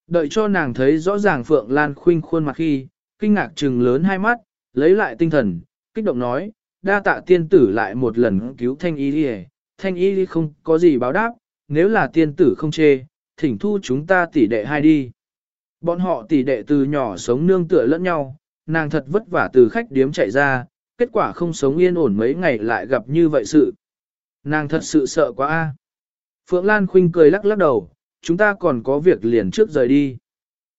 Đợi cho nàng thấy rõ ràng Phượng Lan Khuynh khuôn mặt khi, kinh ngạc trừng lớn hai mắt, lấy lại tinh thần, kích động nói, đa tạ tiên tử lại một lần cứu thanh y đi thanh y đi không có gì báo đáp, nếu là tiên tử không chê, thỉnh thu chúng ta tỷ đệ hai đi. Bọn họ tỷ đệ từ nhỏ sống nương tựa lẫn nhau, nàng thật vất vả từ khách điếm chạy ra, kết quả không sống yên ổn mấy ngày lại gặp như vậy sự. Nàng thật sự sợ quá a. Phượng Lan Khuynh cười lắc lắc đầu, chúng ta còn có việc liền trước rời đi.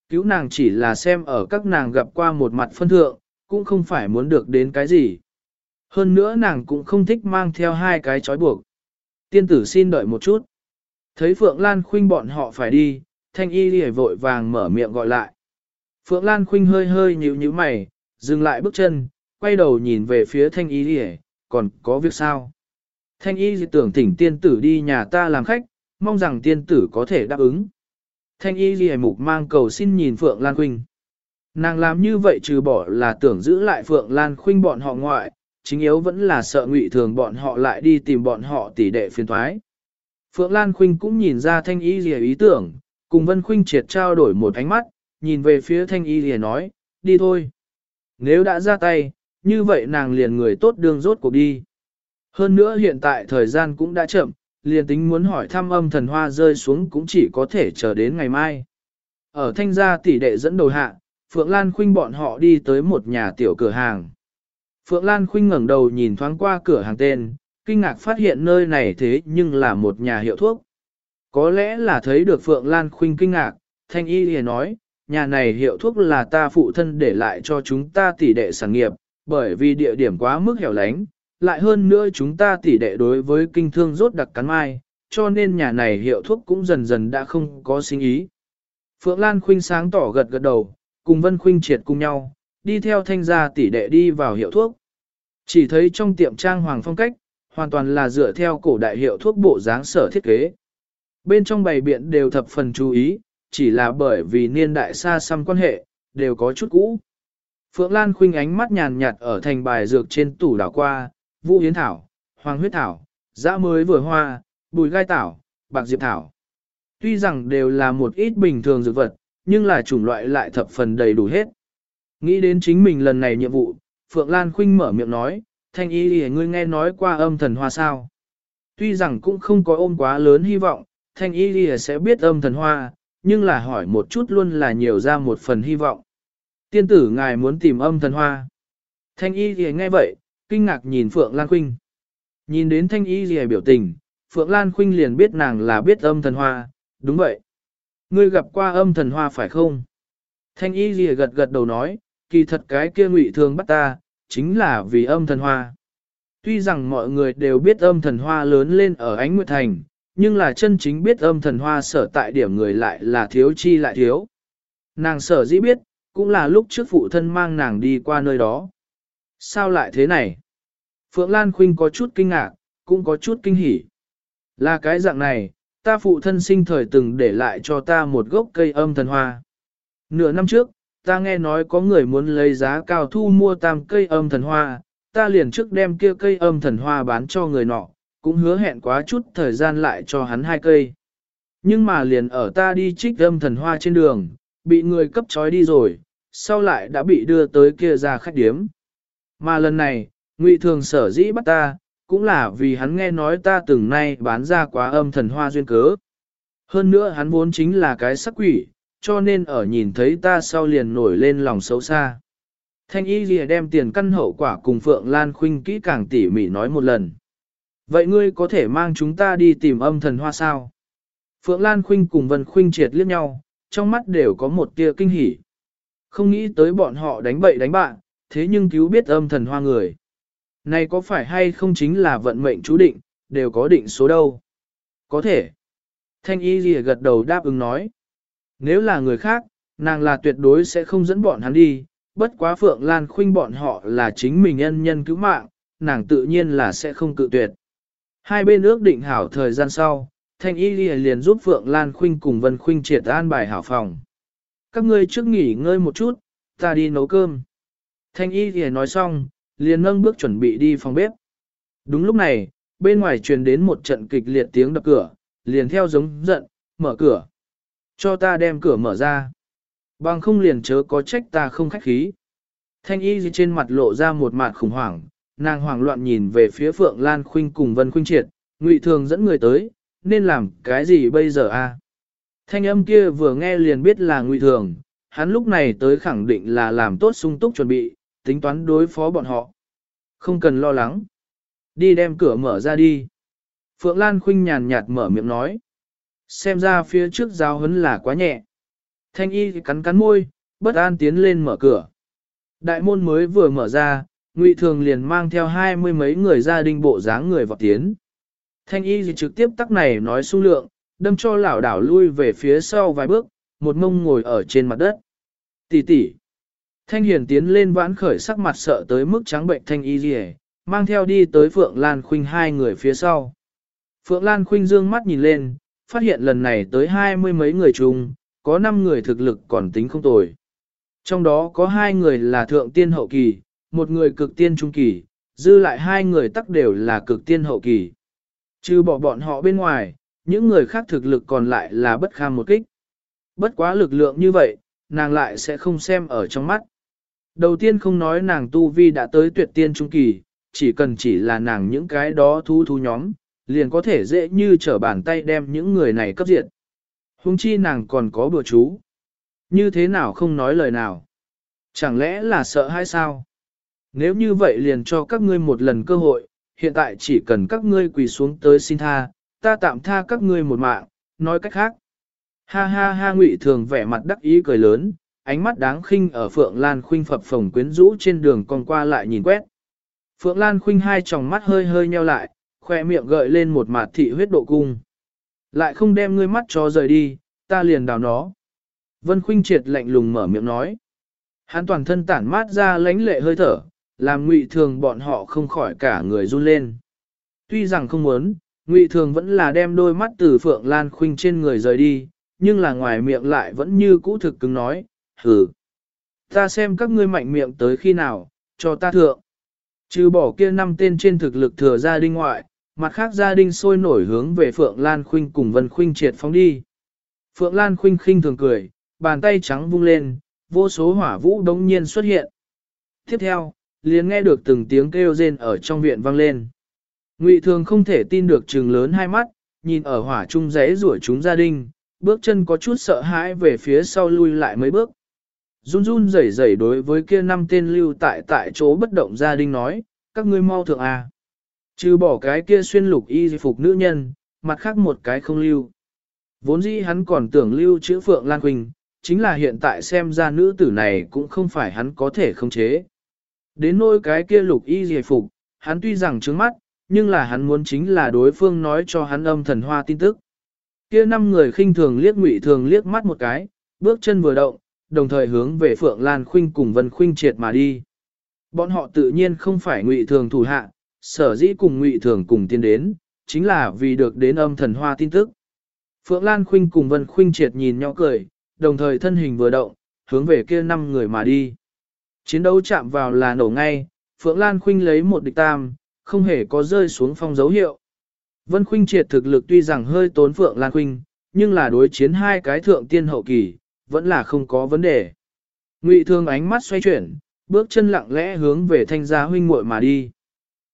Cứu nàng chỉ là xem ở các nàng gặp qua một mặt phân thượng, cũng không phải muốn được đến cái gì. Hơn nữa nàng cũng không thích mang theo hai cái trói buộc. Tiên tử xin đợi một chút. Thấy Phượng Lan Khuynh bọn họ phải đi, thanh y lìa vội vàng mở miệng gọi lại. Phượng Lan Khuynh hơi hơi nhíu nhíu mày, dừng lại bước chân, quay đầu nhìn về phía thanh y lìa, còn có việc sao? Thanh y tưởng thỉnh tiên tử đi nhà ta làm khách, mong rằng tiên tử có thể đáp ứng. Thanh y ghi mục mang cầu xin nhìn Phượng Lan Khuynh. Nàng làm như vậy trừ bỏ là tưởng giữ lại Phượng Lan Khuynh bọn họ ngoại, chính yếu vẫn là sợ ngụy thường bọn họ lại đi tìm bọn họ tỉ đệ phiền thoái. Phượng Lan Khuynh cũng nhìn ra Thanh y ghi ý tưởng, cùng Vân Khuynh triệt trao đổi một ánh mắt, nhìn về phía Thanh y ghi nói, đi thôi. Nếu đã ra tay, như vậy nàng liền người tốt đường rốt cuộc đi. Hơn nữa hiện tại thời gian cũng đã chậm, liền tính muốn hỏi thăm âm thần hoa rơi xuống cũng chỉ có thể chờ đến ngày mai. Ở thanh gia tỷ đệ dẫn đầu hạ, Phượng Lan Khuynh bọn họ đi tới một nhà tiểu cửa hàng. Phượng Lan Khuynh ngẩng đầu nhìn thoáng qua cửa hàng tên, kinh ngạc phát hiện nơi này thế nhưng là một nhà hiệu thuốc. Có lẽ là thấy được Phượng Lan Khuynh kinh ngạc, thanh y liền nói, nhà này hiệu thuốc là ta phụ thân để lại cho chúng ta tỷ đệ sản nghiệp, bởi vì địa điểm quá mức hẻo lánh, lại hơn nữa chúng ta tỉ đệ đối với kinh thương rốt đặc cắn mai, cho nên nhà này hiệu thuốc cũng dần dần đã không có sinh ý. Phượng Lan Khuynh sáng tỏ gật gật đầu, cùng Vân Khuynh triệt cùng nhau, đi theo thanh gia tỷ đệ đi vào hiệu thuốc. Chỉ thấy trong tiệm trang hoàng phong cách, hoàn toàn là dựa theo cổ đại hiệu thuốc bộ dáng sở thiết kế. Bên trong bày biện đều thập phần chú ý, chỉ là bởi vì niên đại xa xăm quan hệ, đều có chút cũ. Phượng Lan Khuynh ánh mắt nhàn nhạt ở thành bài dược trên tủ đảo qua, vũ yến thảo, hoàng huyết thảo, dã mới vừa hoa, bùi gai Thảo, bạc diệp thảo. Tuy rằng đều là một ít bình thường dược vật, nhưng là chủng loại lại thập phần đầy đủ hết. Nghĩ đến chính mình lần này nhiệm vụ, Phượng Lan Khuynh mở miệng nói, thanh y lìa ngươi nghe nói qua âm thần hoa sao. Tuy rằng cũng không có ôm quá lớn hy vọng, thanh y lìa sẽ biết âm thần hoa, nhưng là hỏi một chút luôn là nhiều ra một phần hy vọng. Tiên tử ngài muốn tìm âm thần hoa. Thanh y lìa nghe vậy, kinh ngạc nhìn Phượng Lan Khuynh. Nhìn đến thanh y gì biểu tình, Phượng Lan Khuynh liền biết nàng là biết âm thần hoa, đúng vậy. Ngươi gặp qua âm thần hoa phải không? Thanh y gì gật gật đầu nói, kỳ thật cái kia ngụy thường bắt ta, chính là vì âm thần hoa. Tuy rằng mọi người đều biết âm thần hoa lớn lên ở ánh nguyệt thành, nhưng là chân chính biết âm thần hoa sở tại điểm người lại là thiếu chi lại thiếu. Nàng sở dĩ biết, cũng là lúc trước phụ thân mang nàng đi qua nơi đó. Sao lại thế này? Phượng Lan Khuynh có chút kinh ngạc, cũng có chút kinh hỉ. Là cái dạng này, ta phụ thân sinh thời từng để lại cho ta một gốc cây âm thần hoa. Nửa năm trước, ta nghe nói có người muốn lấy giá cao thu mua tam cây âm thần hoa, ta liền trước đem kia cây âm thần hoa bán cho người nọ, cũng hứa hẹn quá chút thời gian lại cho hắn hai cây. Nhưng mà liền ở ta đi trích âm thần hoa trên đường, bị người cấp trói đi rồi, sau lại đã bị đưa tới kia ra khách điếm. Mà lần này, Ngụy Thường sở dĩ bắt ta, cũng là vì hắn nghe nói ta từng nay bán ra quá âm thần hoa duyên cớ. Hơn nữa hắn vốn chính là cái sắc quỷ, cho nên ở nhìn thấy ta sau liền nổi lên lòng xấu xa. Thanh y lìa đem tiền căn hậu quả cùng Phượng Lan Khuynh kỹ càng tỉ mỉ nói một lần. Vậy ngươi có thể mang chúng ta đi tìm âm thần hoa sao? Phượng Lan Khuynh cùng Vân Khuynh triệt liếc nhau, trong mắt đều có một tia kinh hỉ. Không nghĩ tới bọn họ đánh bậy đánh bạn, thế nhưng cứu biết âm thần hoa người. Này có phải hay không chính là vận mệnh chú định, đều có định số đâu. Có thể. Thanh y gì gật đầu đáp ứng nói. Nếu là người khác, nàng là tuyệt đối sẽ không dẫn bọn hắn đi, bất quá Phượng Lan Khuynh bọn họ là chính mình nhân nhân cứu mạng, nàng tự nhiên là sẽ không cự tuyệt. Hai bên ước định hảo thời gian sau, Thanh Y liền giúp Phượng Lan Khuynh cùng Vân Khuynh triệt an bài hảo phòng. Các ngươi trước nghỉ ngơi một chút, ta đi nấu cơm. Thanh Y thì nói xong, liền nâng bước chuẩn bị đi phòng bếp. Đúng lúc này, bên ngoài truyền đến một trận kịch liệt tiếng đập cửa, liền theo giống giận, mở cửa. Cho ta đem cửa mở ra. Bằng không liền chớ có trách ta không khách khí. Thanh y trên mặt lộ ra một mặt khủng hoảng, nàng hoảng loạn nhìn về phía Phượng Lan Khuynh cùng Vân Khuynh Triệt, Ngụy Thường dẫn người tới, nên làm cái gì bây giờ a? Thanh âm kia vừa nghe liền biết là Ngụy Thường, hắn lúc này tới khẳng định là làm tốt sung túc chuẩn bị, tính toán đối phó bọn họ. Không cần lo lắng. Đi đem cửa mở ra đi. Phượng Lan Khuynh nhàn nhạt mở miệng nói. Xem ra phía trước giáo hấn là quá nhẹ. Thanh y cắn cắn môi, bất an tiến lên mở cửa. Đại môn mới vừa mở ra, Ngụy Thường liền mang theo hai mươi mấy người gia đình bộ dáng người vào tiến. Thanh y thì trực tiếp tắc này nói su lượng, đâm cho lảo đảo lui về phía sau vài bước, một mông ngồi ở trên mặt đất. Tỷ tỷ. Thanh hiền tiến lên vãn khởi sắc mặt sợ tới mức trắng bệnh thanh y gì mang theo đi tới Phượng Lan Khuynh hai người phía sau. Phượng Lan Khuynh dương mắt nhìn lên, phát hiện lần này tới hai mươi mấy người chung, có năm người thực lực còn tính không tồi. Trong đó có hai người là thượng tiên hậu kỳ, một người cực tiên trung kỳ, dư lại hai người tắc đều là cực tiên hậu kỳ. Trừ bỏ bọn họ bên ngoài, những người khác thực lực còn lại là bất kham một kích. Bất quá lực lượng như vậy, nàng lại sẽ không xem ở trong mắt. Đầu tiên không nói nàng tu vi đã tới tuyệt tiên trung kỳ, chỉ cần chỉ là nàng những cái đó thu thu nhóm, liền có thể dễ như trở bàn tay đem những người này cấp diệt. Hùng chi nàng còn có bữa chú. Như thế nào không nói lời nào? Chẳng lẽ là sợ hay sao? Nếu như vậy liền cho các ngươi một lần cơ hội, hiện tại chỉ cần các ngươi quỳ xuống tới xin tha, ta tạm tha các ngươi một mạng, nói cách khác. Ha ha ha ngụy thường vẻ mặt đắc ý cười lớn, ánh mắt đáng khinh ở Phượng Lan Khuynh phập phồng quyến rũ trên đường con qua lại nhìn quét. Phượng Lan Khuynh hai tròng mắt hơi hơi nheo lại, khoe miệng gợi lên một mặt thị huyết độ cung. Lại không đem ngươi mắt cho rời đi, ta liền đào nó. Vân Khuynh triệt lạnh lùng mở miệng nói. Hắn toàn thân tản mát ra lánh lệ hơi thở, làm ngụy thường bọn họ không khỏi cả người run lên. Tuy rằng không muốn, ngụy thường vẫn là đem đôi mắt từ Phượng Lan Khuynh trên người rời đi, nhưng là ngoài miệng lại vẫn như cũ thực cứng nói, hừ. Ta xem các ngươi mạnh miệng tới khi nào, cho ta thượng. Trừ bỏ kia năm tên trên thực lực thừa gia đình ngoại, mặt khác gia đình sôi nổi hướng về Phượng Lan Khuynh cùng Vân Khuynh triệt phóng đi. Phượng Lan Khuynh khinh thường cười, bàn tay trắng vung lên, vô số hỏa vũ đống nhiên xuất hiện. Tiếp theo, liền nghe được từng tiếng kêu rên ở trong viện vang lên. Ngụy Thường không thể tin được trừng lớn hai mắt, nhìn ở hỏa trung rẽ rủa chúng gia đình, bước chân có chút sợ hãi về phía sau lui lại mấy bước. Run run rẩy rẩy đối với kia năm tên lưu tại tại chỗ bất động gia đình nói, các ngươi mau thượng à. Trừ bỏ cái kia xuyên lục y phục nữ nhân, mặt khác một cái không lưu. Vốn dĩ hắn còn tưởng lưu chữ Phượng Lan Quỳnh, chính là hiện tại xem ra nữ tử này cũng không phải hắn có thể khống chế. Đến nỗi cái kia lục y dề phục, hắn tuy rằng trướng mắt, nhưng là hắn muốn chính là đối phương nói cho hắn âm thần hoa tin tức. Kia năm người khinh thường liếc ngụy thường liếc mắt một cái, bước chân vừa động, đồng thời hướng về Phượng Lan Khuynh cùng Vân Khuynh triệt mà đi. Bọn họ tự nhiên không phải ngụy thường thủ hạ, sở dĩ cùng ngụy thường cùng tiến đến, chính là vì được đến âm thần hoa tin tức. Phượng Lan Khuynh cùng Vân Khuynh triệt nhìn nhỏ cười, đồng thời thân hình vừa động, hướng về kia năm người mà đi. Chiến đấu chạm vào là nổ ngay, Phượng Lan Khuynh lấy một địch tam, không hề có rơi xuống phong dấu hiệu. Vân Khuynh triệt thực lực tuy rằng hơi tốn Phượng Lan Khuynh, nhưng là đối chiến hai cái thượng tiên hậu kỳ, vẫn là không có vấn đề. Ngụy Thương ánh mắt xoay chuyển, bước chân lặng lẽ hướng về thanh gia huynh muội mà đi.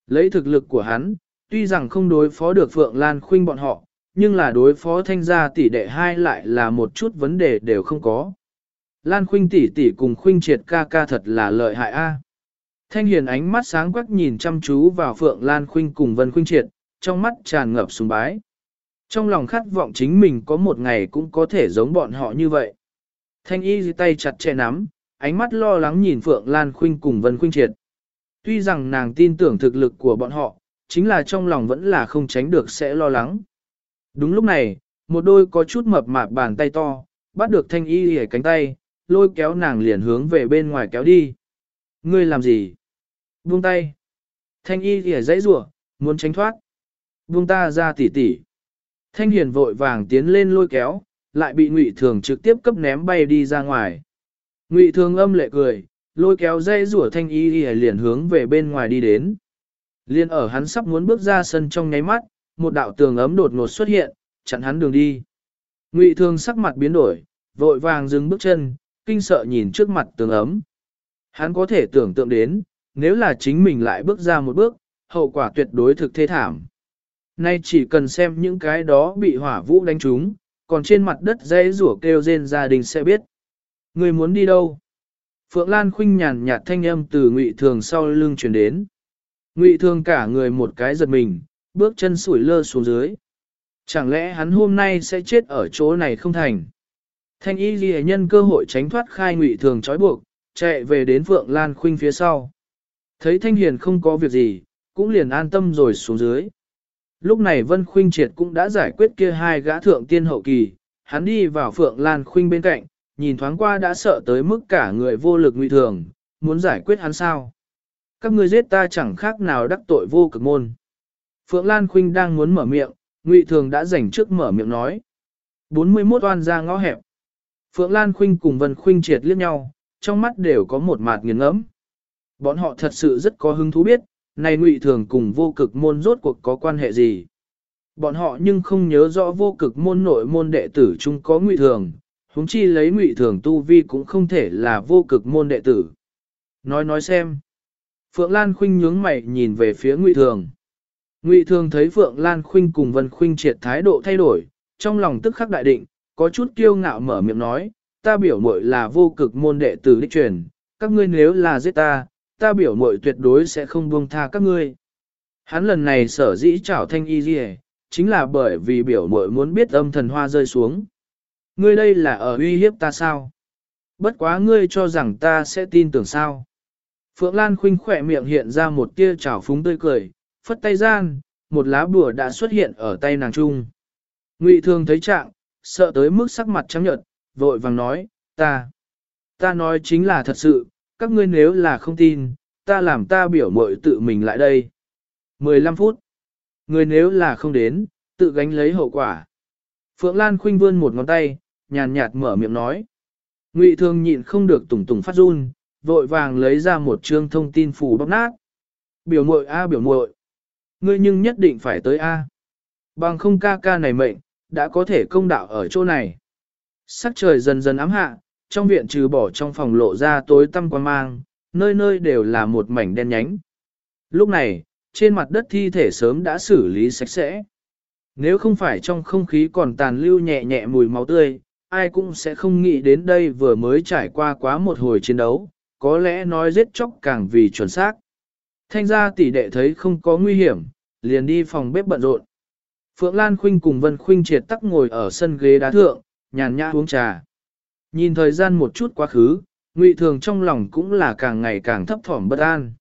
Lấy thực lực của hắn, tuy rằng không đối phó được Phượng Lan Khuynh bọn họ, nhưng là đối phó thanh gia tỷ đệ hai lại là một chút vấn đề đều không có. Lan Khuynh tỷ tỷ cùng Khuynh triệt ca ca thật là lợi hại a. Thanh hiền ánh mắt sáng quắc nhìn chăm chú vào Phượng Lan Khuynh cùng Vân Khuynh triệt, trong mắt tràn ngập sùng bái. Trong lòng khát vọng chính mình có một ngày cũng có thể giống bọn họ như vậy. Thanh y tay chặt chẽ nắm, ánh mắt lo lắng nhìn Phượng Lan Khuynh cùng Vân Khuynh Triệt. Tuy rằng nàng tin tưởng thực lực của bọn họ, chính là trong lòng vẫn là không tránh được sẽ lo lắng. Đúng lúc này, một đôi có chút mập mạp bàn tay to, bắt được thanh y hề cánh tay, lôi kéo nàng liền hướng về bên ngoài kéo đi. Ngươi làm gì? Buông tay. Thanh y hề dãy rủa muốn tránh thoát. Buông ta ra tỉ tỉ. Thanh hiền vội vàng tiến lên lôi kéo, lại bị ngụy thường trực tiếp cấp ném bay đi ra ngoài. Ngụy thường âm lệ cười, lôi kéo dây rủa thanh y y liền hướng về bên ngoài đi đến. Liên ở hắn sắp muốn bước ra sân trong nháy mắt, một đạo tường ấm đột ngột xuất hiện, chặn hắn đường đi. Ngụy thường sắc mặt biến đổi, vội vàng dừng bước chân, kinh sợ nhìn trước mặt tường ấm. Hắn có thể tưởng tượng đến, nếu là chính mình lại bước ra một bước, hậu quả tuyệt đối thực thê thảm. Nay chỉ cần xem những cái đó bị hỏa vũ đánh trúng, còn trên mặt đất dây rủa kêu rên gia đình sẽ biết. Người muốn đi đâu? Phượng Lan khinh nhàn nhạt thanh âm từ Ngụy Thường sau lưng truyền đến. Ngụy Thường cả người một cái giật mình, bước chân sủi lơ xuống dưới. Chẳng lẽ hắn hôm nay sẽ chết ở chỗ này không thành? Thanh y ghi nhân cơ hội tránh thoát khai Ngụy Thường trói buộc, chạy về đến Phượng Lan khinh phía sau. Thấy Thanh Hiền không có việc gì, cũng liền an tâm rồi xuống dưới. Lúc này Vân Khuynh Triệt cũng đã giải quyết kia hai gã thượng tiên hậu kỳ, hắn đi vào Phượng Lan Khuynh bên cạnh, nhìn thoáng qua đã sợ tới mức cả người vô lực nguy thường, muốn giải quyết hắn sao. Các ngươi giết ta chẳng khác nào đắc tội vô cực môn. Phượng Lan Khuynh đang muốn mở miệng, Ngụy Thường đã rảnh trước mở miệng nói. 41 oan ra ngõ hẹp. Phượng Lan Khuynh cùng Vân Khuynh triệt liếc nhau, trong mắt đều có một mạt nghiền ngẫm. Bọn họ thật sự rất có hứng thú biết, này Ngụy Thường cùng vô cực môn rốt cuộc có quan hệ gì. Bọn họ nhưng không nhớ rõ vô cực môn nội môn đệ tử chung có Ngụy Thường, huống chi lấy ngụy thường tu vi cũng không thể là vô cực môn đệ tử. Nói nói xem. Phượng Lan Khuynh nhướng mày nhìn về phía ngụy thường. Ngụy thường thấy Phượng Lan Khuynh cùng Vân Khuynh triệt thái độ thay đổi, trong lòng tức khắc đại định, có chút kiêu ngạo mở miệng nói, ta biểu muội là vô cực môn đệ tử đích truyền, các ngươi nếu là giết ta, ta biểu muội tuyệt đối sẽ không buông tha các ngươi. Hắn lần này sở dĩ trảo thanh y gì chính là bởi vì biểu muội muốn biết âm thần hoa rơi xuống. Ngươi đây là ở uy hiếp ta sao? Bất quá ngươi cho rằng ta sẽ tin tưởng sao? Phượng Lan khinh khỏe miệng hiện ra một tia trào phúng tươi cười, phất tay gian, một lá bùa đã xuất hiện ở tay nàng trung. Ngụy thường thấy trạng, sợ tới mức sắc mặt trắng nhợt, vội vàng nói, ta, ta nói chính là thật sự, các ngươi nếu là không tin, ta làm ta biểu mội tự mình lại đây. 15 phút. Người nếu là không đến, tự gánh lấy hậu quả. Phượng Lan khinh vươn một ngón tay, nhàn nhạt mở miệng nói. Ngụy Thường nhịn không được tùng tùng phát run, vội vàng lấy ra một chương thông tin phủ bóc nát. Biểu muội a biểu muội, ngươi nhưng nhất định phải tới a. Bằng không ca ca này mệnh, đã có thể công đạo ở chỗ này. Sắc trời dần dần ám hạ, trong viện trừ bỏ trong phòng lộ ra tối tăm quan mang, nơi nơi đều là một mảnh đen nhánh. Lúc này, trên mặt đất thi thể sớm đã xử lý sạch sẽ. Nếu không phải trong không khí còn tàn lưu nhẹ nhẹ mùi máu tươi, ai cũng sẽ không nghĩ đến đây vừa mới trải qua quá một hồi chiến đấu, có lẽ nói giết chóc càng vì chuẩn xác. Thanh gia tỷ đệ thấy không có nguy hiểm, liền đi phòng bếp bận rộn. Phượng Lan Khuynh cùng Vân Khuynh triệt tắc ngồi ở sân ghế đá thượng, nhàn nhã uống trà. Nhìn thời gian một chút quá khứ, Ngụy Thường trong lòng cũng là càng ngày càng thấp thỏm bất an.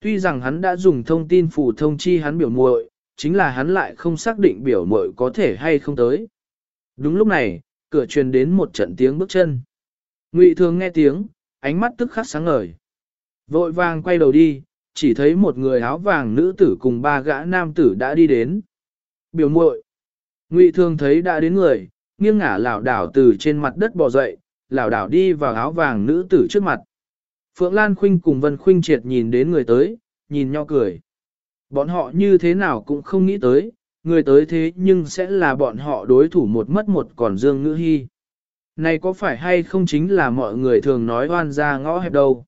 Tuy rằng hắn đã dùng thông tin phủ thông chi hắn biểu muội, chính là hắn lại không xác định biểu muội có thể hay không tới. Đúng lúc này, cửa truyền đến một trận tiếng bước chân. Ngụy Thường nghe tiếng, ánh mắt tức khắc sáng ngời. Vội vàng quay đầu đi, chỉ thấy một người áo vàng nữ tử cùng ba gã nam tử đã đi đến. Biểu muội. Ngụy Thường thấy đã đến người, nghiêng ngả lảo đảo từ trên mặt đất bò dậy, lảo đảo đi vào áo vàng nữ tử trước mặt. Phượng Lan Khuynh cùng Vân Khuynh triệt nhìn đến người tới, nhìn nhau cười. Bọn họ như thế nào cũng không nghĩ tới, người tới thế nhưng sẽ là bọn họ đối thủ một mất một còn Dương Ngữ Hy. Này có phải hay không chính là mọi người thường nói oan ra ngõ hẹp đâu.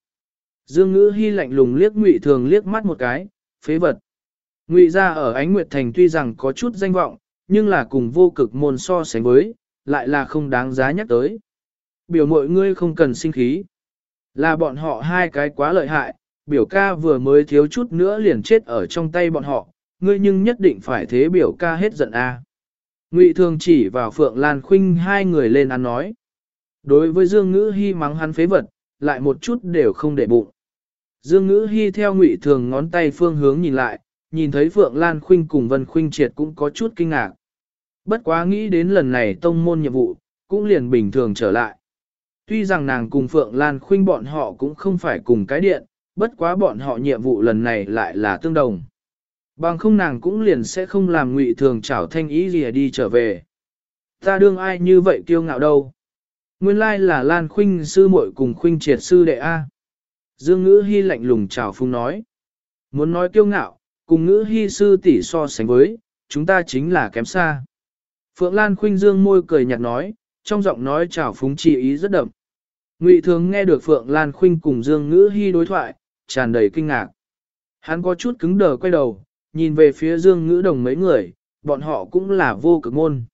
Dương Ngữ Hy lạnh lùng liếc Ngụy Thường liếc mắt một cái, phế vật. Ngụy ra ở Ánh Nguyệt Thành tuy rằng có chút danh vọng, nhưng là cùng vô cực môn so sánh với, lại là không đáng giá nhắc tới. Biểu mọi ngươi không cần sinh khí. Là bọn họ hai cái quá lợi hại, biểu ca vừa mới thiếu chút nữa liền chết ở trong tay bọn họ, ngươi nhưng nhất định phải thế biểu ca hết giận a. Ngụy Thường chỉ vào Phượng Lan Khuynh hai người lên ăn nói. Đối với Dương Ngữ Hi mắng hắn phế vật, lại một chút đều không để bụng. Dương Ngữ Hi theo Ngụy Thường ngón tay phương hướng nhìn lại, nhìn thấy Phượng Lan Khuynh cùng Vân Khuynh Triệt cũng có chút kinh ngạc. Bất quá nghĩ đến lần này tông môn nhiệm vụ, cũng liền bình thường trở lại. Tuy rằng nàng cùng Phượng Lan Khuynh bọn họ cũng không phải cùng cái điện, bất quá bọn họ nhiệm vụ lần này lại là tương đồng. Bằng không nàng cũng liền sẽ không làm ngụy thường chảo thanh ý gì đi trở về. Ta đương ai như vậy kiêu ngạo đâu. Nguyên lai là Lan Khuynh sư muội cùng Khuynh triệt sư đệ A. Dương ngữ hy lạnh lùng chào phung nói. Muốn nói kiêu ngạo, cùng ngữ hy sư tỷ so sánh với, chúng ta chính là kém xa. Phượng Lan Khuynh dương môi cười nhạt nói, trong giọng nói chào phúng chi ý rất đậm. Ngụy thường nghe được Phượng Lan Khuynh cùng Dương Ngữ Hi đối thoại, tràn đầy kinh ngạc. Hắn có chút cứng đờ quay đầu, nhìn về phía Dương Ngữ Đồng mấy người, bọn họ cũng là vô cực môn.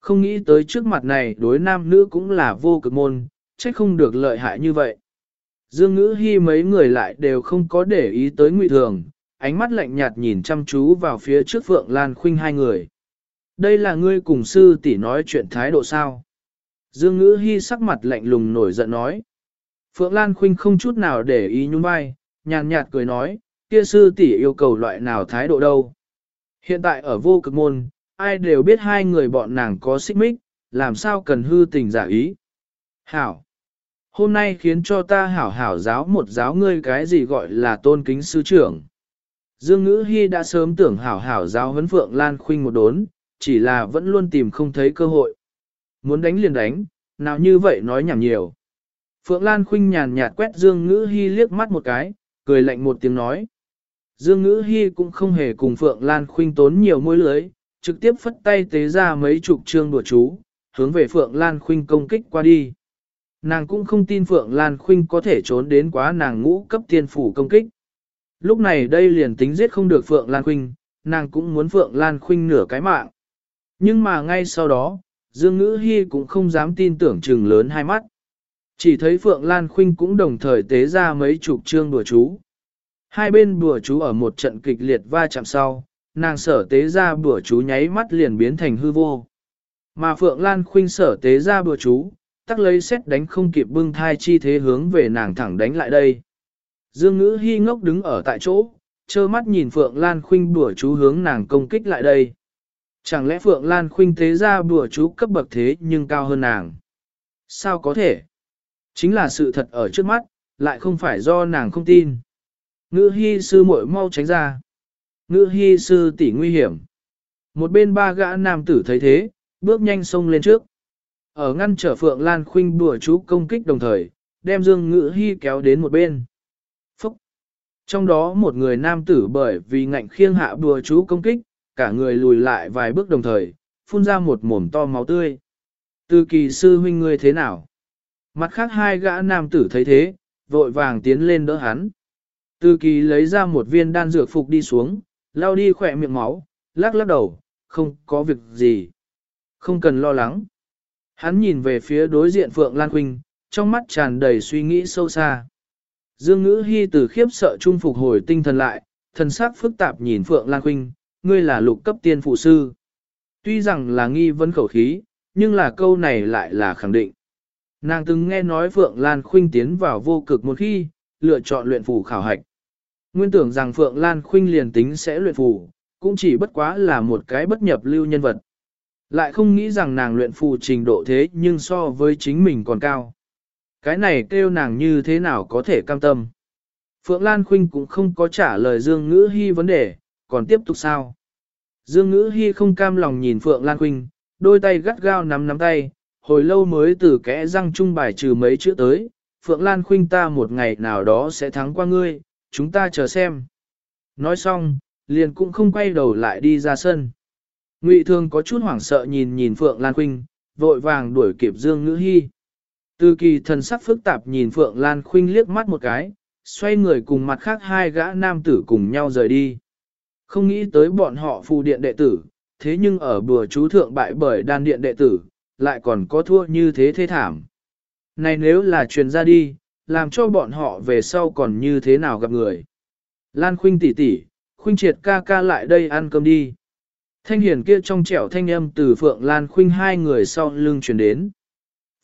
Không nghĩ tới trước mặt này đối nam nữ cũng là vô cực môn, trách không được lợi hại như vậy. Dương Ngữ Hi mấy người lại đều không có để ý tới Ngụy Thường, ánh mắt lạnh nhạt nhìn chăm chú vào phía trước Phượng Lan Khuynh hai người. Đây là ngươi cùng sư tỷ nói chuyện thái độ sao? Dương Ngữ Hi sắc mặt lạnh lùng nổi giận nói. Phượng Lan Khuynh không chút nào để ý nhún vai, nhàn nhạt cười nói, kia sư tỷ yêu cầu loại nào thái độ đâu. Hiện tại ở vô cực môn, ai đều biết hai người bọn nàng có xích mích, làm sao cần hư tình giả ý. Hảo! Hôm nay khiến cho ta hảo hảo giáo một giáo ngươi cái gì gọi là tôn kính sư trưởng. Dương Ngữ Hy đã sớm tưởng hảo hảo giáo huấn Phượng Lan Khuynh một đốn, chỉ là vẫn luôn tìm không thấy cơ hội. Muốn đánh liền đánh, nào như vậy nói nhảm nhiều. Phượng Lan khinh nhàn nhạt quét Dương Ngữ Hy liếc mắt một cái, cười lạnh một tiếng nói. Dương Ngữ Hy cũng không hề cùng Phượng Lan khinh tốn nhiều môi lưới, trực tiếp phất tay tế ra mấy chục trương đùa chú, hướng về Phượng Lan khinh công kích qua đi. Nàng cũng không tin Phượng Lan khinh có thể trốn đến quá nàng ngũ cấp tiên phủ công kích. Lúc này đây liền tính giết không được Phượng Lan khinh nàng cũng muốn Phượng Lan khinh nửa cái mạng. Nhưng mà ngay sau đó, Dương Ngữ Hi cũng không dám tin tưởng trừng lớn hai mắt. Chỉ thấy Phượng Lan Khuynh cũng đồng thời tế ra mấy chục trương đùa chú. Hai bên bùa chú ở một trận kịch liệt va chạm sau, nàng sở tế ra bùa chú nháy mắt liền biến thành hư vô. Mà Phượng Lan Khuynh sở tế ra bùa chú, tắc lấy xét đánh không kịp bưng thai chi thế hướng về nàng thẳng đánh lại đây. Dương Ngữ Hi ngốc đứng ở tại chỗ, trơ mắt nhìn Phượng Lan Khuynh bùa chú hướng nàng công kích lại đây. Chẳng lẽ Phượng Lan Khuynh tế ra bùa chú cấp bậc thế nhưng cao hơn nàng? Sao có thể? Chính là sự thật ở trước mắt, lại không phải do nàng không tin. Ngữ Hi sư muội mau tránh ra. Ngữ Hi sư tỷ nguy hiểm. Một bên ba gã nam tử thấy thế, bước nhanh xông lên trước. Ở ngăn trở Phượng Lan Khuynh bùa chú công kích đồng thời, đem Dương Ngữ Hi kéo đến một bên. Phúc! Trong đó một người nam tử bởi vì ngạnh khiêng hạ bùa chú công kích, cả người lùi lại vài bước đồng thời, phun ra một mồm to máu tươi. Từ kỳ sư huynh ngươi thế nào? Mặt khác hai gã nam tử thấy thế, vội vàng tiến lên đỡ hắn. Từ kỳ lấy ra một viên đan dược phục đi xuống, lao đi khỏe miệng máu, lắc lắc đầu, không có việc gì. Không cần lo lắng. Hắn nhìn về phía đối diện Phượng Lan Quynh, trong mắt tràn đầy suy nghĩ sâu xa. Dương Ngữ Hi từ khiếp sợ trung phục hồi tinh thần lại, thần sắc phức tạp nhìn Phượng Lan Quynh, ngươi là lục cấp tiên phụ sư. Tuy rằng là nghi vấn khẩu khí, nhưng là câu này lại là khẳng định. Nàng từng nghe nói Phượng Lan Khuynh tiến vào vô cực một khi, lựa chọn luyện phù khảo hạch. Nguyên tưởng rằng Phượng Lan Khuynh liền tính sẽ luyện phù, cũng chỉ bất quá là một cái bất nhập lưu nhân vật. Lại không nghĩ rằng nàng luyện phù trình độ thế nhưng so với chính mình còn cao. Cái này kêu nàng như thế nào có thể cam tâm. Phượng Lan Khuynh cũng không có trả lời Dương Ngữ Hy vấn đề, còn tiếp tục sao? Dương Ngữ Hy không cam lòng nhìn Phượng Lan Quynh, đôi tay gắt gao nắm nắm tay, hồi lâu mới từ kẽ răng trung bài trừ mấy chữ tới, Phượng Lan Khuynh ta một ngày nào đó sẽ thắng qua ngươi, chúng ta chờ xem. Nói xong, liền cũng không quay đầu lại đi ra sân. Ngụy Thương có chút hoảng sợ nhìn nhìn Phượng Lan Khuynh, vội vàng đuổi kịp Dương Ngữ Hi. Từ kỳ thần sắc phức tạp nhìn Phượng Lan Khuynh liếc mắt một cái, xoay người cùng mặt khác hai gã nam tử cùng nhau rời đi. Không nghĩ tới bọn họ phù điện đệ tử, thế nhưng ở bùa chú thượng bại bởi đan điện đệ tử, lại còn có thua như thế thế thảm. Này nếu là truyền ra đi, làm cho bọn họ về sau còn như thế nào gặp người. Lan Khuynh tỷ tỷ, Khuynh triệt ca ca lại đây ăn cơm đi. Thanh hiền kia trong trẻo thanh âm từ Phượng Lan Khuynh hai người sau lưng chuyển đến.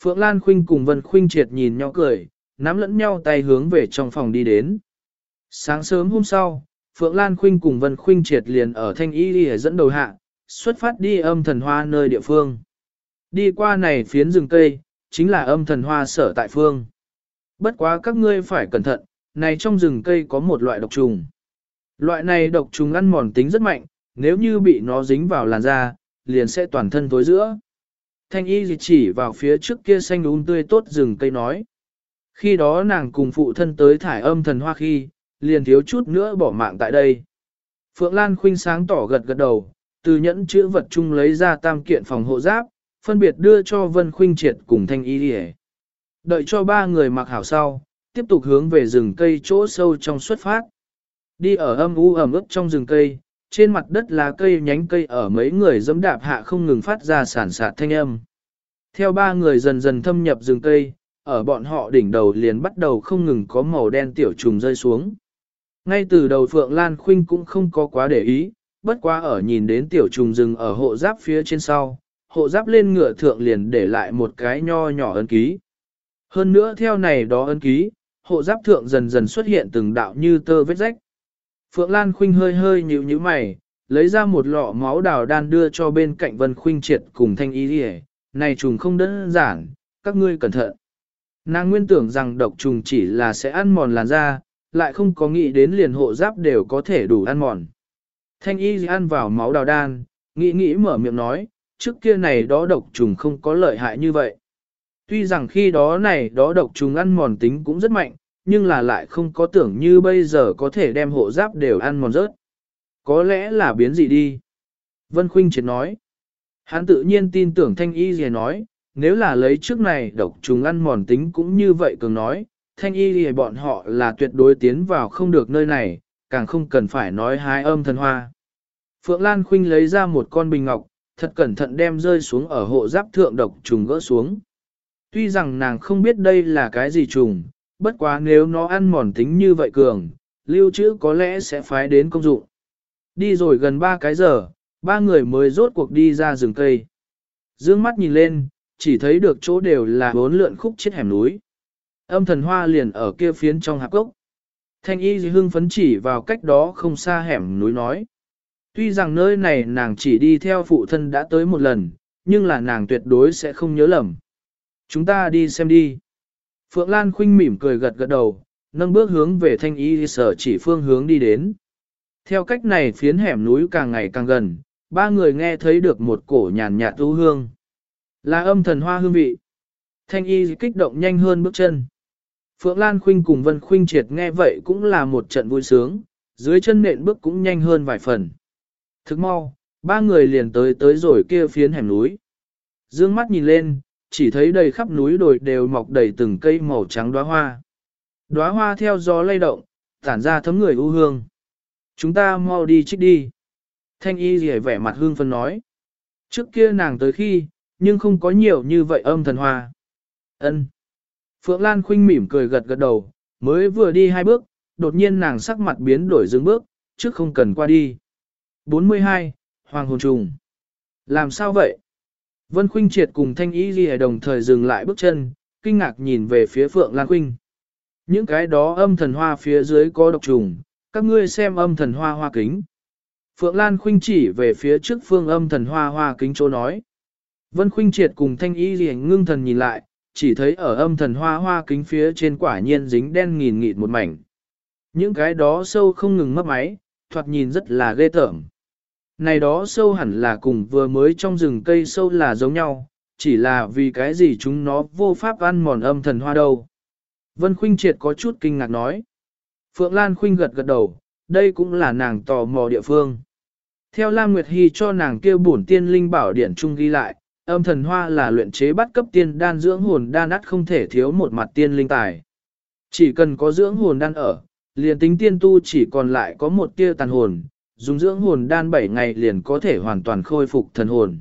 Phượng Lan Khuynh cùng Vân Khuynh triệt nhìn nhau cười, nắm lẫn nhau tay hướng về trong phòng đi đến. Sáng sớm hôm sau, Phượng Lan Khuynh cùng Vân Khuynh triệt liền ở Thanh Y đi dẫn đầu hạ, xuất phát đi âm thần hoa nơi địa phương. Đi qua này phiến rừng cây, chính là âm thần hoa sở tại phương. Bất quá các ngươi phải cẩn thận, này trong rừng cây có một loại độc trùng. Loại này độc trùng ăn mòn tính rất mạnh, nếu như bị nó dính vào làn da, liền sẽ toàn thân tối giữa. Thanh y chỉ vào phía trước kia xanh đúng tươi tốt rừng cây nói. Khi đó nàng cùng phụ thân tới thải âm thần hoa khi, liền thiếu chút nữa bỏ mạng tại đây. Phượng Lan khuynh sáng tỏ gật gật đầu, từ nhẫn chữ vật chung lấy ra tam kiện phòng hộ giáp, phân biệt đưa cho Vân Khuynh Triệt cùng Thanh Y Lì Đợi cho ba người mặc hảo sau, tiếp tục hướng về rừng cây chỗ sâu trong xuất phát. Đi ở âm u ẩm ướt trong rừng cây, trên mặt đất lá cây nhánh cây ở mấy người dẫm đạp hạ không ngừng phát ra sản sạt thanh âm. Theo ba người dần dần thâm nhập rừng cây, ở bọn họ đỉnh đầu liền bắt đầu không ngừng có màu đen tiểu trùng rơi xuống. Ngay từ đầu Phượng Lan Khuynh cũng không có quá để ý, bất quá ở nhìn đến tiểu trùng rừng ở hộ giáp phía trên sau, hộ giáp lên ngựa thượng liền để lại một cái nho nhỏ ấn ký. Hơn nữa theo này đó ấn ký, hộ giáp thượng dần dần xuất hiện từng đạo như tơ vết rách. Phượng Lan Khuynh hơi hơi nhíu nhíu mày, lấy ra một lọ máu đào đan đưa cho bên cạnh Vân Khuynh triệt cùng thanh ý đi này trùng không đơn giản, các ngươi cẩn thận. Nàng nguyên tưởng rằng độc trùng chỉ là sẽ ăn mòn làn da, lại không có nghĩ đến liền hộ giáp đều có thể đủ ăn mòn. Thanh y ăn vào máu đào đan, nghĩ nghĩ mở miệng nói, trước kia này đó độc trùng không có lợi hại như vậy. Tuy rằng khi đó này đó độc trùng ăn mòn tính cũng rất mạnh, nhưng là lại không có tưởng như bây giờ có thể đem hộ giáp đều ăn mòn rớt. Có lẽ là biến gì đi. Vân Khuynh triệt nói. Hắn tự nhiên tin tưởng thanh y gì nói, nếu là lấy trước này độc trùng ăn mòn tính cũng như vậy cường nói, thanh y thì bọn họ là tuyệt đối tiến vào không được nơi này, càng không cần phải nói hái âm thần hoa. Phượng Lan Khuynh lấy ra một con bình ngọc, thật cẩn thận đem rơi xuống ở hộ giáp thượng độc trùng gỡ xuống. Tuy rằng nàng không biết đây là cái gì trùng, bất quá nếu nó ăn mòn tính như vậy cường, lưu trữ có lẽ sẽ phái đến công dụng. Đi rồi gần 3 cái giờ, ba người mới rốt cuộc đi ra rừng cây. Dương mắt nhìn lên, chỉ thấy được chỗ đều là bốn lượn khúc chết hẻm núi. Âm thần hoa liền ở kia phiến trong hạp cốc. Thanh y hưng phấn chỉ vào cách đó không xa hẻm núi nói. Tuy rằng nơi này nàng chỉ đi theo phụ thân đã tới một lần, nhưng là nàng tuyệt đối sẽ không nhớ lầm. Chúng ta đi xem đi. Phượng Lan khinh mỉm cười gật gật đầu, nâng bước hướng về thanh y sở chỉ phương hướng đi đến. Theo cách này phiến hẻm núi càng ngày càng gần, ba người nghe thấy được một cổ nhàn nhạt tu hương. Là âm thần hoa hương vị. Thanh y kích động nhanh hơn bước chân. Phượng Lan Khuynh cùng Vân Khuynh Triệt nghe vậy cũng là một trận vui sướng, dưới chân nện bước cũng nhanh hơn vài phần. Thức mau, ba người liền tới tới rồi kia phiến hẻm núi. Dương mắt nhìn lên, chỉ thấy đầy khắp núi đồi đều mọc đầy từng cây màu trắng đóa hoa. Đóa hoa theo gió lay động, tản ra thấm người u hương. Chúng ta mau đi trích đi. Thanh y rỉ vẻ mặt hương phân nói. Trước kia nàng tới khi, nhưng không có nhiều như vậy âm thần hoa. Ân. Phượng Lan khinh mỉm cười gật gật đầu, mới vừa đi hai bước, đột nhiên nàng sắc mặt biến đổi dừng bước, trước không cần qua đi. 42. Hoàng hồn trùng. Làm sao vậy? Vân Khuynh Triệt cùng Thanh Y Ghi đồng thời dừng lại bước chân, kinh ngạc nhìn về phía Phượng Lan Khuynh. Những cái đó âm thần hoa phía dưới có độc trùng, các ngươi xem âm thần hoa hoa kính. Phượng Lan Khuynh chỉ về phía trước phương âm thần hoa hoa kính chỗ nói. Vân Khuynh Triệt cùng Thanh Y Ghi ngưng thần nhìn lại, chỉ thấy ở âm thần hoa hoa kính phía trên quả nhiên dính đen nghìn nghịt một mảnh. Những cái đó sâu không ngừng mất máy, thoạt nhìn rất là ghê tởm. Này đó sâu hẳn là cùng vừa mới trong rừng cây sâu là giống nhau, chỉ là vì cái gì chúng nó vô pháp ăn mòn âm thần hoa đâu. Vân Khuynh Triệt có chút kinh ngạc nói. Phượng Lan Khuynh gật gật đầu, đây cũng là nàng tò mò địa phương. Theo Lam Nguyệt Hy cho nàng kêu bổn tiên linh bảo điển trung ghi lại, âm thần hoa là luyện chế bắt cấp tiên đan dưỡng hồn đan ắt không thể thiếu một mặt tiên linh tài. Chỉ cần có dưỡng hồn đan ở, liền tính tiên tu chỉ còn lại có một tia tàn hồn, dùng dưỡng hồn đan 7 ngày liền có thể hoàn toàn khôi phục thần hồn.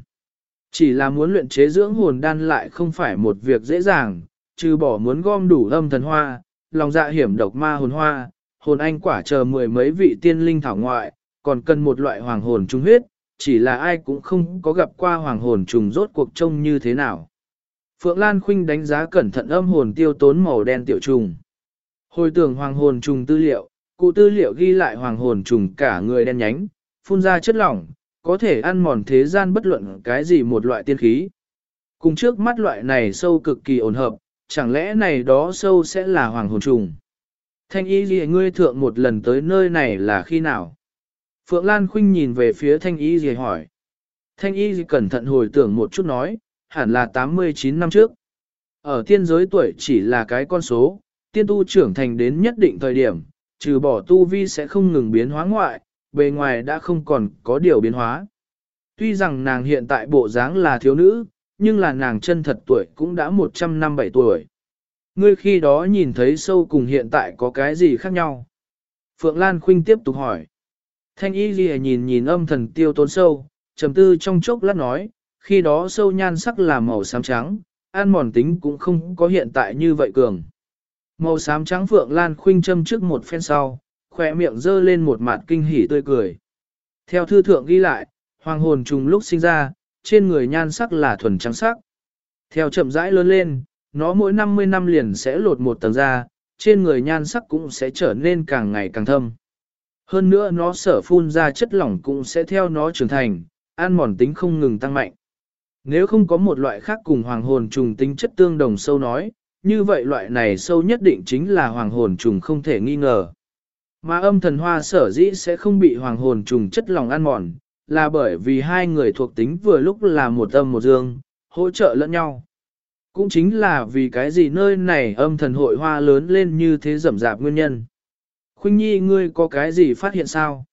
Chỉ là muốn luyện chế dưỡng hồn đan lại không phải một việc dễ dàng, trừ bỏ muốn gom đủ âm thần hoa, lòng dạ hiểm độc ma hồn hoa, hồn anh quả chờ mười mấy vị tiên linh thảo ngoại, còn cần một loại hoàng hồn trung huyết, chỉ là ai cũng không có gặp qua hoàng hồn trùng rốt cuộc trông như thế nào. Phượng Lan Khuynh đánh giá cẩn thận âm hồn tiêu tốn màu đen tiểu trùng. Hồi tưởng hoàng hồn trùng tư liệu, cụ tư liệu ghi lại hoàng hồn trùng cả người đen nhánh, phun ra chất lỏng, có thể ăn mòn thế gian bất luận cái gì một loại tiên khí. Cùng trước mắt loại này sâu cực kỳ ổn hợp, chẳng lẽ này đó sâu sẽ là hoàng hồn trùng. Thanh y gì ngươi thượng một lần tới nơi này là khi nào? Phượng Lan Khuynh nhìn về phía thanh y gì hỏi. Thanh y gì cẩn thận hồi tưởng một chút nói, hẳn là 89 năm trước. Ở tiên giới tuổi chỉ là cái con số, tiên tu trưởng thành đến nhất định thời điểm, trừ bỏ tu vi sẽ không ngừng biến hóa ngoại, bề ngoài đã không còn có điều biến hóa. Tuy rằng nàng hiện tại bộ dáng là thiếu nữ, nhưng là nàng chân thật tuổi cũng đã 100 năm 7 tuổi. Ngươi khi đó nhìn thấy sâu cùng hiện tại có cái gì khác nhau? Phượng Lan Khuynh tiếp tục hỏi. Thanh y ghi nhìn nhìn âm thần tiêu tốn sâu, trầm tư trong chốc lát nói, khi đó sâu nhan sắc là màu xám trắng, an mòn tính cũng không có hiện tại như vậy cường. Màu xám trắng Phượng Lan Khuynh châm trước một phen sau, khỏe miệng dơ lên một mặt kinh hỉ tươi cười. Theo thư thượng ghi lại, hoàng hồn trùng lúc sinh ra, trên người nhan sắc là thuần trắng sắc. Theo chậm rãi lớn lên, nó mỗi 50 năm liền sẽ lột một tầng da, trên người nhan sắc cũng sẽ trở nên càng ngày càng thâm. Hơn nữa nó sở phun ra chất lỏng cũng sẽ theo nó trưởng thành, an mòn tính không ngừng tăng mạnh. Nếu không có một loại khác cùng hoàng hồn trùng tính chất tương đồng sâu nói, như vậy loại này sâu nhất định chính là hoàng hồn trùng không thể nghi ngờ. Mà âm thần hoa sở dĩ sẽ không bị hoàng hồn trùng chất lòng ăn mòn, là bởi vì hai người thuộc tính vừa lúc là một âm một dương, hỗ trợ lẫn nhau. Cũng chính là vì cái gì nơi này âm thần hội hoa lớn lên như thế rậm rạp nguyên nhân. Khuynh Nhi ngươi có cái gì phát hiện sao?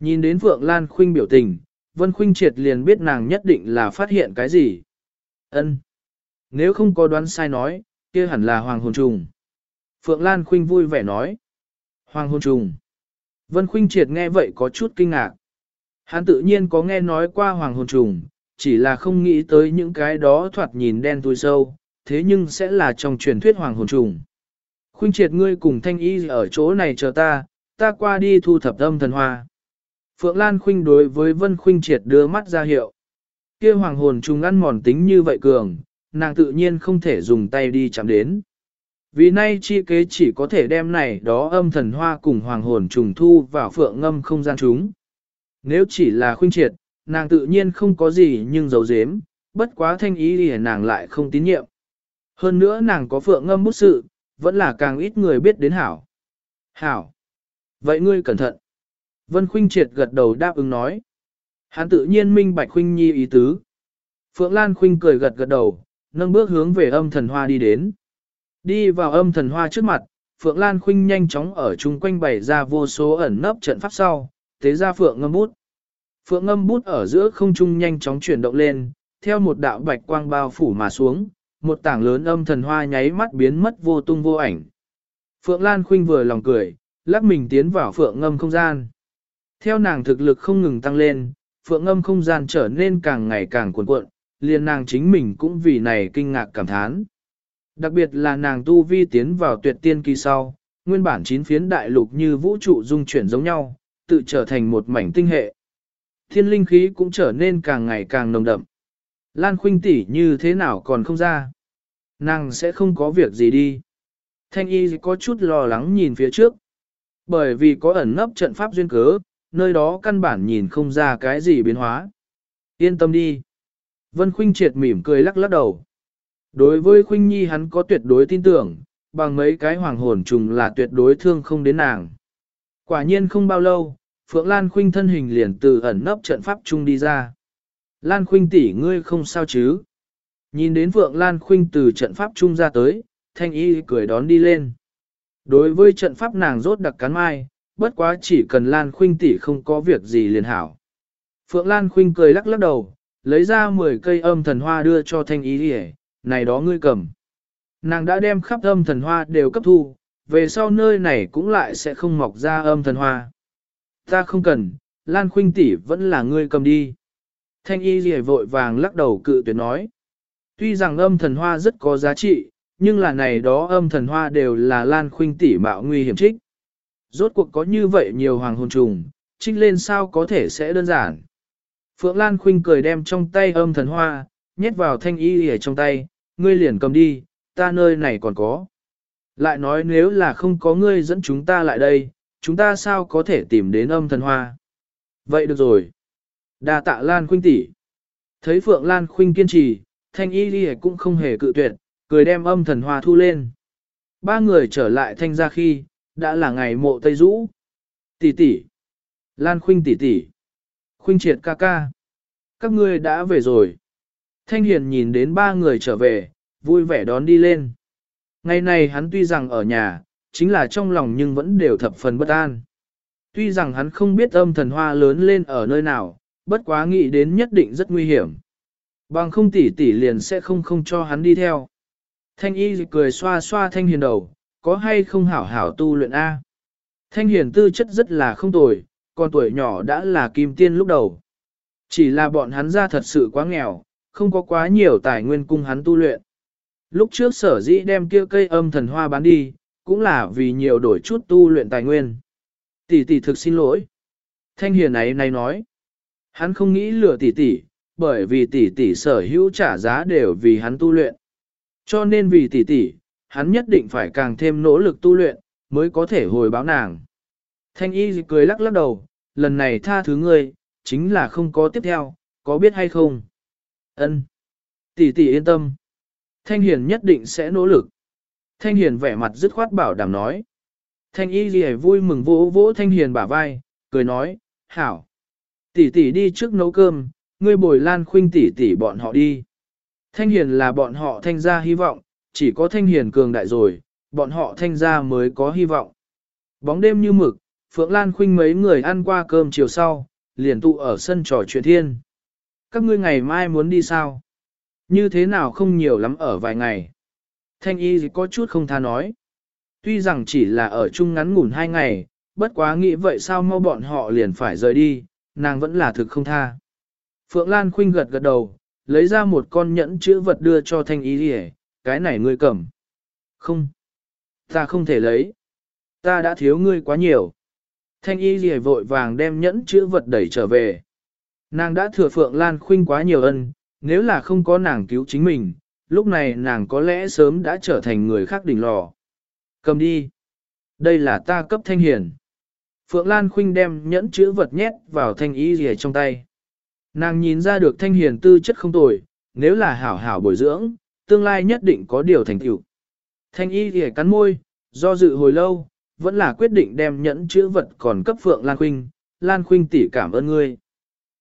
Nhìn đến Phượng Lan Khuynh biểu tình, Vân Khuynh triệt liền biết nàng nhất định là phát hiện cái gì. Ân. Nếu không có đoán sai nói, kia hẳn là Hoàng Hồn Trùng. Phượng Lan Khuynh vui vẻ nói. Hoàng Hồn Trùng. Vân Khuynh triệt nghe vậy có chút kinh ngạc. Hắn tự nhiên có nghe nói qua Hoàng Hồn Trùng, chỉ là không nghĩ tới những cái đó thoạt nhìn đen tui sâu, thế nhưng sẽ là trong truyền thuyết Hoàng Hồn Trùng. Khuynh triệt ngươi cùng thanh y ở chỗ này chờ ta, ta qua đi thu thập âm thần hoa. Phượng Lan Khuynh đối với Vân Khuynh triệt đưa mắt ra hiệu. kia hoàng hồn trùng ăn mòn tính như vậy cường, nàng tự nhiên không thể dùng tay đi chạm đến. Vì nay chi kế chỉ có thể đem này đó âm thần hoa cùng hoàng hồn trùng thu vào phượng ngâm không gian chúng. Nếu chỉ là khuynh triệt, nàng tự nhiên không có gì nhưng giấu giếm, bất quá thanh ý thì nàng lại không tín nhiệm. Hơn nữa nàng có phượng ngâm bút sự, vẫn là càng ít người biết đến hảo. Hảo! Vậy ngươi cẩn thận. Vân Khuynh triệt gật đầu đáp ứng nói. Hắn tự nhiên minh bạch Khuynh Nhi ý tứ. Phượng Lan Khuynh cười gật gật đầu, nâng bước hướng về âm thần hoa đi đến. Đi vào âm thần hoa trước mặt, Phượng Lan Khuynh nhanh chóng ở chung quanh bày ra vô số ẩn nấp trận pháp sau, tế ra Phượng ngâm bút. Phượng ngâm bút ở giữa không trung nhanh chóng chuyển động lên, theo một đạo bạch quang bao phủ mà xuống, một tảng lớn âm thần hoa nháy mắt biến mất vô tung vô ảnh. Phượng Lan Khuynh vừa lòng cười, lắc mình tiến vào Phượng ngâm không gian. Theo nàng thực lực không ngừng tăng lên, Phượng ngâm không gian trở nên càng ngày càng cuồn cuộn, liền nàng chính mình cũng vì này kinh ngạc cảm thán. Đặc biệt là nàng tu vi tiến vào tuyệt tiên kỳ sau, nguyên bản chín phiến đại lục như vũ trụ dung chuyển giống nhau, tự trở thành một mảnh tinh hệ. Thiên linh khí cũng trở nên càng ngày càng nồng đậm. Lan khuynh tỷ như thế nào còn không ra. Nàng sẽ không có việc gì đi. Thanh y có chút lo lắng nhìn phía trước. Bởi vì có ẩn nấp trận pháp duyên cớ, nơi đó căn bản nhìn không ra cái gì biến hóa. Yên tâm đi. Vân Khuynh triệt mỉm cười lắc lắc đầu. Đối với Khuynh Nhi hắn có tuyệt đối tin tưởng, bằng mấy cái hoàng hồn trùng là tuyệt đối thương không đến nàng. Quả nhiên không bao lâu, Phượng Lan Khuynh thân hình liền từ ẩn nấp trận pháp trung đi ra. Lan Khuynh tỷ ngươi không sao chứ? Nhìn đến Phượng Lan Khuynh từ trận pháp trung ra tới, thanh y cười đón đi lên. Đối với trận pháp nàng rốt đặc cắn mai, bất quá chỉ cần Lan Khuynh tỷ không có việc gì liền hảo. Phượng Lan Khuynh cười lắc lắc đầu, lấy ra 10 cây âm thần hoa đưa cho thanh y đi này đó ngươi cầm. Nàng đã đem khắp âm thần hoa đều cấp thu, về sau nơi này cũng lại sẽ không mọc ra âm thần hoa. Ta không cần, Lan Khuynh tỷ vẫn là ngươi cầm đi. Thanh y gì vội vàng lắc đầu cự tuyệt nói. Tuy rằng âm thần hoa rất có giá trị, nhưng là này đó âm thần hoa đều là Lan Khuynh tỷ mạo nguy hiểm trích. Rốt cuộc có như vậy nhiều hoàng hồn trùng, trích lên sao có thể sẽ đơn giản. Phượng Lan Khuynh cười đem trong tay âm thần hoa, nhét vào thanh y ở trong tay, ngươi liền cầm đi, ta nơi này còn có. Lại nói nếu là không có ngươi dẫn chúng ta lại đây, chúng ta sao có thể tìm đến âm thần hoa. Vậy được rồi. đa tạ Lan Khuynh tỷ. Thấy Phượng Lan Khuynh kiên trì, thanh y ghi cũng không hề cự tuyệt, cười đem âm thần hoa thu lên. Ba người trở lại thanh gia khi, đã là ngày mộ Tây Dũ. Tỷ tỷ. Lan Khuynh tỷ tỷ. Khuynh triệt ca ca. Các ngươi đã về rồi. Thanh Hiền nhìn đến ba người trở về, vui vẻ đón đi lên. Ngày này hắn tuy rằng ở nhà, chính là trong lòng nhưng vẫn đều thập phần bất an. Tuy rằng hắn không biết âm thần hoa lớn lên ở nơi nào, bất quá nghĩ đến nhất định rất nguy hiểm. Bằng không tỷ tỷ liền sẽ không không cho hắn đi theo. Thanh y cười xoa xoa thanh hiền đầu, có hay không hảo hảo tu luyện A. Thanh hiền tư chất rất là không tồi, còn tuổi nhỏ đã là kim tiên lúc đầu. Chỉ là bọn hắn ra thật sự quá nghèo, không có quá nhiều tài nguyên cung hắn tu luyện. Lúc trước sở dĩ đem kia cây âm thần hoa bán đi, cũng là vì nhiều đổi chút tu luyện tài nguyên. Tỷ tỷ thực xin lỗi. Thanh hiền ấy này nói. Hắn không nghĩ lừa tỷ tỷ, bởi vì tỷ tỷ sở hữu trả giá đều vì hắn tu luyện. Cho nên vì tỷ tỷ, hắn nhất định phải càng thêm nỗ lực tu luyện, mới có thể hồi báo nàng. Thanh y cười lắc lắc đầu, lần này tha thứ ngươi, chính là không có tiếp theo, có biết hay không? Ân. Tỷ tỷ yên tâm. Thanh Hiền nhất định sẽ nỗ lực. Thanh Hiền vẻ mặt dứt khoát bảo đảm nói. Thanh y gì vui mừng vỗ vỗ Thanh Hiền bả vai, cười nói, hảo. Tỷ tỷ đi trước nấu cơm, ngươi bồi lan khuynh tỷ tỷ bọn họ đi. Thanh Hiền là bọn họ thanh gia hy vọng, chỉ có Thanh Hiền cường đại rồi, bọn họ thanh gia mới có hy vọng. Bóng đêm như mực, Phượng Lan khuynh mấy người ăn qua cơm chiều sau, liền tụ ở sân trò chuyện thiên. Các ngươi ngày mai muốn đi sao? Như thế nào không nhiều lắm ở vài ngày. Thanh y có chút không tha nói. Tuy rằng chỉ là ở chung ngắn ngủn hai ngày, bất quá nghĩ vậy sao mau bọn họ liền phải rời đi, nàng vẫn là thực không tha. Phượng Lan Khuynh gật gật đầu, lấy ra một con nhẫn chữ vật đưa cho thanh y đi cái này ngươi cầm. Không, ta không thể lấy. Ta đã thiếu ngươi quá nhiều. Thanh y gì vội vàng đem nhẫn chữ vật đẩy trở về. Nàng đã thừa Phượng Lan Khuynh quá nhiều ân, nếu là không có nàng cứu chính mình, lúc này nàng có lẽ sớm đã trở thành người khác đỉnh lò. Cầm đi. Đây là ta cấp thanh hiền. Phượng Lan Khuynh đem nhẫn chữ vật nhét vào thanh y gì trong tay. Nàng nhìn ra được thanh hiền tư chất không tồi, nếu là hảo hảo bồi dưỡng, tương lai nhất định có điều thành tựu. Thanh y thì cắn môi, do dự hồi lâu, vẫn là quyết định đem nhẫn chữ vật còn cấp Phượng Lan Khuynh. Lan Khuynh tỷ cảm ơn ngươi.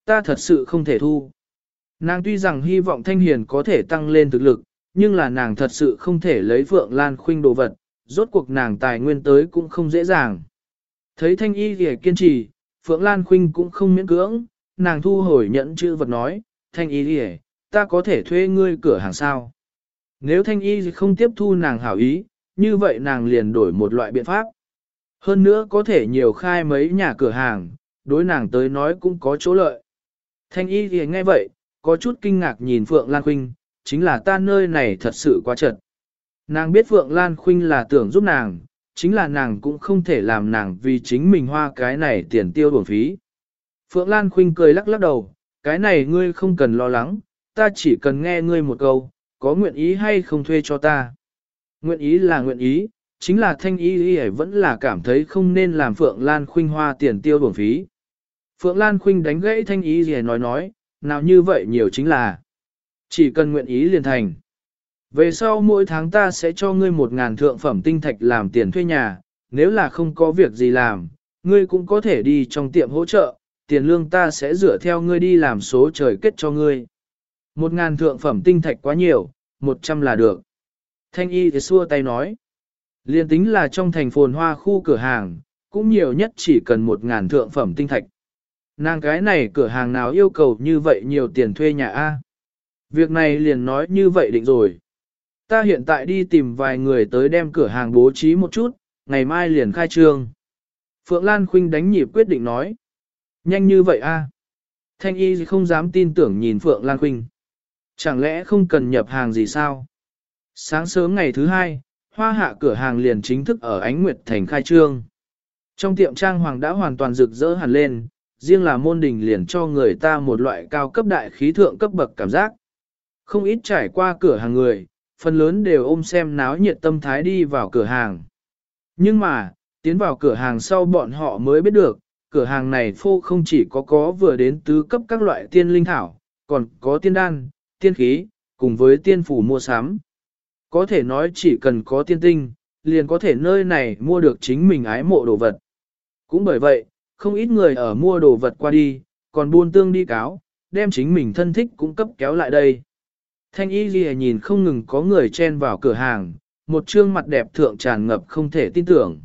Ta thật sự không thể thu. Nàng tuy rằng hy vọng Thanh Hiền có thể tăng lên thực lực, nhưng là nàng thật sự không thể lấy Phượng Lan Khuynh đồ vật, rốt cuộc nàng tài nguyên tới cũng không dễ dàng. Thấy Thanh Y thì kiên trì, Phượng Lan Khuynh cũng không miễn cưỡng, nàng thu hồi nhẫn chữ vật nói, Thanh Y gì ta có thể thuê ngươi cửa hàng sao. Nếu Thanh Y không tiếp thu nàng hảo ý, như vậy nàng liền đổi một loại biện pháp. Hơn nữa có thể nhiều khai mấy nhà cửa hàng, đối nàng tới nói cũng có chỗ lợi. Thanh Y thì nghe vậy, có chút kinh ngạc nhìn Phượng Lan Khuynh, chính là ta nơi này thật sự quá chật. Nàng biết Phượng Lan Khuynh là tưởng giúp nàng, chính là nàng cũng không thể làm nàng vì chính mình hoa cái này tiền tiêu bổng phí. Phượng Lan Khuynh cười lắc lắc đầu, cái này ngươi không cần lo lắng, ta chỉ cần nghe ngươi một câu, có nguyện ý hay không thuê cho ta. Nguyện ý là nguyện ý, chính là thanh ý ý vẫn là cảm thấy không nên làm Phượng Lan Khuynh hoa tiền tiêu bổng phí. Phượng Lan Khuynh đánh gãy thanh ý gì nói nói, nào như vậy nhiều chính là chỉ cần nguyện ý liền thành. Về sau mỗi tháng ta sẽ cho ngươi một ngàn thượng phẩm tinh thạch làm tiền thuê nhà, nếu là không có việc gì làm, ngươi cũng có thể đi trong tiệm hỗ trợ, tiền lương ta sẽ dựa theo ngươi đi làm số trời kết cho ngươi. Một ngàn thượng phẩm tinh thạch quá nhiều, một trăm là được. Thanh y thì xua tay nói. Liên tính là trong thành phồn hoa khu cửa hàng, cũng nhiều nhất chỉ cần một ngàn thượng phẩm tinh thạch. Nàng cái này cửa hàng nào yêu cầu như vậy nhiều tiền thuê nhà A. Việc này liền nói như vậy định rồi. Ta hiện tại đi tìm vài người tới đem cửa hàng bố trí một chút, ngày mai liền khai trương. Phượng Lan Khuynh đánh nhịp quyết định nói. Nhanh như vậy a? Thanh y không dám tin tưởng nhìn Phượng Lan Khuynh. Chẳng lẽ không cần nhập hàng gì sao? Sáng sớm ngày thứ hai, hoa hạ cửa hàng liền chính thức ở Ánh Nguyệt Thành khai trương. Trong tiệm trang hoàng đã hoàn toàn rực rỡ hẳn lên, riêng là môn đình liền cho người ta một loại cao cấp đại khí thượng cấp bậc cảm giác. Không ít trải qua cửa hàng người, phần lớn đều ôm xem náo nhiệt tâm thái đi vào cửa hàng. Nhưng mà, tiến vào cửa hàng sau bọn họ mới biết được, cửa hàng này phô không chỉ có có vừa đến tứ cấp các loại tiên linh thảo, còn có tiên đan, tiên khí, cùng với tiên phủ mua sắm. Có thể nói chỉ cần có tiên tinh, liền có thể nơi này mua được chính mình ái mộ đồ vật. Cũng bởi vậy, không ít người ở mua đồ vật qua đi, còn buôn tương đi cáo, đem chính mình thân thích cũng cấp kéo lại đây. Thanh y ghi nhìn không ngừng có người chen vào cửa hàng, một trương mặt đẹp thượng tràn ngập không thể tin tưởng.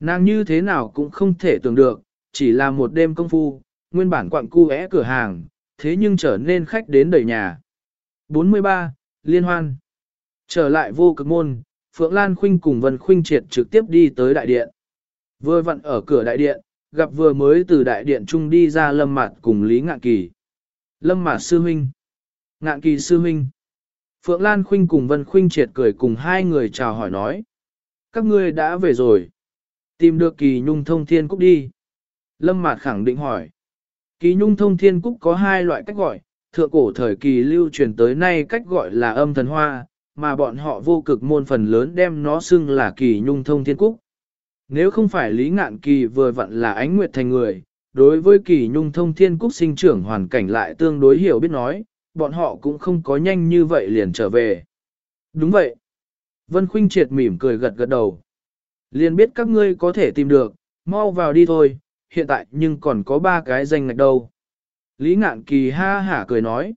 Nàng như thế nào cũng không thể tưởng được, chỉ là một đêm công phu, nguyên bản quặng cu é cửa hàng, thế nhưng trở nên khách đến đầy nhà. 43. Liên hoan Trở lại vô cực môn, Phượng Lan Khuynh cùng Vân Khuynh triệt trực tiếp đi tới đại điện. Vừa vặn ở cửa đại điện, gặp vừa mới từ đại điện trung đi ra Lâm Mạt cùng Lý Ngạn Kỳ. Lâm Mạt sư huynh, Ngạn Kỳ sư huynh. Phượng Lan Khuynh cùng Vân Khuynh triệt cười cùng hai người chào hỏi nói. Các ngươi đã về rồi. Tìm được kỳ nhung thông thiên cúc đi. Lâm Mạt khẳng định hỏi. Kỳ nhung thông thiên cúc có hai loại cách gọi, thượng cổ thời kỳ lưu truyền tới nay cách gọi là âm thần hoa, mà bọn họ vô cực môn phần lớn đem nó xưng là kỳ nhung thông thiên cúc. Nếu không phải Lý Ngạn Kỳ vừa vặn là ánh nguyệt thành người, đối với kỳ nhung thông thiên cúc sinh trưởng hoàn cảnh lại tương đối hiểu biết nói, bọn họ cũng không có nhanh như vậy liền trở về. Đúng vậy. Vân Khuynh triệt mỉm cười gật gật đầu. Liền biết các ngươi có thể tìm được, mau vào đi thôi, hiện tại nhưng còn có ba cái danh ngạch đâu. Lý ngạn kỳ ha hả cười nói.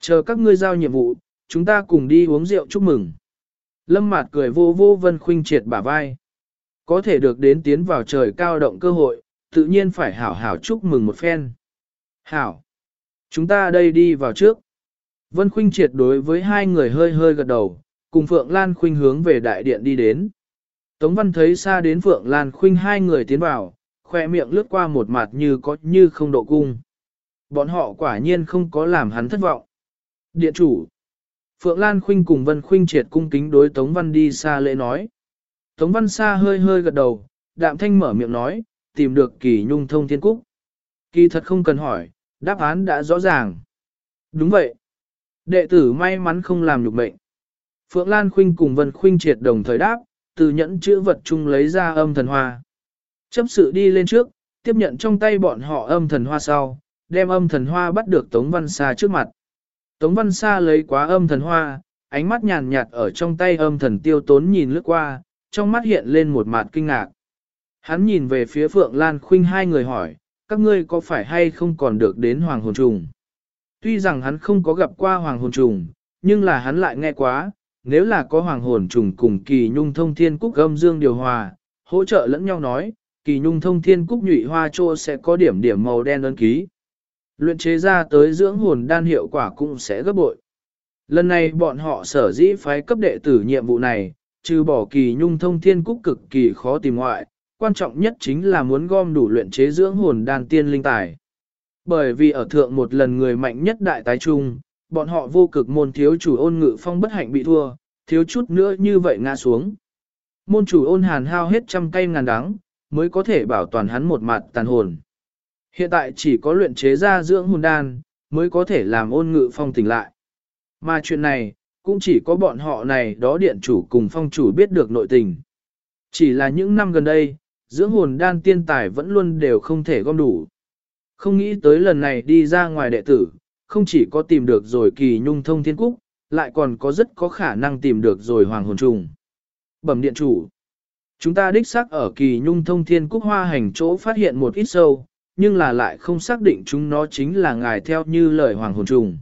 Chờ các ngươi giao nhiệm vụ, chúng ta cùng đi uống rượu chúc mừng. Lâm Mạt cười vô vô Vân Khuynh triệt bả vai. Có thể được đến tiến vào trời cao động cơ hội, tự nhiên phải hảo hảo chúc mừng một phen. Hảo! Chúng ta đây đi vào trước. Vân Khuynh triệt đối với hai người hơi hơi gật đầu, cùng Phượng Lan Khuynh hướng về đại điện đi đến. Tống Văn thấy xa đến Phượng Lan Khuynh hai người tiến vào, khoe miệng lướt qua một mặt như có như không độ cung. Bọn họ quả nhiên không có làm hắn thất vọng. Điện chủ. Phượng Lan Khuynh cùng Vân Khuynh triệt cung kính đối Tống Văn đi xa lễ nói. Tống Văn xa hơi hơi gật đầu, đạm thanh mở miệng nói, tìm được kỳ nhung thông thiên cúc. Kỳ thật không cần hỏi, đáp án đã rõ ràng. Đúng vậy. Đệ tử may mắn không làm nhục mệnh. Phượng Lan Khuynh cùng Vân Khuynh triệt đồng thời đáp, từ nhẫn chữ vật chung lấy ra âm thần hoa. Chấp sự đi lên trước, tiếp nhận trong tay bọn họ âm thần hoa sau, đem âm thần hoa bắt được Tống Văn Sa trước mặt. Tống Văn Sa lấy quá âm thần hoa, ánh mắt nhàn nhạt ở trong tay âm thần tiêu tốn nhìn lướt qua, trong mắt hiện lên một mặt kinh ngạc. Hắn nhìn về phía Phượng Lan Khuynh hai người hỏi, các ngươi có phải hay không còn được đến Hoàng Hồn Trùng? Tuy rằng hắn không có gặp qua Hoàng Hồn Trùng, nhưng là hắn lại nghe quá, nếu là có Hoàng Hồn Trùng cùng kỳ nhung thông thiên cúc âm dương điều hòa, hỗ trợ lẫn nhau nói, kỳ nhung thông thiên cúc nhụy hoa trô sẽ có điểm điểm màu đen ấn ký. Luyện chế ra tới dưỡng hồn đan hiệu quả cũng sẽ gấp bội. Lần này bọn họ sở dĩ phái cấp đệ tử nhiệm vụ này, trừ bỏ kỳ nhung thông thiên cúc cực kỳ khó tìm ngoại, quan trọng nhất chính là muốn gom đủ luyện chế dưỡng hồn đan tiên linh tài. Bởi vì ở thượng một lần người mạnh nhất đại tái trung, bọn họ vô cực môn thiếu chủ ôn ngự phong bất hạnh bị thua, thiếu chút nữa như vậy ngã xuống. Môn chủ ôn hàn hao hết trăm cây ngàn đắng, mới có thể bảo toàn hắn một mặt tàn hồn. Hiện tại chỉ có luyện chế ra dưỡng hồn đan, mới có thể làm ôn ngự phong tỉnh lại. Mà chuyện này, cũng chỉ có bọn họ này đó điện chủ cùng phong chủ biết được nội tình. Chỉ là những năm gần đây, dưỡng hồn đan tiên tài vẫn luôn đều không thể gom đủ. Không nghĩ tới lần này đi ra ngoài đệ tử, không chỉ có tìm được rồi kỳ nhung thông thiên cúc, lại còn có rất có khả năng tìm được rồi hoàng hồn trùng. Bẩm điện chủ. Chúng ta đích xác ở kỳ nhung thông thiên cúc hoa hành chỗ phát hiện một ít sâu, nhưng là lại không xác định chúng nó chính là ngài theo như lời hoàng hồn trùng.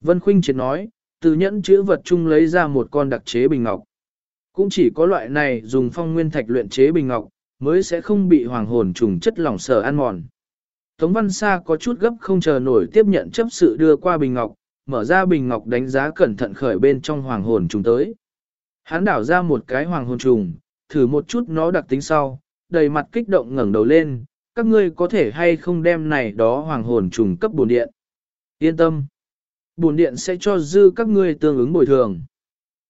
Vân Khuynh triệt nói, từ nhẫn chữ vật chung lấy ra một con đặc chế bình ngọc. Cũng chỉ có loại này dùng phong nguyên thạch luyện chế bình ngọc, mới sẽ không bị hoàng hồn trùng chất lỏng sở ăn mòn. Tống Văn Sa có chút gấp không chờ nổi tiếp nhận chấp sự đưa qua bình ngọc, mở ra bình ngọc đánh giá cẩn thận khởi bên trong hoàng hồn trùng tới. Hắn đảo ra một cái hoàng hồn trùng, thử một chút nó đặc tính sau, đầy mặt kích động ngẩng đầu lên, các ngươi có thể hay không đem này đó hoàng hồn trùng cấp bổn điện. Yên tâm, bổn điện sẽ cho dư các ngươi tương ứng bồi thường.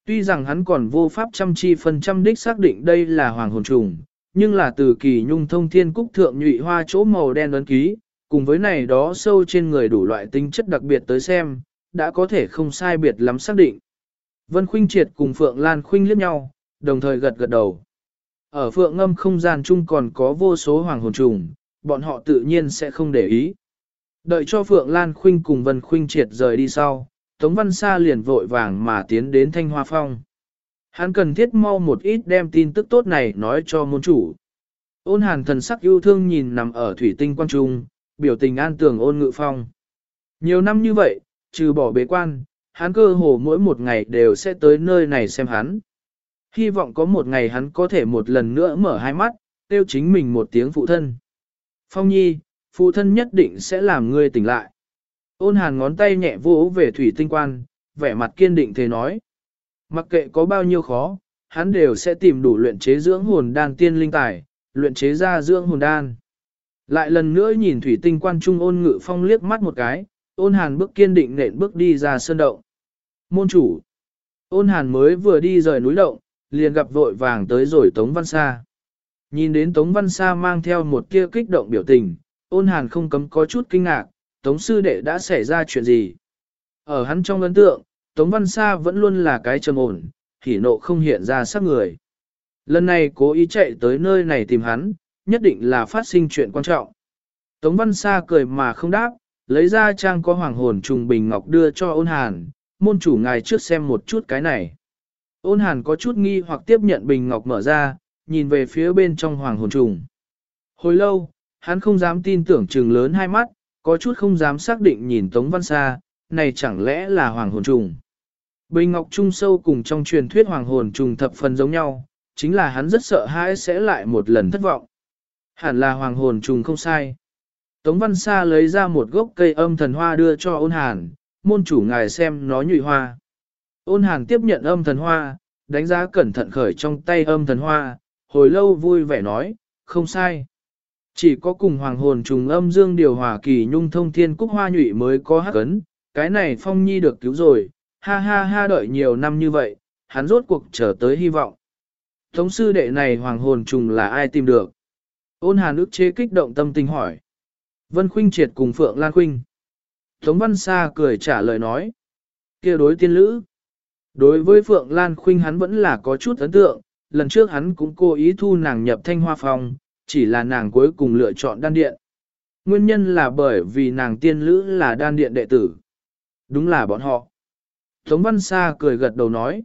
Tuy rằng hắn còn vô pháp trăm chi phần trăm đích xác định đây là hoàng hồn trùng, nhưng là từ kỳ nhung thông thiên cúc thượng nhụy hoa chỗ màu đen ấn ký, cùng với này đó sâu trên người đủ loại tính chất đặc biệt tới xem, đã có thể không sai biệt lắm xác định. Vân Khuynh Triệt cùng Phượng Lan Khuynh liếc nhau, đồng thời gật gật đầu. Ở Phượng Ngâm không gian chung còn có vô số hoàng hồn trùng, bọn họ tự nhiên sẽ không để ý. Đợi cho Phượng Lan Khuynh cùng Vân Khuynh Triệt rời đi sau, Tống Văn Sa liền vội vàng mà tiến đến Thanh Hoa Phong. Hắn cần thiết mau một ít đem tin tức tốt này nói cho môn chủ. Ôn hàn thần sắc yêu thương nhìn nằm ở thủy tinh quan trung, biểu tình an tường ôn ngự phong. Nhiều năm như vậy, trừ bỏ bế quan, hắn cơ hồ mỗi một ngày đều sẽ tới nơi này xem hắn. Hy vọng có một ngày hắn có thể một lần nữa mở hai mắt, tiêu chính mình một tiếng phụ thân. Phong nhi, phụ thân nhất định sẽ làm ngươi tỉnh lại. Ôn hàn ngón tay nhẹ vỗ về thủy tinh quan, vẻ mặt kiên định thế nói. Mặc kệ có bao nhiêu khó, hắn đều sẽ tìm đủ luyện chế dưỡng hồn đan tiên linh tài, luyện chế ra dưỡng hồn đan. Lại lần nữa nhìn thủy tinh quan trung ôn ngự phong liếc mắt một cái, ôn hàn bước kiên định nện bước đi ra sơn động. Môn chủ. Ôn hàn mới vừa đi rời núi động, liền gặp vội vàng tới rồi Tống Văn Sa. Nhìn đến Tống Văn Sa mang theo một kia kích động biểu tình, ôn hàn không cấm có chút kinh ngạc, Tống sư đệ đã xảy ra chuyện gì. Ở hắn trong ấn tượng, Tống Văn Sa vẫn luôn là cái trầm ổn, hỉ nộ không hiện ra sắc người. Lần này cố ý chạy tới nơi này tìm hắn, nhất định là phát sinh chuyện quan trọng. Tống Văn Sa cười mà không đáp, lấy ra trang có hoàng hồn trùng bình ngọc đưa cho ôn hàn, môn chủ ngài trước xem một chút cái này. Ôn hàn có chút nghi hoặc tiếp nhận bình ngọc mở ra, nhìn về phía bên trong hoàng hồn trùng. Hồi lâu, hắn không dám tin tưởng trừng lớn hai mắt, có chút không dám xác định nhìn Tống Văn Sa, này chẳng lẽ là hoàng hồn trùng. Bình ngọc trung sâu cùng trong truyền thuyết hoàng hồn trùng thập phần giống nhau, chính là hắn rất sợ hãi sẽ lại một lần thất vọng. Hẳn là hoàng hồn trùng không sai. Tống Văn Sa lấy ra một gốc cây âm thần hoa đưa cho ôn hàn, môn chủ ngài xem nó nhụy hoa. Ôn hàn tiếp nhận âm thần hoa, đánh giá cẩn thận khởi trong tay âm thần hoa, hồi lâu vui vẻ nói, không sai. Chỉ có cùng hoàng hồn trùng âm dương điều hòa kỳ nhung thông thiên cúc hoa nhụy mới có hắc cấn, cái này phong nhi được cứu rồi, ha ha ha đợi nhiều năm như vậy, hắn rốt cuộc trở tới hy vọng. Tống sư đệ này hoàng hồn trùng là ai tìm được? Ôn hàn ức chế kích động tâm tình hỏi. Vân Khuynh triệt cùng Phượng Lan Khuynh. Tống Văn Sa cười trả lời nói. kia đối tiên lữ. Đối với Phượng Lan Khuynh hắn vẫn là có chút ấn tượng, lần trước hắn cũng cố ý thu nàng nhập thanh hoa phòng, chỉ là nàng cuối cùng lựa chọn đan điện. Nguyên nhân là bởi vì nàng tiên lữ là đan điện đệ tử. Đúng là bọn họ. Tống Văn Sa cười gật đầu nói.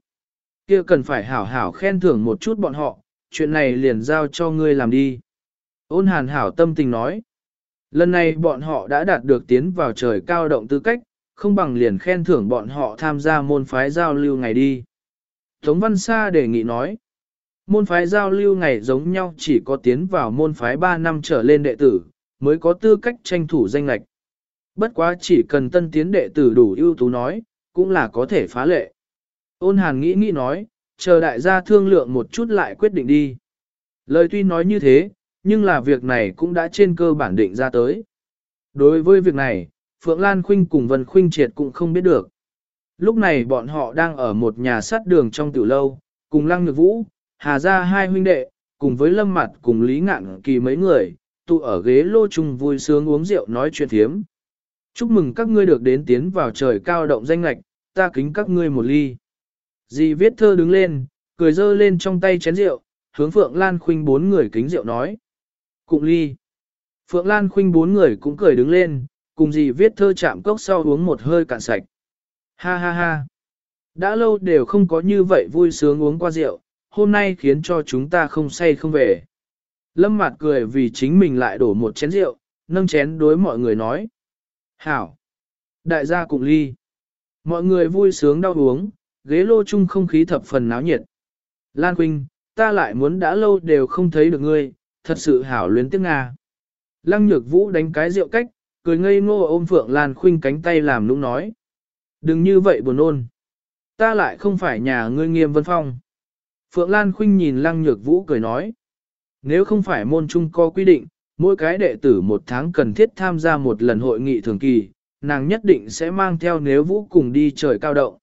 kia cần phải hảo hảo khen thưởng một chút bọn họ, chuyện này liền giao cho ngươi làm đi. Ôn hàn hảo tâm tình nói. Lần này bọn họ đã đạt được tiến vào trời cao động tư cách, không bằng liền khen thưởng bọn họ tham gia môn phái giao lưu ngày đi. Tống Văn Sa đề nghị nói, môn phái giao lưu ngày giống nhau chỉ có tiến vào môn phái 3 năm trở lên đệ tử, mới có tư cách tranh thủ danh lạch. Bất quá chỉ cần tân tiến đệ tử đủ ưu tú nói, cũng là có thể phá lệ. Ôn hàn nghĩ nghĩ nói, chờ đại gia thương lượng một chút lại quyết định đi. Lời tuy nói như thế, nhưng là việc này cũng đã trên cơ bản định ra tới. Đối với việc này, Phượng Lan Khuynh cùng Vân Khuynh Triệt cũng không biết được. Lúc này bọn họ đang ở một nhà sát đường trong tiểu lâu, cùng Lăng Nhược Vũ, Hà Gia hai huynh đệ, cùng với Lâm Mặt cùng Lý Ngạn Kỳ mấy người, tụ ở ghế lô chung vui sướng uống rượu nói chuyện thiếm. Chúc mừng các ngươi được đến tiến vào trời cao động danh lạch, ta kính các ngươi một ly. Dì viết thơ đứng lên, cười dơ lên trong tay chén rượu, hướng Phượng Lan Khuynh bốn người kính rượu nói. Cụng ly. Phượng Lan Khuynh bốn người cũng cười đứng lên, cùng gì viết thơ chạm cốc sau uống một hơi cạn sạch. Ha ha ha. Đã lâu đều không có như vậy vui sướng uống qua rượu, hôm nay khiến cho chúng ta không say không về. Lâm mặt cười vì chính mình lại đổ một chén rượu, nâng chén đối mọi người nói. Hảo. Đại gia cùng ly. Mọi người vui sướng đau uống, ghế lô chung không khí thập phần náo nhiệt. Lan Quynh, ta lại muốn đã lâu đều không thấy được ngươi, thật sự hảo luyến tiếc Nga. Lăng nhược vũ đánh cái rượu cách, cười ngây ngô ôm Phượng Lan Khuynh cánh tay làm nũng nói. Đừng như vậy buồn ôn. Ta lại không phải nhà ngươi nghiêm vân phong. Phượng Lan Khuynh nhìn Lăng nhược vũ cười nói. Nếu không phải môn trung có quy định, mỗi cái đệ tử một tháng cần thiết tham gia một lần hội nghị thường kỳ, nàng nhất định sẽ mang theo nếu vũ cùng đi trời cao động.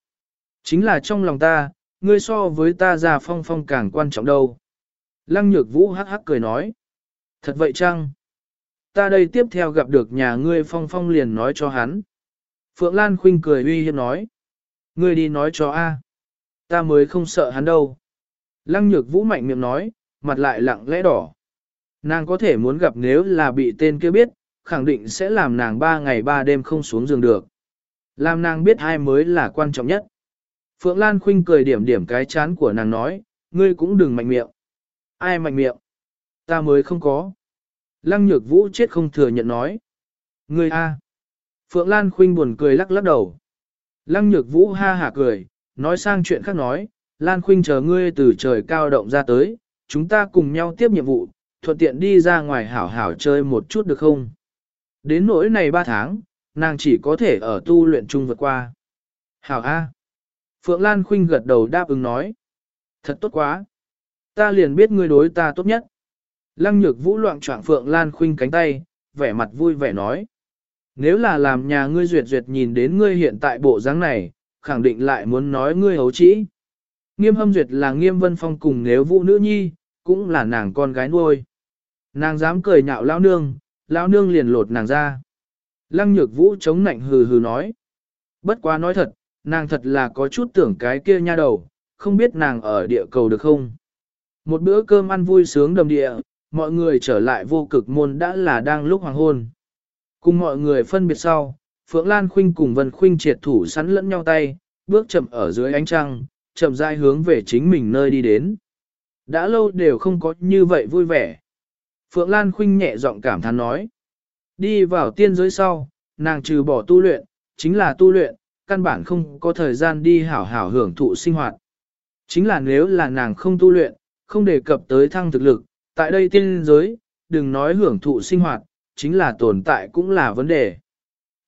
Chính là trong lòng ta, ngươi so với ta già phong phong càng quan trọng đâu. Lăng nhược vũ hắc hắc cười nói. Thật vậy chăng? Ta đây tiếp theo gặp được nhà ngươi phong phong liền nói cho hắn. Phượng Lan Khinh cười uy hiếp nói. Ngươi đi nói cho A. Ta mới không sợ hắn đâu. Lăng nhược vũ mạnh miệng nói, mặt lại lặng lẽ đỏ. Nàng có thể muốn gặp nếu là bị tên kia biết, khẳng định sẽ làm nàng ba ngày ba đêm không xuống giường được. Làm nàng biết ai mới là quan trọng nhất. Phượng Lan Khinh cười điểm điểm cái chán của nàng nói, ngươi cũng đừng mạnh miệng. Ai mạnh miệng? Ta mới không có. Lăng nhược vũ chết không thừa nhận nói. Ngươi a. Phượng Lan Khuynh buồn cười lắc lắc đầu. Lăng nhược vũ ha hả cười, nói sang chuyện khác nói, Lan Khuynh chờ ngươi từ trời cao động ra tới, chúng ta cùng nhau tiếp nhiệm vụ, thuận tiện đi ra ngoài hảo hảo chơi một chút được không? Đến nỗi này ba tháng, nàng chỉ có thể ở tu luyện chung vượt qua. Hảo A. Phượng Lan Khuynh gật đầu đáp ứng nói. Thật tốt quá. Ta liền biết ngươi đối ta tốt nhất. Lăng nhược vũ loạn trọng Phượng Lan Khuynh cánh tay, vẻ mặt vui vẻ nói. Nếu là làm nhà ngươi duyệt duyệt nhìn đến ngươi hiện tại bộ dáng này, khẳng định lại muốn nói ngươi hấu trĩ. Nghiêm hâm duyệt là nghiêm vân phong cùng nếu vũ nữ nhi, cũng là nàng con gái nuôi. Nàng dám cười nhạo lão nương, lão nương liền lột nàng ra. Lăng nhược vũ chống nạnh hừ hừ nói. Bất quá nói thật, nàng thật là có chút tưởng cái kia nha đầu, không biết nàng ở địa cầu được không. Một bữa cơm ăn vui sướng đầm địa, mọi người trở lại vô cực môn đã là đang lúc hoàng hôn. Cùng mọi người phân biệt sau, Phượng Lan Khuynh cùng Vân Khuynh triệt thủ sắn lẫn nhau tay, bước chậm ở dưới ánh trăng, chậm rãi hướng về chính mình nơi đi đến. Đã lâu đều không có như vậy vui vẻ. Phượng Lan Khuynh nhẹ giọng cảm thán nói. Đi vào tiên giới sau, nàng trừ bỏ tu luyện, chính là tu luyện, căn bản không có thời gian đi hảo hảo hưởng thụ sinh hoạt. Chính là nếu là nàng không tu luyện, không đề cập tới thăng thực lực, tại đây tiên giới, đừng nói hưởng thụ sinh hoạt, chính là tồn tại cũng là vấn đề.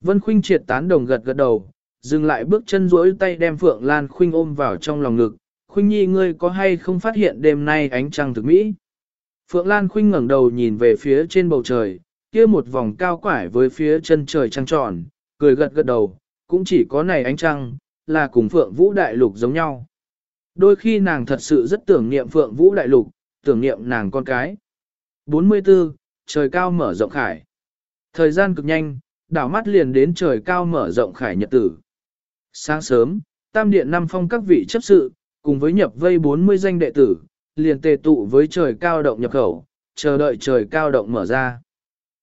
Vân Khuynh triệt tán đồng gật gật đầu, dừng lại bước chân duỗi tay đem Phượng Lan Khuynh ôm vào trong lòng ngực. Khuynh nhi ngươi có hay không phát hiện đêm nay ánh trăng thực mỹ? Phượng Lan Khuynh ngẩng đầu nhìn về phía trên bầu trời, kia một vòng cao quải với phía chân trời trăng tròn, cười gật gật đầu, cũng chỉ có này ánh trăng, là cùng Phượng Vũ Đại Lục giống nhau. Đôi khi nàng thật sự rất tưởng niệm Phượng Vũ Đại Lục, tưởng niệm nàng con cái. 44. Trời cao mở rộng khải. Thời gian cực nhanh, đảo mắt liền đến trời cao mở rộng khải nhật tử. Sáng sớm, tam điện năm phong các vị chấp sự, cùng với nhập vây 40 danh đệ tử, liền tề tụ với trời cao động nhập khẩu, chờ đợi trời cao động mở ra.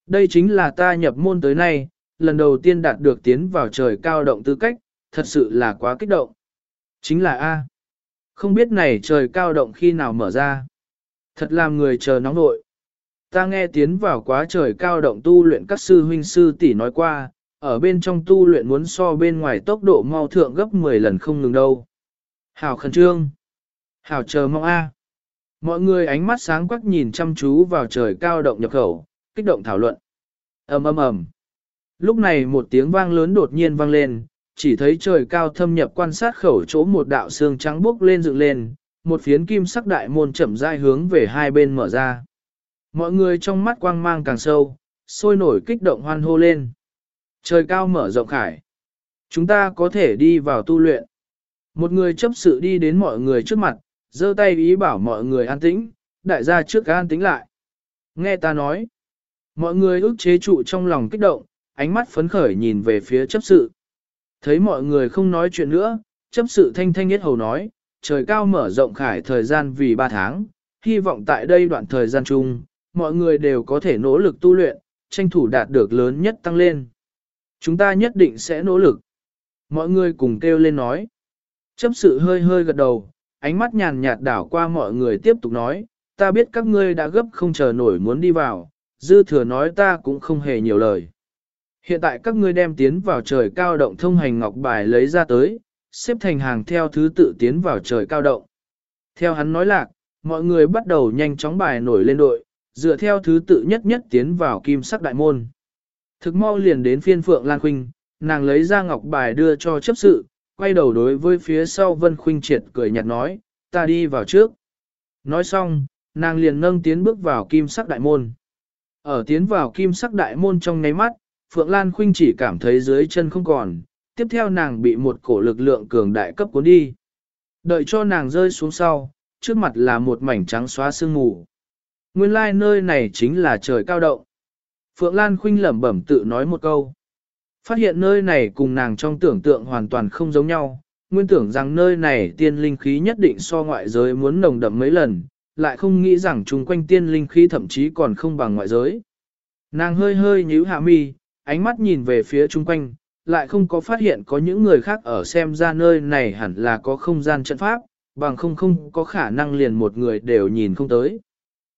Đây chính là ta nhập môn tới nay, lần đầu tiên đạt được tiến vào trời cao động tư cách, thật sự là quá kích động. Chính là A. Không biết này trời cao động khi nào mở ra. Thật làm người chờ nóng nội. Ta nghe tiến vào quá trời cao động tu luyện các sư huynh sư tỷ nói qua, ở bên trong tu luyện muốn so bên ngoài tốc độ mau thượng gấp 10 lần không ngừng đâu. Hảo khẩn trương. Hảo chờ mong A. Mọi người ánh mắt sáng quắc nhìn chăm chú vào trời cao động nhập khẩu, kích động thảo luận. ầm ầm ầm. Lúc này một tiếng vang lớn đột nhiên vang lên, chỉ thấy trời cao thâm nhập quan sát khẩu chỗ một đạo xương trắng bốc lên dựng lên, một phiến kim sắc đại môn chậm rãi hướng về hai bên mở ra. Mọi người trong mắt quang mang càng sâu, sôi nổi kích động hoan hô lên. Trời cao mở rộng khải. Chúng ta có thể đi vào tu luyện. Một người chấp sự đi đến mọi người trước mặt, giơ tay ý bảo mọi người an tĩnh, đại gia trước an tĩnh lại. Nghe ta nói. Mọi người ức chế trụ trong lòng kích động, ánh mắt phấn khởi nhìn về phía chấp sự. Thấy mọi người không nói chuyện nữa, chấp sự thanh thanh nhất hầu nói, trời cao mở rộng khải thời gian vì 3 tháng, hy vọng tại đây đoạn thời gian chung, mọi người đều có thể nỗ lực tu luyện, tranh thủ đạt được lớn nhất tăng lên. Chúng ta nhất định sẽ nỗ lực. Mọi người cùng kêu lên nói. Chấp sự hơi hơi gật đầu, ánh mắt nhàn nhạt đảo qua mọi người tiếp tục nói, ta biết các ngươi đã gấp không chờ nổi muốn đi vào, dư thừa nói ta cũng không hề nhiều lời. Hiện tại các ngươi đem tiến vào trời cao động thông hành ngọc bài lấy ra tới, xếp thành hàng theo thứ tự tiến vào trời cao động. Theo hắn nói lạc, mọi người bắt đầu nhanh chóng bài nổi lên đội, dựa theo thứ tự nhất nhất tiến vào kim sắc đại môn. Thực mau liền đến phiên Phượng Lan Khuynh, nàng lấy ra ngọc bài đưa cho chấp sự, quay đầu đối với phía sau Vân Khuynh triệt cười nhạt nói, ta đi vào trước. Nói xong, nàng liền nâng tiến bước vào kim sắc đại môn. Ở tiến vào kim sắc đại môn trong ngáy mắt, Phượng Lan Khuynh chỉ cảm thấy dưới chân không còn, tiếp theo nàng bị một cổ lực lượng cường đại cấp cuốn đi. Đợi cho nàng rơi xuống sau, trước mặt là một mảnh trắng xóa sương mù. Nguyên lai like nơi này chính là trời cao động. Phượng Lan Khuynh lẩm bẩm tự nói một câu. Phát hiện nơi này cùng nàng trong tưởng tượng hoàn toàn không giống nhau, nguyên tưởng rằng nơi này tiên linh khí nhất định so ngoại giới muốn nồng đậm mấy lần, lại không nghĩ rằng chung quanh tiên linh khí thậm chí còn không bằng ngoại giới. Nàng hơi hơi nhíu hạ mi, ánh mắt nhìn về phía chung quanh, lại không có phát hiện có những người khác ở xem ra nơi này hẳn là có không gian trận pháp, bằng không không có khả năng liền một người đều nhìn không tới.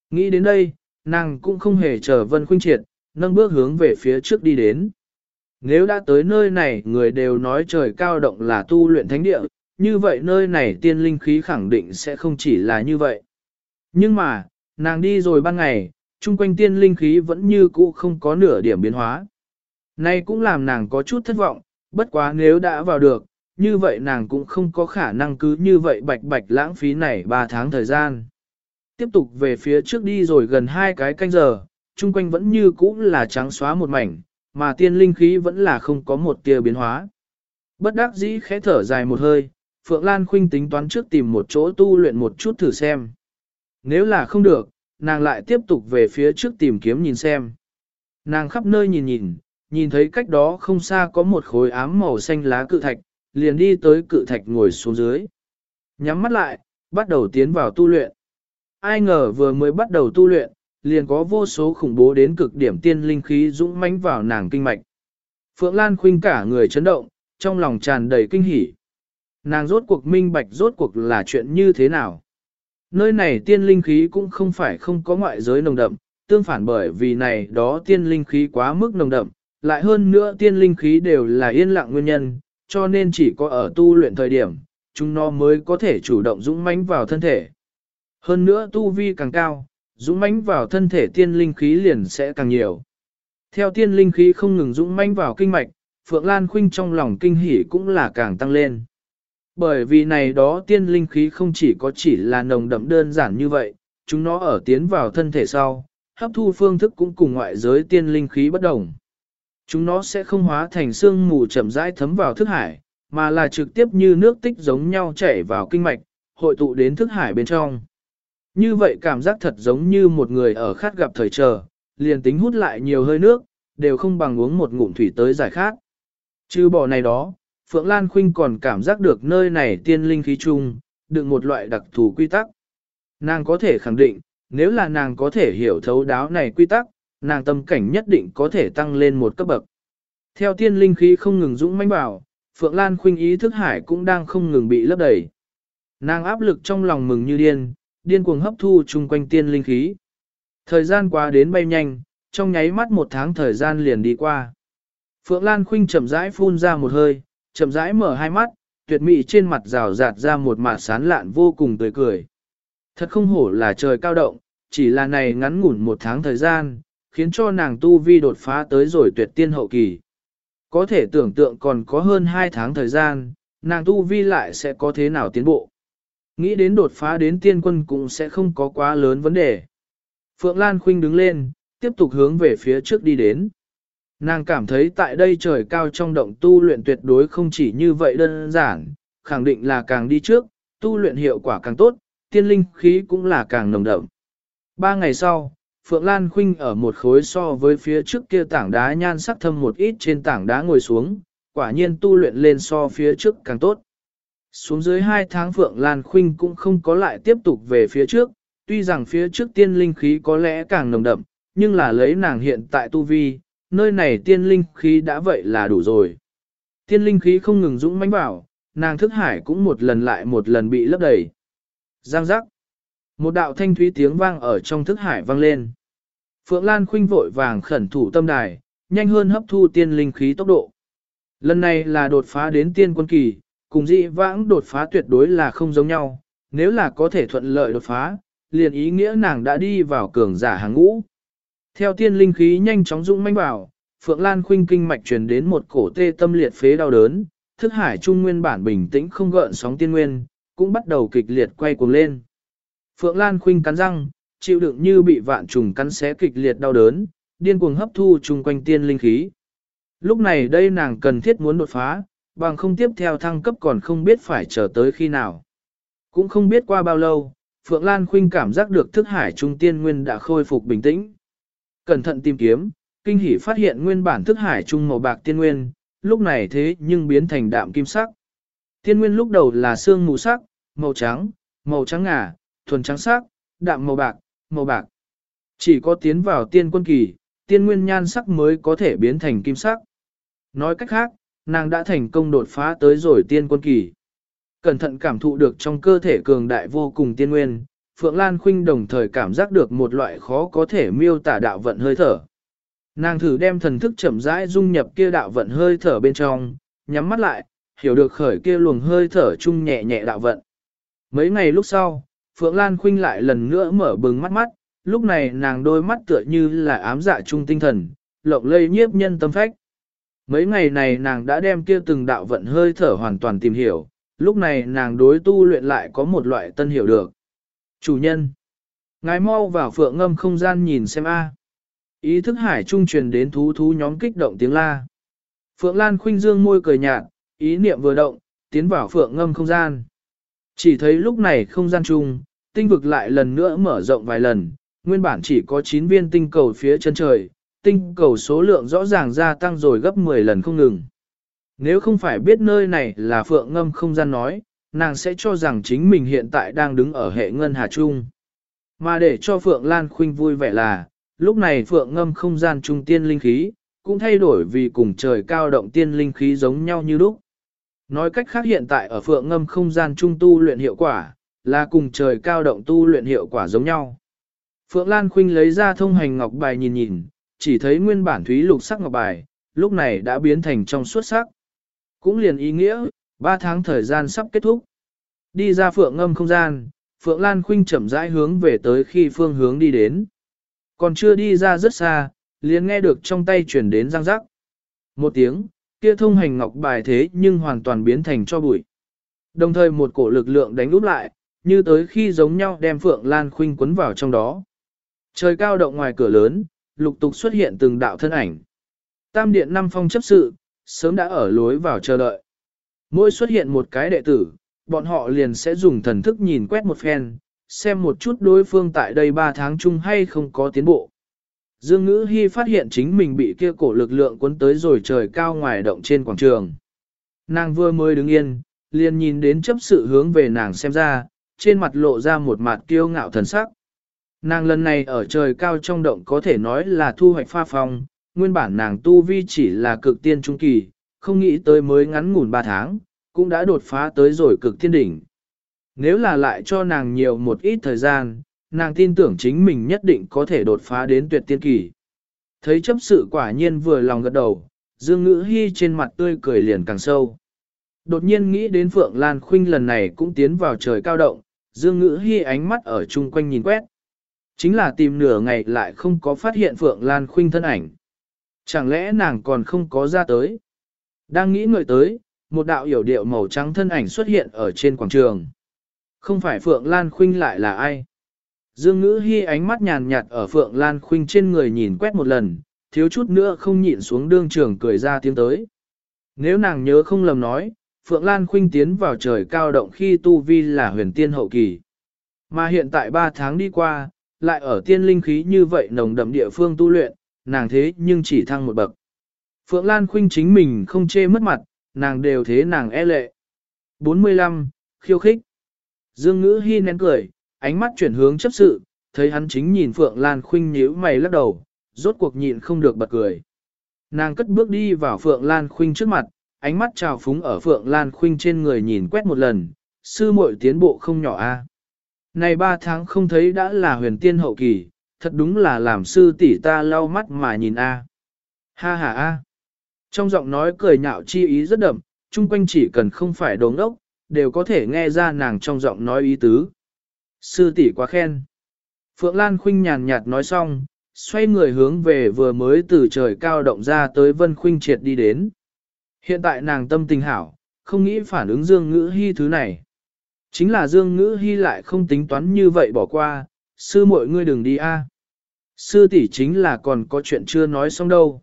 Nghĩ đến đây, nàng cũng không hề chờ Vân Khuynh Triệt, nâng bước hướng về phía trước đi đến. Nếu đã tới nơi này người đều nói trời cao động là tu luyện thánh địa, như vậy nơi này tiên linh khí khẳng định sẽ không chỉ là như vậy. Nhưng mà, nàng đi rồi ban ngày, chung quanh tiên linh khí vẫn như cũ không có nửa điểm biến hóa nay cũng làm nàng có chút thất vọng, bất quá nếu đã vào được, như vậy nàng cũng không có khả năng cứ như vậy bạch bạch lãng phí này 3 tháng thời gian. Tiếp tục về phía trước đi rồi gần hai cái canh giờ, chung quanh vẫn như cũ là trắng xóa một mảnh, mà tiên linh khí vẫn là không có một tia biến hóa. Bất đắc dĩ khẽ thở dài một hơi, Phượng Lan Khuynh tính toán trước tìm một chỗ tu luyện một chút thử xem. Nếu là không được, nàng lại tiếp tục về phía trước tìm kiếm nhìn xem. Nàng khắp nơi nhìn nhìn, nhìn thấy cách đó không xa có một khối ám màu xanh lá cự thạch, liền đi tới cự thạch ngồi xuống dưới. Nhắm mắt lại, bắt đầu tiến vào tu luyện. Ai ngờ vừa mới bắt đầu tu luyện, liền có vô số khủng bố đến cực điểm tiên linh khí dũng mãnh vào nàng kinh mạch. Phượng Lan khuynh cả người chấn động, trong lòng tràn đầy kinh hỉ. Nàng rốt cuộc minh bạch rốt cuộc là chuyện như thế nào. Nơi này tiên linh khí cũng không phải không có ngoại giới nồng đậm, tương phản bởi vì này đó tiên linh khí quá mức nồng đậm, lại hơn nữa tiên linh khí đều là yên lặng nguyên nhân, cho nên chỉ có ở tu luyện thời điểm, chúng nó mới có thể chủ động dũng mãnh vào thân thể. Hơn nữa tu vi càng cao, dũng mãnh vào thân thể tiên linh khí liền sẽ càng nhiều. Theo tiên linh khí không ngừng dũng mãnh vào kinh mạch, Phượng Lan Khuynh trong lòng kinh hỉ cũng là càng tăng lên. Bởi vì này đó tiên linh khí không chỉ có chỉ là nồng đậm đơn giản như vậy, chúng nó ở tiến vào thân thể sau, hấp thu phương thức cũng cùng ngoại giới tiên linh khí bất đồng. Chúng nó sẽ không hóa thành xương mù chậm rãi thấm vào thức hải, mà là trực tiếp như nước tích giống nhau chảy vào kinh mạch, hội tụ đến thức hải bên trong. Như vậy cảm giác thật giống như một người ở khát gặp thời chờ, liền tính hút lại nhiều hơi nước, đều không bằng uống một ngụm thủy tới giải khát. Trừ bỏ này đó, Phượng Lan Khuynh còn cảm giác được nơi này tiên linh khí chung, đựng một loại đặc thù quy tắc. Nàng có thể khẳng định, nếu là nàng có thể hiểu thấu đáo này quy tắc, nàng tâm cảnh nhất định có thể tăng lên một cấp bậc. Theo tiên linh khí không ngừng dũng mãnh bảo, Phượng Lan Khuynh ý thức hải cũng đang không ngừng bị lấp đầy. Nàng áp lực trong lòng mừng như điên, điên cuồng hấp thu chung quanh tiên linh khí. Thời gian qua đến bay nhanh, trong nháy mắt một tháng thời gian liền đi qua. Phượng Lan Khuynh chậm rãi phun ra một hơi, chậm rãi mở hai mắt, tuyệt mỹ trên mặt rào rạt ra một mạt sán lạn vô cùng tươi cười. Thật không hổ là trời cao động, chỉ là này ngắn ngủn một tháng thời gian, khiến cho nàng tu vi đột phá tới rồi tuyệt tiên hậu kỳ. Có thể tưởng tượng còn có hơn hai tháng thời gian, nàng tu vi lại sẽ có thế nào tiến bộ. Nghĩ đến đột phá đến tiên quân cũng sẽ không có quá lớn vấn đề. Phượng Lan Khuynh đứng lên, tiếp tục hướng về phía trước đi đến. Nàng cảm thấy tại đây trời cao trong động tu luyện tuyệt đối không chỉ như vậy đơn giản, khẳng định là càng đi trước, tu luyện hiệu quả càng tốt, tiên linh khí cũng là càng nồng đậm. Ba ngày sau, Phượng Lan Khuynh ở một khối so với phía trước kia tảng đá nhan sắc thâm một ít trên tảng đá ngồi xuống, quả nhiên tu luyện lên so phía trước càng tốt. Xuống dưới hai tháng Phượng Lan Khuynh cũng không có lại tiếp tục về phía trước, tuy rằng phía trước tiên linh khí có lẽ càng nồng đậm, nhưng là lấy nàng hiện tại tu vi, nơi này tiên linh khí đã vậy là đủ rồi. Tiên linh khí không ngừng dũng mãnh bảo, nàng thức hải cũng một lần lại một lần bị lấp đầy. Giang giác. Một đạo thanh thúy tiếng vang ở trong thức hải vang lên. Phượng Lan khuynh vội vàng khẩn thủ tâm đài, nhanh hơn hấp thu tiên linh khí tốc độ. Lần này là đột phá đến tiên quân kỳ, cùng dị vãng đột phá tuyệt đối là không giống nhau, nếu là có thể thuận lợi đột phá, liền ý nghĩa nàng đã đi vào cường giả hàng ngũ. Theo tiên linh khí nhanh chóng dũng manh vào, Phượng Lan khuynh kinh mạch truyền đến một cổ tê tâm liệt phế đau đớn, thức hải trung nguyên bản bình tĩnh không gợn sóng tiên nguyên, cũng bắt đầu kịch liệt quay cuồng lên. Phượng Lan khuynh cắn răng, chịu đựng như bị vạn trùng cắn xé kịch liệt đau đớn, điên cuồng hấp thu chung quanh tiên linh khí. Lúc này đây nàng cần thiết muốn đột phá, bằng không tiếp theo thăng cấp còn không biết phải chờ tới khi nào. Cũng không biết qua bao lâu, Phượng Lan Khuynh cảm giác được thức hải trung tiên nguyên đã khôi phục bình tĩnh. Cẩn thận tìm kiếm, kinh hỉ phát hiện nguyên bản thức hải trung màu bạc tiên nguyên, lúc này thế nhưng biến thành đạm kim sắc. Tiên nguyên lúc đầu là xương mù sắc, màu trắng, màu trắng ngà, thuần trắng sắc, đạm màu bạc, màu bạc. Chỉ có tiến vào tiên quân kỳ, tiên nguyên nhan sắc mới có thể biến thành kim sắc. Nói cách khác, nàng đã thành công đột phá tới rồi tiên quân kỳ. Cẩn thận cảm thụ được trong cơ thể cường đại vô cùng tiên nguyên, Phượng Lan Khuynh đồng thời cảm giác được một loại khó có thể miêu tả đạo vận hơi thở. Nàng thử đem thần thức chậm rãi dung nhập kia đạo vận hơi thở bên trong, nhắm mắt lại, hiểu được khởi kia luồng hơi thở chung nhẹ nhẹ đạo vận. Mấy ngày lúc sau, Phượng Lan Khuynh lại lần nữa mở bừng mắt mắt, lúc này nàng đôi mắt tựa như là ám dạ trung tinh thần, lộng lây nhiếp nhân tâm phách. Mấy ngày này nàng đã đem kia từng đạo vận hơi thở hoàn toàn tìm hiểu, lúc này nàng đối tu luyện lại có một loại tân hiểu được. Chủ nhân, ngài mau vào phượng ngâm không gian nhìn xem a. Ý thức hải trung truyền đến thú thú nhóm kích động tiếng la. Phượng Lan khuynh dương môi cười nhạt, ý niệm vừa động, tiến vào phượng ngâm không gian. Chỉ thấy lúc này không gian chung, tinh vực lại lần nữa mở rộng vài lần, nguyên bản chỉ có 9 viên tinh cầu phía chân trời, tinh cầu số lượng rõ ràng gia tăng rồi gấp 10 lần không ngừng. Nếu không phải biết nơi này là phượng ngâm không gian nói, nàng sẽ cho rằng chính mình hiện tại đang đứng ở hệ ngân hà trung. Mà để cho Phượng Lan Khuynh vui vẻ là, lúc này Phượng ngâm không gian trung tiên linh khí, cũng thay đổi vì cùng trời cao động tiên linh khí giống nhau như lúc. Nói cách khác hiện tại ở Phượng ngâm không gian trung tu luyện hiệu quả, là cùng trời cao động tu luyện hiệu quả giống nhau. Phượng Lan Khuynh lấy ra thông hành ngọc bài nhìn nhìn, chỉ thấy nguyên bản thúy lục sắc ngọc bài, lúc này đã biến thành trong suốt sắc. Cũng liền ý nghĩa, 3 tháng thời gian sắp kết thúc. Đi ra phượng ngâm không gian, phượng lan khuynh chậm rãi hướng về tới khi phương hướng đi đến. Còn chưa đi ra rất xa, liền nghe được trong tay chuyển đến răng rắc. Một tiếng, kia thông hành ngọc bài thế nhưng hoàn toàn biến thành cho bụi. Đồng thời một cổ lực lượng đánh úp lại, như tới khi giống nhau đem Phượng Lan Khuynh quấn vào trong đó. Trời cao động ngoài cửa lớn, lục tục xuất hiện từng đạo thân ảnh. Tam điện năm phong chấp sự, sớm đã ở lối vào chờ đợi. Mỗi xuất hiện một cái đệ tử, bọn họ liền sẽ dùng thần thức nhìn quét một phen, xem một chút đối phương tại đây 3 tháng chung hay không có tiến bộ. Dương Ngữ Hy phát hiện chính mình bị kia cổ lực lượng cuốn tới rồi trời cao ngoài động trên quảng trường. Nàng vừa mới đứng yên, liền nhìn đến chấp sự hướng về nàng xem ra, trên mặt lộ ra một mặt kiêu ngạo thần sắc. Nàng lần này ở trời cao trong động có thể nói là thu hoạch pha phong, nguyên bản nàng tu vi chỉ là cực tiên trung kỳ, không nghĩ tới mới ngắn ngủn 3 tháng, cũng đã đột phá tới rồi cực thiên đỉnh. Nếu là lại cho nàng nhiều một ít thời gian, nàng tin tưởng chính mình nhất định có thể đột phá đến tuyệt tiên kỳ. Thấy chấp sự quả nhiên vừa lòng gật đầu, Dương Ngữ Hy trên mặt tươi cười liền càng sâu. Đột nhiên nghĩ đến Phượng Lan Khuynh lần này cũng tiến vào trời cao động, Dương Ngữ Hy ánh mắt ở chung quanh nhìn quét. Chính là tìm nửa ngày lại không có phát hiện Phượng Lan Khuynh thân ảnh. Chẳng lẽ nàng còn không có ra tới? Đang nghĩ ngợi tới, một đạo hiểu điệu màu trắng thân ảnh xuất hiện ở trên quảng trường. Không phải Phượng Lan Khuynh lại là ai? Dương Ngữ Hi ánh mắt nhàn nhạt ở Phượng Lan Khuynh trên người nhìn quét một lần, thiếu chút nữa không nhịn xuống đương trường cười ra tiếng tới. Nếu nàng nhớ không lầm nói, Phượng Lan Khuynh tiến vào trời cao động khi tu vi là huyền tiên hậu kỳ. Mà hiện tại 3 tháng đi qua, lại ở tiên linh khí như vậy nồng đậm địa phương tu luyện, nàng thế nhưng chỉ thăng một bậc. Phượng Lan Khuynh chính mình không chê mất mặt, nàng đều thế nàng e lệ. 45. Khiêu khích Dương Ngữ Hi nén cười, ánh mắt chuyển hướng chấp sự, thấy hắn chính nhìn Phượng Lan Khuynh nhíu mày lắc đầu, rốt cuộc nhịn không được bật cười. Nàng cất bước đi vào Phượng Lan Khuynh trước mặt, ánh mắt trào phúng ở Phượng Lan Khuynh trên người nhìn quét một lần, sư muội tiến bộ không nhỏ a. Này ba tháng không thấy đã là huyền tiên hậu kỳ, thật đúng là làm sư tỷ ta lau mắt mà nhìn a. Ha ha a. Trong giọng nói cười nhạo chi ý rất đậm, chung quanh chỉ cần không phải đống ốc, đều có thể nghe ra nàng trong giọng nói ý tứ. Sư tỷ quá khen. Phượng Lan Khuynh nhàn nhạt nói xong, xoay người hướng về vừa mới từ trời cao động ra tới Vân Khuynh triệt đi đến. Hiện tại nàng tâm tình hảo, không nghĩ phản ứng Dương Ngữ Hy thứ này. Chính là Dương Ngữ Hy lại không tính toán như vậy bỏ qua, sư muội ngươi đừng đi a. Sư tỷ chính là còn có chuyện chưa nói xong đâu.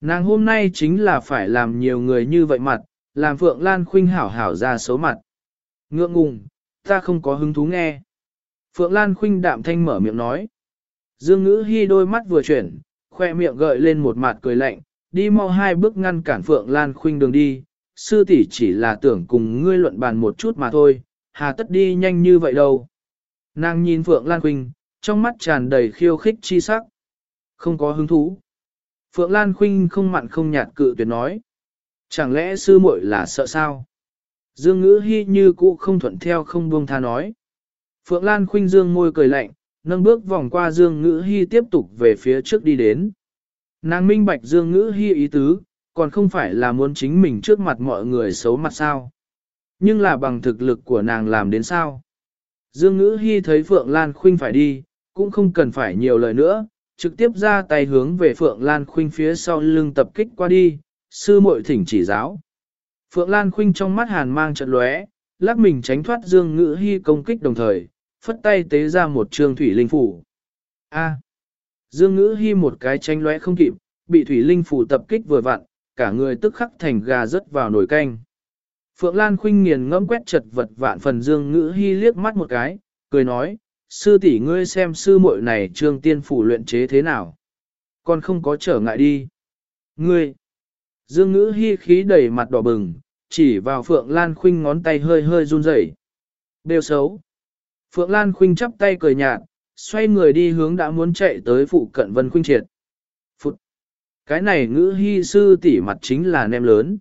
Nàng hôm nay chính là phải làm nhiều người như vậy mặt, làm Phượng Lan Khuynh hảo hảo ra xấu mặt. Ngượng ngùng, ta không có hứng thú nghe. Phượng Lan Khuynh đạm thanh mở miệng nói. Dương Ngữ Hi đôi mắt vừa chuyển, khoe miệng gợi lên một mặt cười lạnh, đi mau hai bước ngăn cản Phượng Lan Khuynh đường đi. Sư tỷ chỉ là tưởng cùng ngươi luận bàn một chút mà thôi, hà tất đi nhanh như vậy đâu. Nàng nhìn Phượng Lan Khuynh, trong mắt tràn đầy khiêu khích chi sắc. Không có hứng thú. Phượng Lan Khuynh không mặn không nhạt cự tuyệt nói. Chẳng lẽ sư muội là sợ sao? Dương ngữ hy như cũ không thuận theo không buông tha nói. Phượng Lan Khuynh dương môi cười lạnh, nâng bước vòng qua Dương ngữ hy tiếp tục về phía trước đi đến. Nàng minh bạch Dương ngữ hy ý tứ, còn không phải là muốn chính mình trước mặt mọi người xấu mặt sao. Nhưng là bằng thực lực của nàng làm đến sao. Dương ngữ hy thấy Phượng Lan Khuynh phải đi, cũng không cần phải nhiều lời nữa, trực tiếp ra tay hướng về Phượng Lan Khuynh phía sau lưng tập kích qua đi, sư muội thỉnh chỉ giáo. Phượng Lan Khuynh trong mắt hàn mang trận lóe, lắc mình tránh thoát Dương Ngữ Hi công kích đồng thời, phất tay tế ra một trường thủy linh phủ. A. Dương Ngữ Hi một cái tranh lóe không kịp, bị thủy linh phủ tập kích vừa vặn, cả người tức khắc thành gà rớt vào nồi canh. Phượng Lan Khinh nghiền ngẫm quét chật vật vạn phần Dương Ngữ Hi liếc mắt một cái, cười nói, sư tỷ ngươi xem sư muội này trương tiên phủ luyện chế thế nào. Còn không có trở ngại đi. Ngươi. Dương ngữ hy khí đầy mặt đỏ bừng, chỉ vào Phượng Lan Khinh ngón tay hơi hơi run rẩy. Đều xấu. Phượng Lan Khuynh chắp tay cười nhạt, xoay người đi hướng đã muốn chạy tới phụ cận Vân Khuynh Triệt. Phụt! Cái này ngữ hy sư tỷ mặt chính là nem lớn.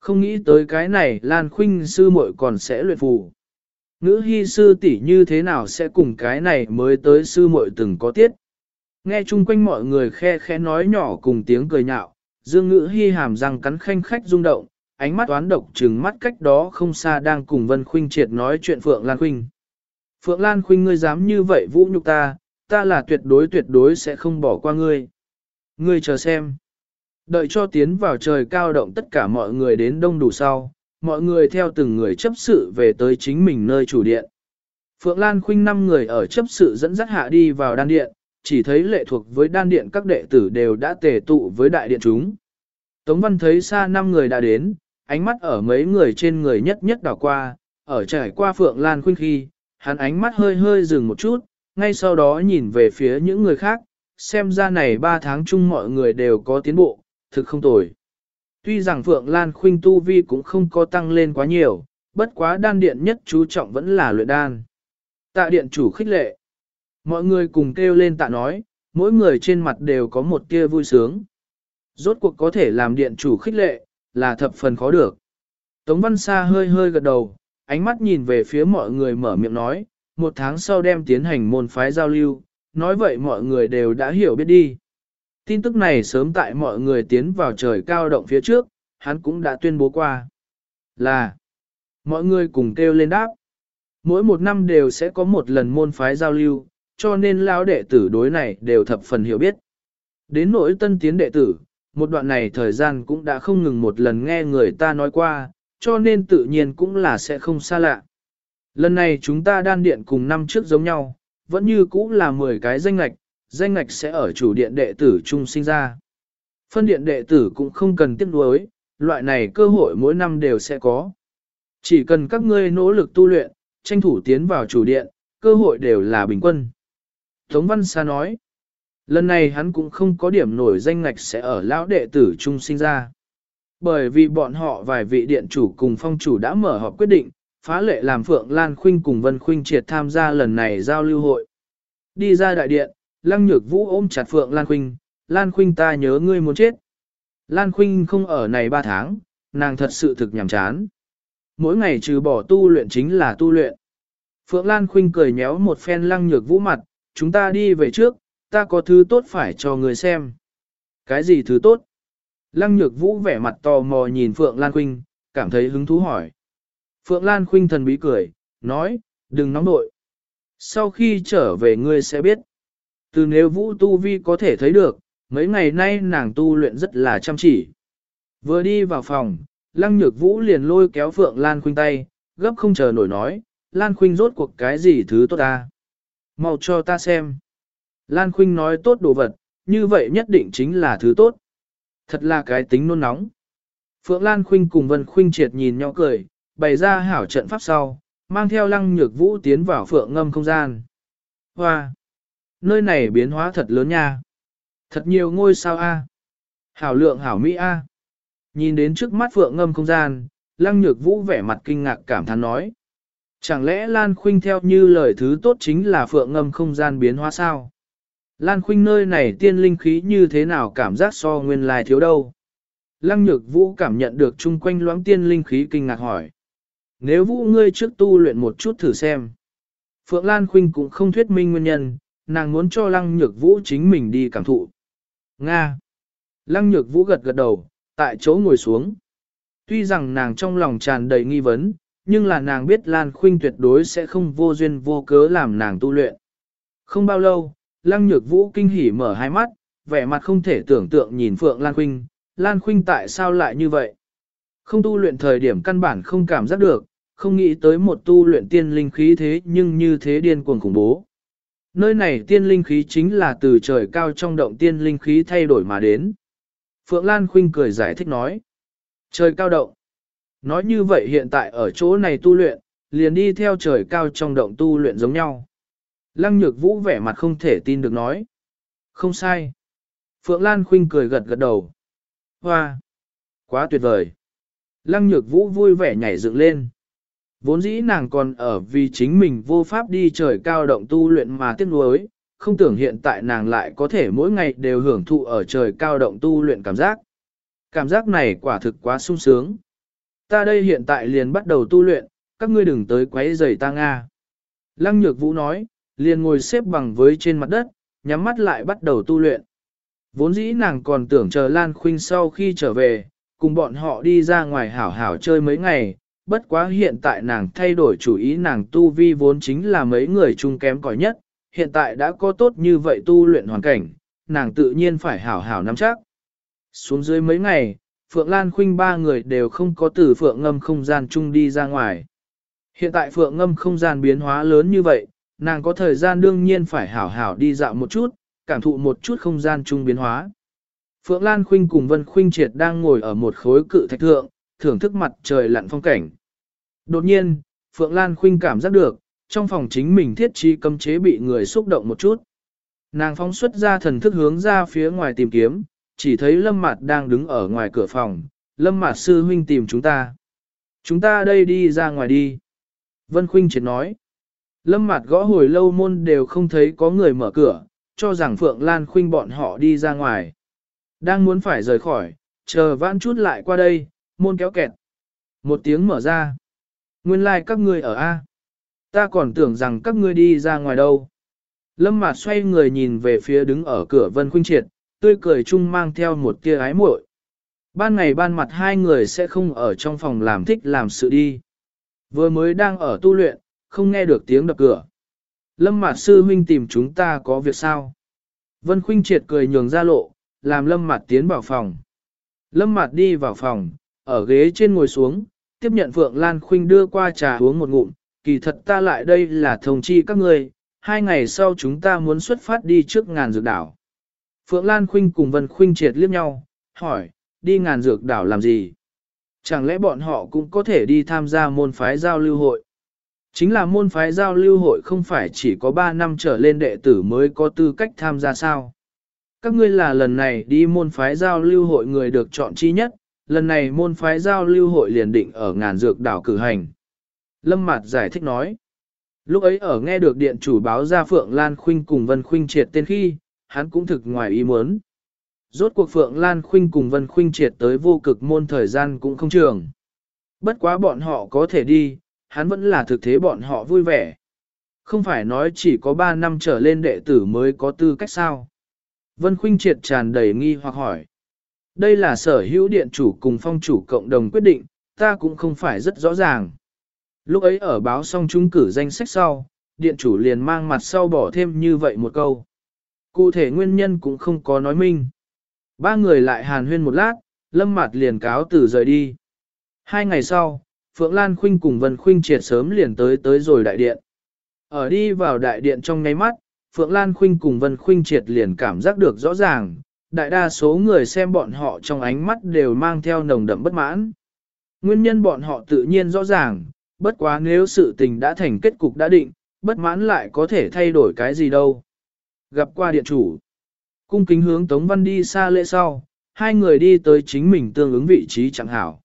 Không nghĩ tới cái này Lan Khuynh sư muội còn sẽ luyện phù. Ngữ hy sư tỷ như thế nào sẽ cùng cái này mới tới sư muội từng có tiết. Nghe chung quanh mọi người khe khẽ nói nhỏ cùng tiếng cười nhạo, dương ngữ hy hàm răng cắn khanh khách rung động, ánh mắt toán độc trừng mắt cách đó không xa đang cùng Vân Khuynh triệt nói chuyện Phượng Lan Khuynh. Phượng Lan Khuynh ngươi dám như vậy vũ nhục ta, ta là tuyệt đối tuyệt đối sẽ không bỏ qua ngươi. Ngươi chờ xem. Đợi cho tiến vào trời cao động tất cả mọi người đến đông đủ sau, mọi người theo từng người chấp sự về tới chính mình nơi chủ điện. Phượng Lan Khuynh năm người ở chấp sự dẫn dắt hạ đi vào đan điện, chỉ thấy lệ thuộc với đan điện các đệ tử đều đã tề tụ với đại điện chúng. Tống Văn thấy xa năm người đã đến, ánh mắt ở mấy người trên người nhất nhất đảo qua, ở trải qua Phượng Lan Khuynh khi, hắn ánh mắt hơi hơi dừng một chút, ngay sau đó nhìn về phía những người khác, xem ra này ba tháng chung mọi người đều có tiến bộ, thực không tồi. Tuy rằng Phượng Lan Khuynh tu vi cũng không có tăng lên quá nhiều, bất quá đan điện nhất chú trọng vẫn là luyện đan. Tạ điện chủ khích lệ. Mọi người cùng kêu lên tạ nói, mỗi người trên mặt đều có một tia vui sướng. Rốt cuộc có thể làm điện chủ khích lệ, là thập phần khó được. Tống Văn Sa hơi hơi gật đầu, ánh mắt nhìn về phía mọi người mở miệng nói, một tháng sau đem tiến hành môn phái giao lưu, nói vậy mọi người đều đã hiểu biết đi. Tin tức này sớm tại mọi người tiến vào trời cao động phía trước, hắn cũng đã tuyên bố qua. Là, mọi người cùng kêu lên đáp. Mỗi một năm đều sẽ có một lần môn phái giao lưu, cho nên lão đệ tử đối này đều thập phần hiểu biết. Đến nỗi tân tiến đệ tử, một đoạn này thời gian cũng đã không ngừng một lần nghe người ta nói qua, cho nên tự nhiên cũng là sẽ không xa lạ. Lần này chúng ta đan điện cùng năm trước giống nhau, vẫn như cũ là 10 cái danh ngạch, danh ngạch sẽ ở chủ điện đệ tử trung sinh ra. Phân điện đệ tử cũng không cần tiếc nuối, loại này cơ hội mỗi năm đều sẽ có. Chỉ cần các ngươi nỗ lực tu luyện, tranh thủ tiến vào chủ điện, cơ hội đều là bình quân. Tống Văn Sa nói, lần này hắn cũng không có điểm nổi danh ngạch sẽ ở lão đệ tử trung sinh ra. Bởi vì bọn họ vài vị điện chủ cùng phong chủ đã mở họp quyết định, phá lệ làm Phượng Lan Khuynh cùng Vân Khuynh triệt tham gia lần này giao lưu hội. Đi ra đại điện, Lăng Nhược Vũ ôm chặt Phượng Lan Khuynh, Lan Khuynh ta nhớ ngươi muốn chết. Lan Khuynh không ở này ba tháng, nàng thật sự thực nhàm chán. Mỗi ngày trừ bỏ tu luyện chính là tu luyện. Phượng Lan Khuynh cười nhéo một phen Lăng Nhược Vũ mặt, chúng ta đi về trước, ta có thứ tốt phải cho người xem. Cái gì thứ tốt? Lăng Nhược Vũ vẻ mặt tò mò nhìn Phượng Lan Khuynh, cảm thấy hứng thú hỏi. Phượng Lan Khuynh thần bí cười, nói, đừng nóng nội. Sau khi trở về ngươi sẽ biết. Từ nếu vũ tu vi có thể thấy được, mấy ngày nay nàng tu luyện rất là chăm chỉ. Vừa đi vào phòng, lăng nhược vũ liền lôi kéo Phượng Lan Khuynh tay, gấp không chờ nổi nói, Lan Khuynh rốt cuộc cái gì thứ tốt ta. Mau cho ta xem. Lan Khuynh nói tốt đồ vật, như vậy nhất định chính là thứ tốt. Thật là cái tính nôn nóng. Phượng Lan Khuynh cùng Vân Khuynh triệt nhìn nhau cười, bày ra hảo trận pháp sau, mang theo lăng nhược vũ tiến vào Phượng ngâm không gian. Hoa! Nơi này biến hóa thật lớn nha. Thật nhiều ngôi sao A. Hảo lượng hảo Mỹ A. Nhìn đến trước mắt phượng ngâm không gian, lăng nhược vũ vẻ mặt kinh ngạc cảm thán nói. Chẳng lẽ Lan Khuynh theo như lời thứ tốt chính là phượng ngâm không gian biến hóa sao? Lan Khuynh nơi này tiên linh khí như thế nào cảm giác so nguyên lai thiếu đâu? Lăng nhược vũ cảm nhận được chung quanh loãng tiên linh khí kinh ngạc hỏi. Nếu vũ ngươi trước tu luyện một chút thử xem. Phượng Lan Khuynh cũng không thuyết minh nguyên nhân, nàng muốn cho lăng nhược vũ chính mình đi cảm thụ. Nga. Lăng nhược vũ gật gật đầu, tại chỗ ngồi xuống. Tuy rằng nàng trong lòng tràn đầy nghi vấn, nhưng là nàng biết Lan Khuynh tuyệt đối sẽ không vô duyên vô cớ làm nàng tu luyện. Không bao lâu, Lăng Nhược Vũ kinh hỉ mở hai mắt, vẻ mặt không thể tưởng tượng nhìn Phượng Lan Khuynh, Lan Khuynh tại sao lại như vậy? Không tu luyện thời điểm căn bản không cảm giác được, không nghĩ tới một tu luyện tiên linh khí thế nhưng như thế điên cuồng khủng bố. Nơi này tiên linh khí chính là từ trời cao trong động tiên linh khí thay đổi mà đến. Phượng Lan Khuynh cười giải thích nói. Trời cao động. Nói như vậy hiện tại ở chỗ này tu luyện, liền đi theo trời cao trong động tu luyện giống nhau. Lăng nhược vũ vẻ mặt không thể tin được nói. Không sai. Phượng Lan Khuynh cười gật gật đầu. Hoa! Quá tuyệt vời! Lăng nhược vũ vui vẻ nhảy dựng lên. Vốn dĩ nàng còn ở vì chính mình vô pháp đi trời cao động tu luyện mà tiếc nuối, không tưởng hiện tại nàng lại có thể mỗi ngày đều hưởng thụ ở trời cao động tu luyện cảm giác. Cảm giác này quả thực quá sung sướng. Ta đây hiện tại liền bắt đầu tu luyện, các ngươi đừng tới quấy rầy ta Nga. Lăng nhược vũ nói, liền ngồi xếp bằng với trên mặt đất, nhắm mắt lại bắt đầu tu luyện. Vốn dĩ nàng còn tưởng chờ Lan Khuynh sau khi trở về, cùng bọn họ đi ra ngoài hảo hảo chơi mấy ngày, bất quá hiện tại nàng thay đổi chủ ý nàng tu vi vốn chính là mấy người chung kém cỏi nhất, hiện tại đã có tốt như vậy tu luyện hoàn cảnh, nàng tự nhiên phải hảo hảo nắm chắc. Xuống dưới mấy ngày, Phượng Lan Khuynh ba người đều không có từ Phượng ngâm không gian chung đi ra ngoài. Hiện tại Phượng ngâm không gian biến hóa lớn như vậy, nàng có thời gian đương nhiên phải hảo hảo đi dạo một chút, cảm thụ một chút không gian chung biến hóa. Phượng Lan Khuynh cùng Vân Khuynh Triệt đang ngồi ở một khối cự thạch thượng, thưởng thức mặt trời lặn phong cảnh. Đột nhiên, Phượng Lan Khuynh cảm giác được, trong phòng chính mình thiết trí cấm chế bị người xúc động một chút. Nàng phóng xuất ra thần thức hướng ra phía ngoài tìm kiếm, chỉ thấy Lâm Mạt đang đứng ở ngoài cửa phòng, Lâm Mạt sư huynh tìm chúng ta. Chúng ta đây đi ra ngoài đi. Vân Khuynh Triệt nói. Lâm mặt gõ hồi lâu môn đều không thấy có người mở cửa, cho rằng Phượng Lan Khuynh bọn họ đi ra ngoài. Đang muốn phải rời khỏi, chờ vãn chút lại qua đây, môn kéo kẹt. Một tiếng mở ra. Nguyên lai like các ngươi ở A. Ta còn tưởng rằng các ngươi đi ra ngoài đâu. Lâm mặt xoay người nhìn về phía đứng ở cửa Vân Khuynh Triệt, tươi cười chung mang theo một tia ái muội. Ban ngày ban mặt hai người sẽ không ở trong phòng làm thích làm sự đi. Vừa mới đang ở tu luyện, không nghe được tiếng đập cửa. Lâm Mạt sư huynh tìm chúng ta có việc sao? Vân Khuynh Triệt cười nhường ra lộ, làm Lâm Mạt tiến vào phòng. Lâm Mạt đi vào phòng, ở ghế trên ngồi xuống, tiếp nhận Phượng Lan Khuynh đưa qua trà uống một ngụm, kỳ thật ta lại đây là thông chi các ngươi, hai ngày sau chúng ta muốn xuất phát đi trước ngàn dược đảo. Phượng Lan Khuynh cùng Vân Khuynh triệt liếc nhau, hỏi, đi ngàn dược đảo làm gì? Chẳng lẽ bọn họ cũng có thể đi tham gia môn phái giao lưu hội? Chính là môn phái giao lưu hội không phải chỉ có 3 năm trở lên đệ tử mới có tư cách tham gia sao? Các ngươi là lần này đi môn phái giao lưu hội người được chọn chi nhất, lần này môn phái giao lưu hội liền định ở ngàn dược đảo cử hành. Lâm Mạt giải thích nói. Lúc ấy ở nghe được điện chủ báo ra Phượng Lan Khuynh cùng Vân Khuynh triệt tên khi, hắn cũng thực ngoài ý muốn. Rốt cuộc Phượng Lan Khuynh cùng Vân Khuynh triệt tới vô cực môn thời gian cũng không trường. Bất quá bọn họ có thể đi, hắn vẫn là thực thế bọn họ vui vẻ. Không phải nói chỉ có 3 năm trở lên đệ tử mới có tư cách sao. Vân Khuynh triệt tràn đầy nghi hoặc hỏi. Đây là sở hữu điện chủ cùng phong chủ cộng đồng quyết định, ta cũng không phải rất rõ ràng. Lúc ấy ở báo xong chúng cử danh sách sau, điện chủ liền mang mặt sau bỏ thêm như vậy một câu. Cụ thể nguyên nhân cũng không có nói minh. Ba người lại hàn huyên một lát, lâm mặt liền cáo từ rời đi. Hai ngày sau, Phượng Lan Khuynh cùng Vân Khuynh triệt sớm liền tới tới rồi đại điện. Ở đi vào đại điện trong ngay mắt, Phượng Lan Khuynh cùng Vân Khuynh triệt liền cảm giác được rõ ràng, đại đa số người xem bọn họ trong ánh mắt đều mang theo nồng đậm bất mãn. Nguyên nhân bọn họ tự nhiên rõ ràng, bất quá nếu sự tình đã thành kết cục đã định, bất mãn lại có thể thay đổi cái gì đâu. Gặp qua điện chủ, cung kính hướng Tống Văn đi xa lễ sau, hai người đi tới chính mình tương ứng vị trí chẳng hảo.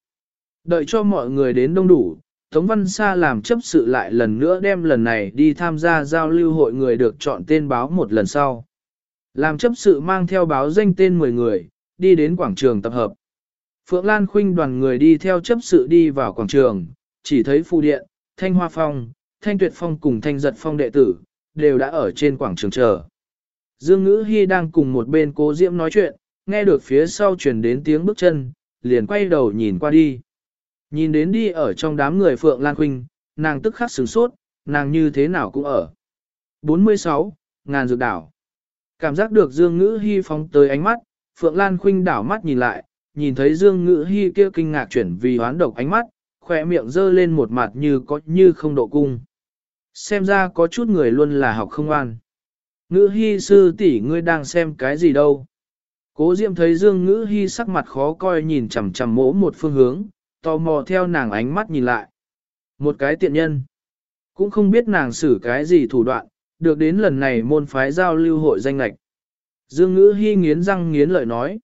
Đợi cho mọi người đến đông đủ, Tống Văn Sa làm chấp sự lại lần nữa đem lần này đi tham gia giao lưu hội người được chọn tên báo một lần sau. Làm chấp sự mang theo báo danh tên 10 người, đi đến quảng trường tập hợp. Phượng Lan Khuynh đoàn người đi theo chấp sự đi vào quảng trường, chỉ thấy Phu Điện, Thanh Hoa Phong, Thanh Tuyệt Phong cùng Thanh Giật Phong đệ tử, đều đã ở trên quảng trường chờ. Dương Ngữ Hy đang cùng một bên cố diễm nói chuyện, nghe được phía sau truyền đến tiếng bước chân, liền quay đầu nhìn qua đi. Nhìn đến đi ở trong đám người Phượng Lan Khuynh, nàng tức khắc sửng sốt, nàng như thế nào cũng ở. 46. Ngàn dược đảo Cảm giác được Dương Ngữ Hy phóng tới ánh mắt, Phượng Lan Khuynh đảo mắt nhìn lại, nhìn thấy Dương Ngữ Hy kia kinh ngạc chuyển vì hoán độc ánh mắt, khỏe miệng dơ lên một mặt như có như không độ cung. Xem ra có chút người luôn là học không an. Ngữ Hy sư tỷ ngươi đang xem cái gì đâu. Cố Diệm thấy Dương Ngữ Hy sắc mặt khó coi nhìn chằm chằm mỗ một phương hướng, tò mò theo nàng ánh mắt nhìn lại. Một cái tiện nhân. Cũng không biết nàng xử cái gì thủ đoạn, được đến lần này môn phái giao lưu hội danh lạch. Dương ngữ hy nghiến răng nghiến lợi nói.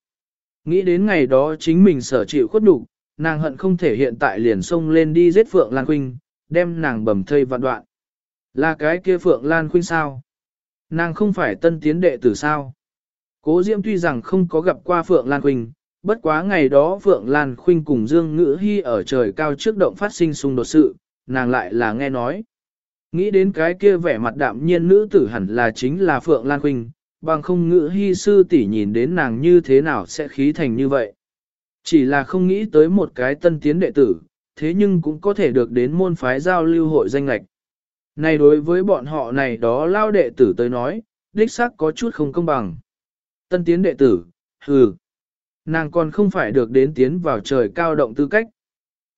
Nghĩ đến ngày đó chính mình sở chịu khuất đủ, nàng hận không thể hiện tại liền xông lên đi giết Phượng Lan Khuynh, đem nàng bầm thây vạn đoạn. Là cái kia Phượng Lan Khuynh sao? Nàng không phải tân tiến đệ tử sao? Cố Diễm tuy rằng không có gặp qua Phượng Lan Khuynh, bất quá ngày đó Phượng Lan Khuynh cùng Dương Ngữ Hy ở trời cao trước động phát sinh xung đột sự, nàng lại là nghe nói. Nghĩ đến cái kia vẻ mặt đạm nhiên nữ tử hẳn là chính là Phượng Lan Khuynh, bằng không Ngữ Hy sư tỷ nhìn đến nàng như thế nào sẽ khí thành như vậy. Chỉ là không nghĩ tới một cái tân tiến đệ tử, thế nhưng cũng có thể được đến môn phái giao lưu hội danh lạch. Này đối với bọn họ này đó lao đệ tử tới nói, đích xác có chút không công bằng. Tân tiến đệ tử, hừ, Nàng còn không phải được đến tiến vào trời cao động tư cách.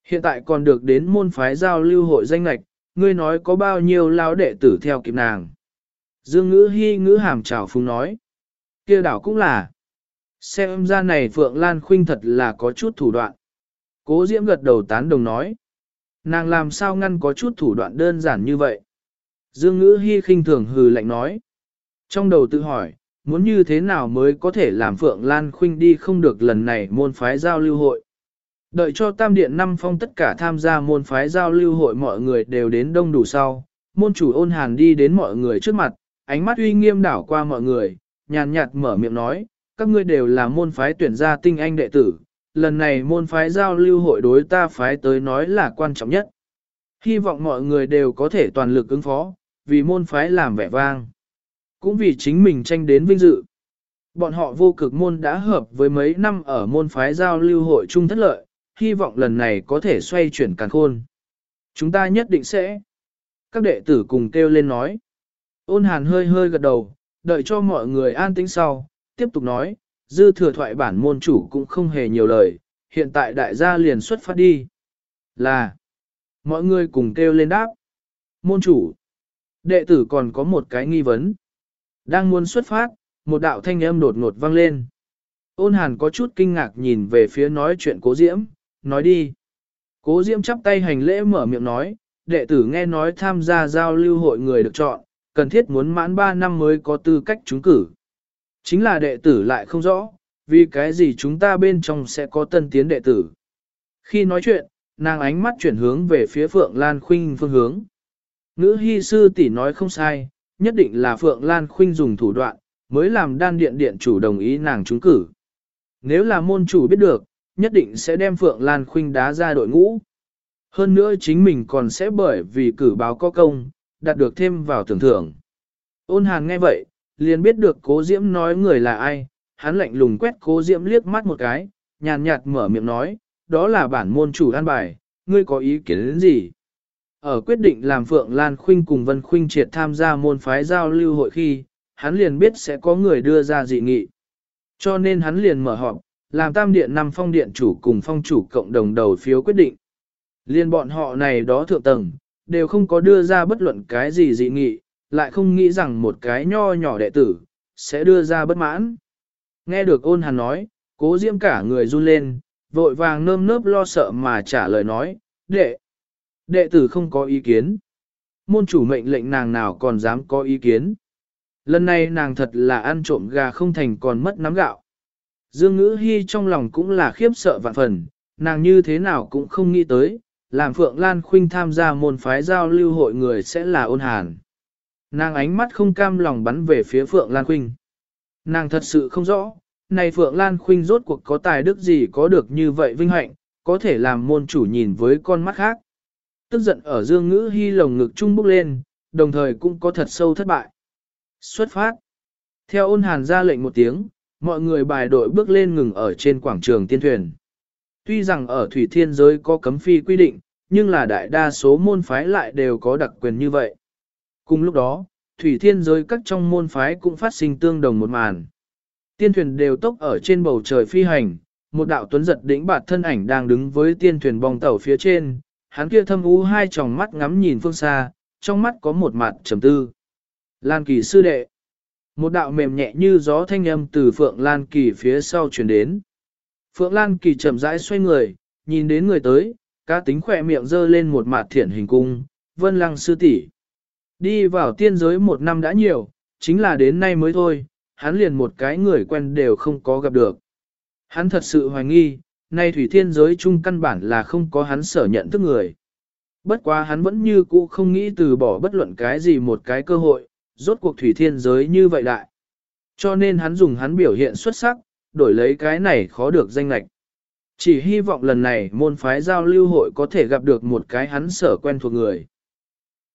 Hiện tại còn được đến môn phái giao lưu hội danh lạch, ngươi nói có bao nhiêu lao đệ tử theo kịp nàng. Dương ngữ hy ngữ hàm trào phúng nói. kia đảo cũng là. Xem ra này Phượng Lan Khuynh thật là có chút thủ đoạn. Cố Diễm gật đầu tán đồng nói. Nàng làm sao ngăn có chút thủ đoạn đơn giản như vậy. Dương ngữ hy khinh thường hừ lạnh nói. Trong đầu tự hỏi, muốn như thế nào mới có thể làm Phượng Lan Khuynh đi không được lần này môn phái giao lưu hội. Đợi cho tam điện năm phong tất cả tham gia môn phái giao lưu hội mọi người đều đến đông đủ sau, môn chủ ôn hàn đi đến mọi người trước mặt, ánh mắt uy nghiêm đảo qua mọi người, nhàn nhạt mở miệng nói, các ngươi đều là môn phái tuyển gia tinh anh đệ tử, lần này môn phái giao lưu hội đối ta phái tới nói là quan trọng nhất. Hy vọng mọi người đều có thể toàn lực ứng phó, vì môn phái làm vẻ vang cũng vì chính mình tranh đến vinh dự. Bọn họ vô cực môn đã hợp với mấy năm ở môn phái giao lưu hội chung thất lợi, hy vọng lần này có thể xoay chuyển càn khôn. Chúng ta nhất định sẽ. Các đệ tử cùng kêu lên nói. Ôn hàn hơi hơi gật đầu, đợi cho mọi người an tĩnh sau, tiếp tục nói, dư thừa thoại bản môn chủ cũng không hề nhiều lời, hiện tại đại gia liền xuất phát đi. Là, mọi người cùng kêu lên đáp. Môn chủ, đệ tử còn có một cái nghi vấn. Đang muốn xuất phát, một đạo thanh âm đột ngột vang lên. Ôn hàn có chút kinh ngạc nhìn về phía nói chuyện cố diễm, nói đi. Cố diễm chắp tay hành lễ mở miệng nói, đệ tử nghe nói tham gia giao lưu hội người được chọn, cần thiết muốn mãn 3 năm mới có tư cách trúng cử. Chính là đệ tử lại không rõ, vì cái gì chúng ta bên trong sẽ có tân tiến đệ tử. Khi nói chuyện, nàng ánh mắt chuyển hướng về phía Phượng Lan Khuynh phương hướng. Ngữ hy sư tỷ nói không sai, nhất định là Phượng Lan Khuynh dùng thủ đoạn, mới làm đan điện điện chủ đồng ý nàng trúng cử. Nếu là môn chủ biết được, nhất định sẽ đem Phượng Lan Khuynh đá ra đội ngũ. Hơn nữa chính mình còn sẽ bởi vì cử báo có công, đạt được thêm vào tưởng thưởng. Ôn hàn nghe vậy, liền biết được cố diễm nói người là ai, hắn lạnh lùng quét cố diễm liếc mắt một cái, nhàn nhạt mở miệng nói, đó là bản môn chủ an bài, ngươi có ý kiến đến gì? Ở quyết định làm Phượng Lan Khuynh cùng Vân Khuynh triệt tham gia môn phái giao lưu hội khi, hắn liền biết sẽ có người đưa ra dị nghị. Cho nên hắn liền mở họp, làm tam điện năm phong điện chủ cùng phong chủ cộng đồng đầu phiếu quyết định. Liên bọn họ này đó thượng tầng, đều không có đưa ra bất luận cái gì dị nghị, lại không nghĩ rằng một cái nho nhỏ đệ tử, sẽ đưa ra bất mãn. Nghe được ôn hàn nói, cố diễm cả người run lên, vội vàng nơm nớp lo sợ mà trả lời nói, đệ, Đệ tử không có ý kiến. môn chủ mệnh lệnh nàng nào còn dám có ý kiến. Lần này nàng thật là ăn trộm gà không thành còn mất nắm gạo. Dương ngữ hy trong lòng cũng là khiếp sợ vạn phần, nàng như thế nào cũng không nghĩ tới, làm Phượng Lan Khuynh tham gia môn phái giao lưu hội người sẽ là ôn hàn. Nàng ánh mắt không cam lòng bắn về phía Phượng Lan Khuynh. Nàng thật sự không rõ, này Phượng Lan Khuynh rốt cuộc có tài đức gì có được như vậy vinh hạnh, có thể làm môn chủ nhìn với con mắt khác. Tức giận ở dương ngữ hy lồng ngực trung bốc lên, đồng thời cũng có thật sâu thất bại. Xuất phát. Theo ôn hàn ra lệnh một tiếng, mọi người bài đội bước lên ngừng ở trên quảng trường tiên thuyền. Tuy rằng ở thủy thiên giới có cấm phi quy định, nhưng là đại đa số môn phái lại đều có đặc quyền như vậy. Cùng lúc đó, thủy thiên giới các trong môn phái cũng phát sinh tương đồng một màn. Tiên thuyền đều tốc ở trên bầu trời phi hành, một đạo tuấn giật đỉnh bạt thân ảnh đang đứng với tiên thuyền bong tàu phía trên, hắn kia thâm u hai tròng mắt ngắm nhìn phương xa, trong mắt có một mặt trầm tư. Lan kỳ sư đệ. Một đạo mềm nhẹ như gió thanh âm từ Phượng Lan kỳ phía sau truyền đến. Phượng Lan kỳ chậm rãi xoay người, nhìn đến người tới, cá tính khỏe miệng dơ lên một mặt thiện hình cung, vân lăng sư tỷ Đi vào tiên giới một năm đã nhiều, chính là đến nay mới thôi, hắn liền một cái người quen đều không có gặp được. Hắn thật sự hoài nghi, nay thủy thiên giới chung căn bản là không có hắn sở nhận thức người. Bất quá hắn vẫn như cũ không nghĩ từ bỏ bất luận cái gì một cái cơ hội, rốt cuộc thủy thiên giới như vậy đại. Cho nên hắn dùng hắn biểu hiện xuất sắc, đổi lấy cái này khó được danh lạch. Chỉ hy vọng lần này môn phái giao lưu hội có thể gặp được một cái hắn sở quen thuộc người.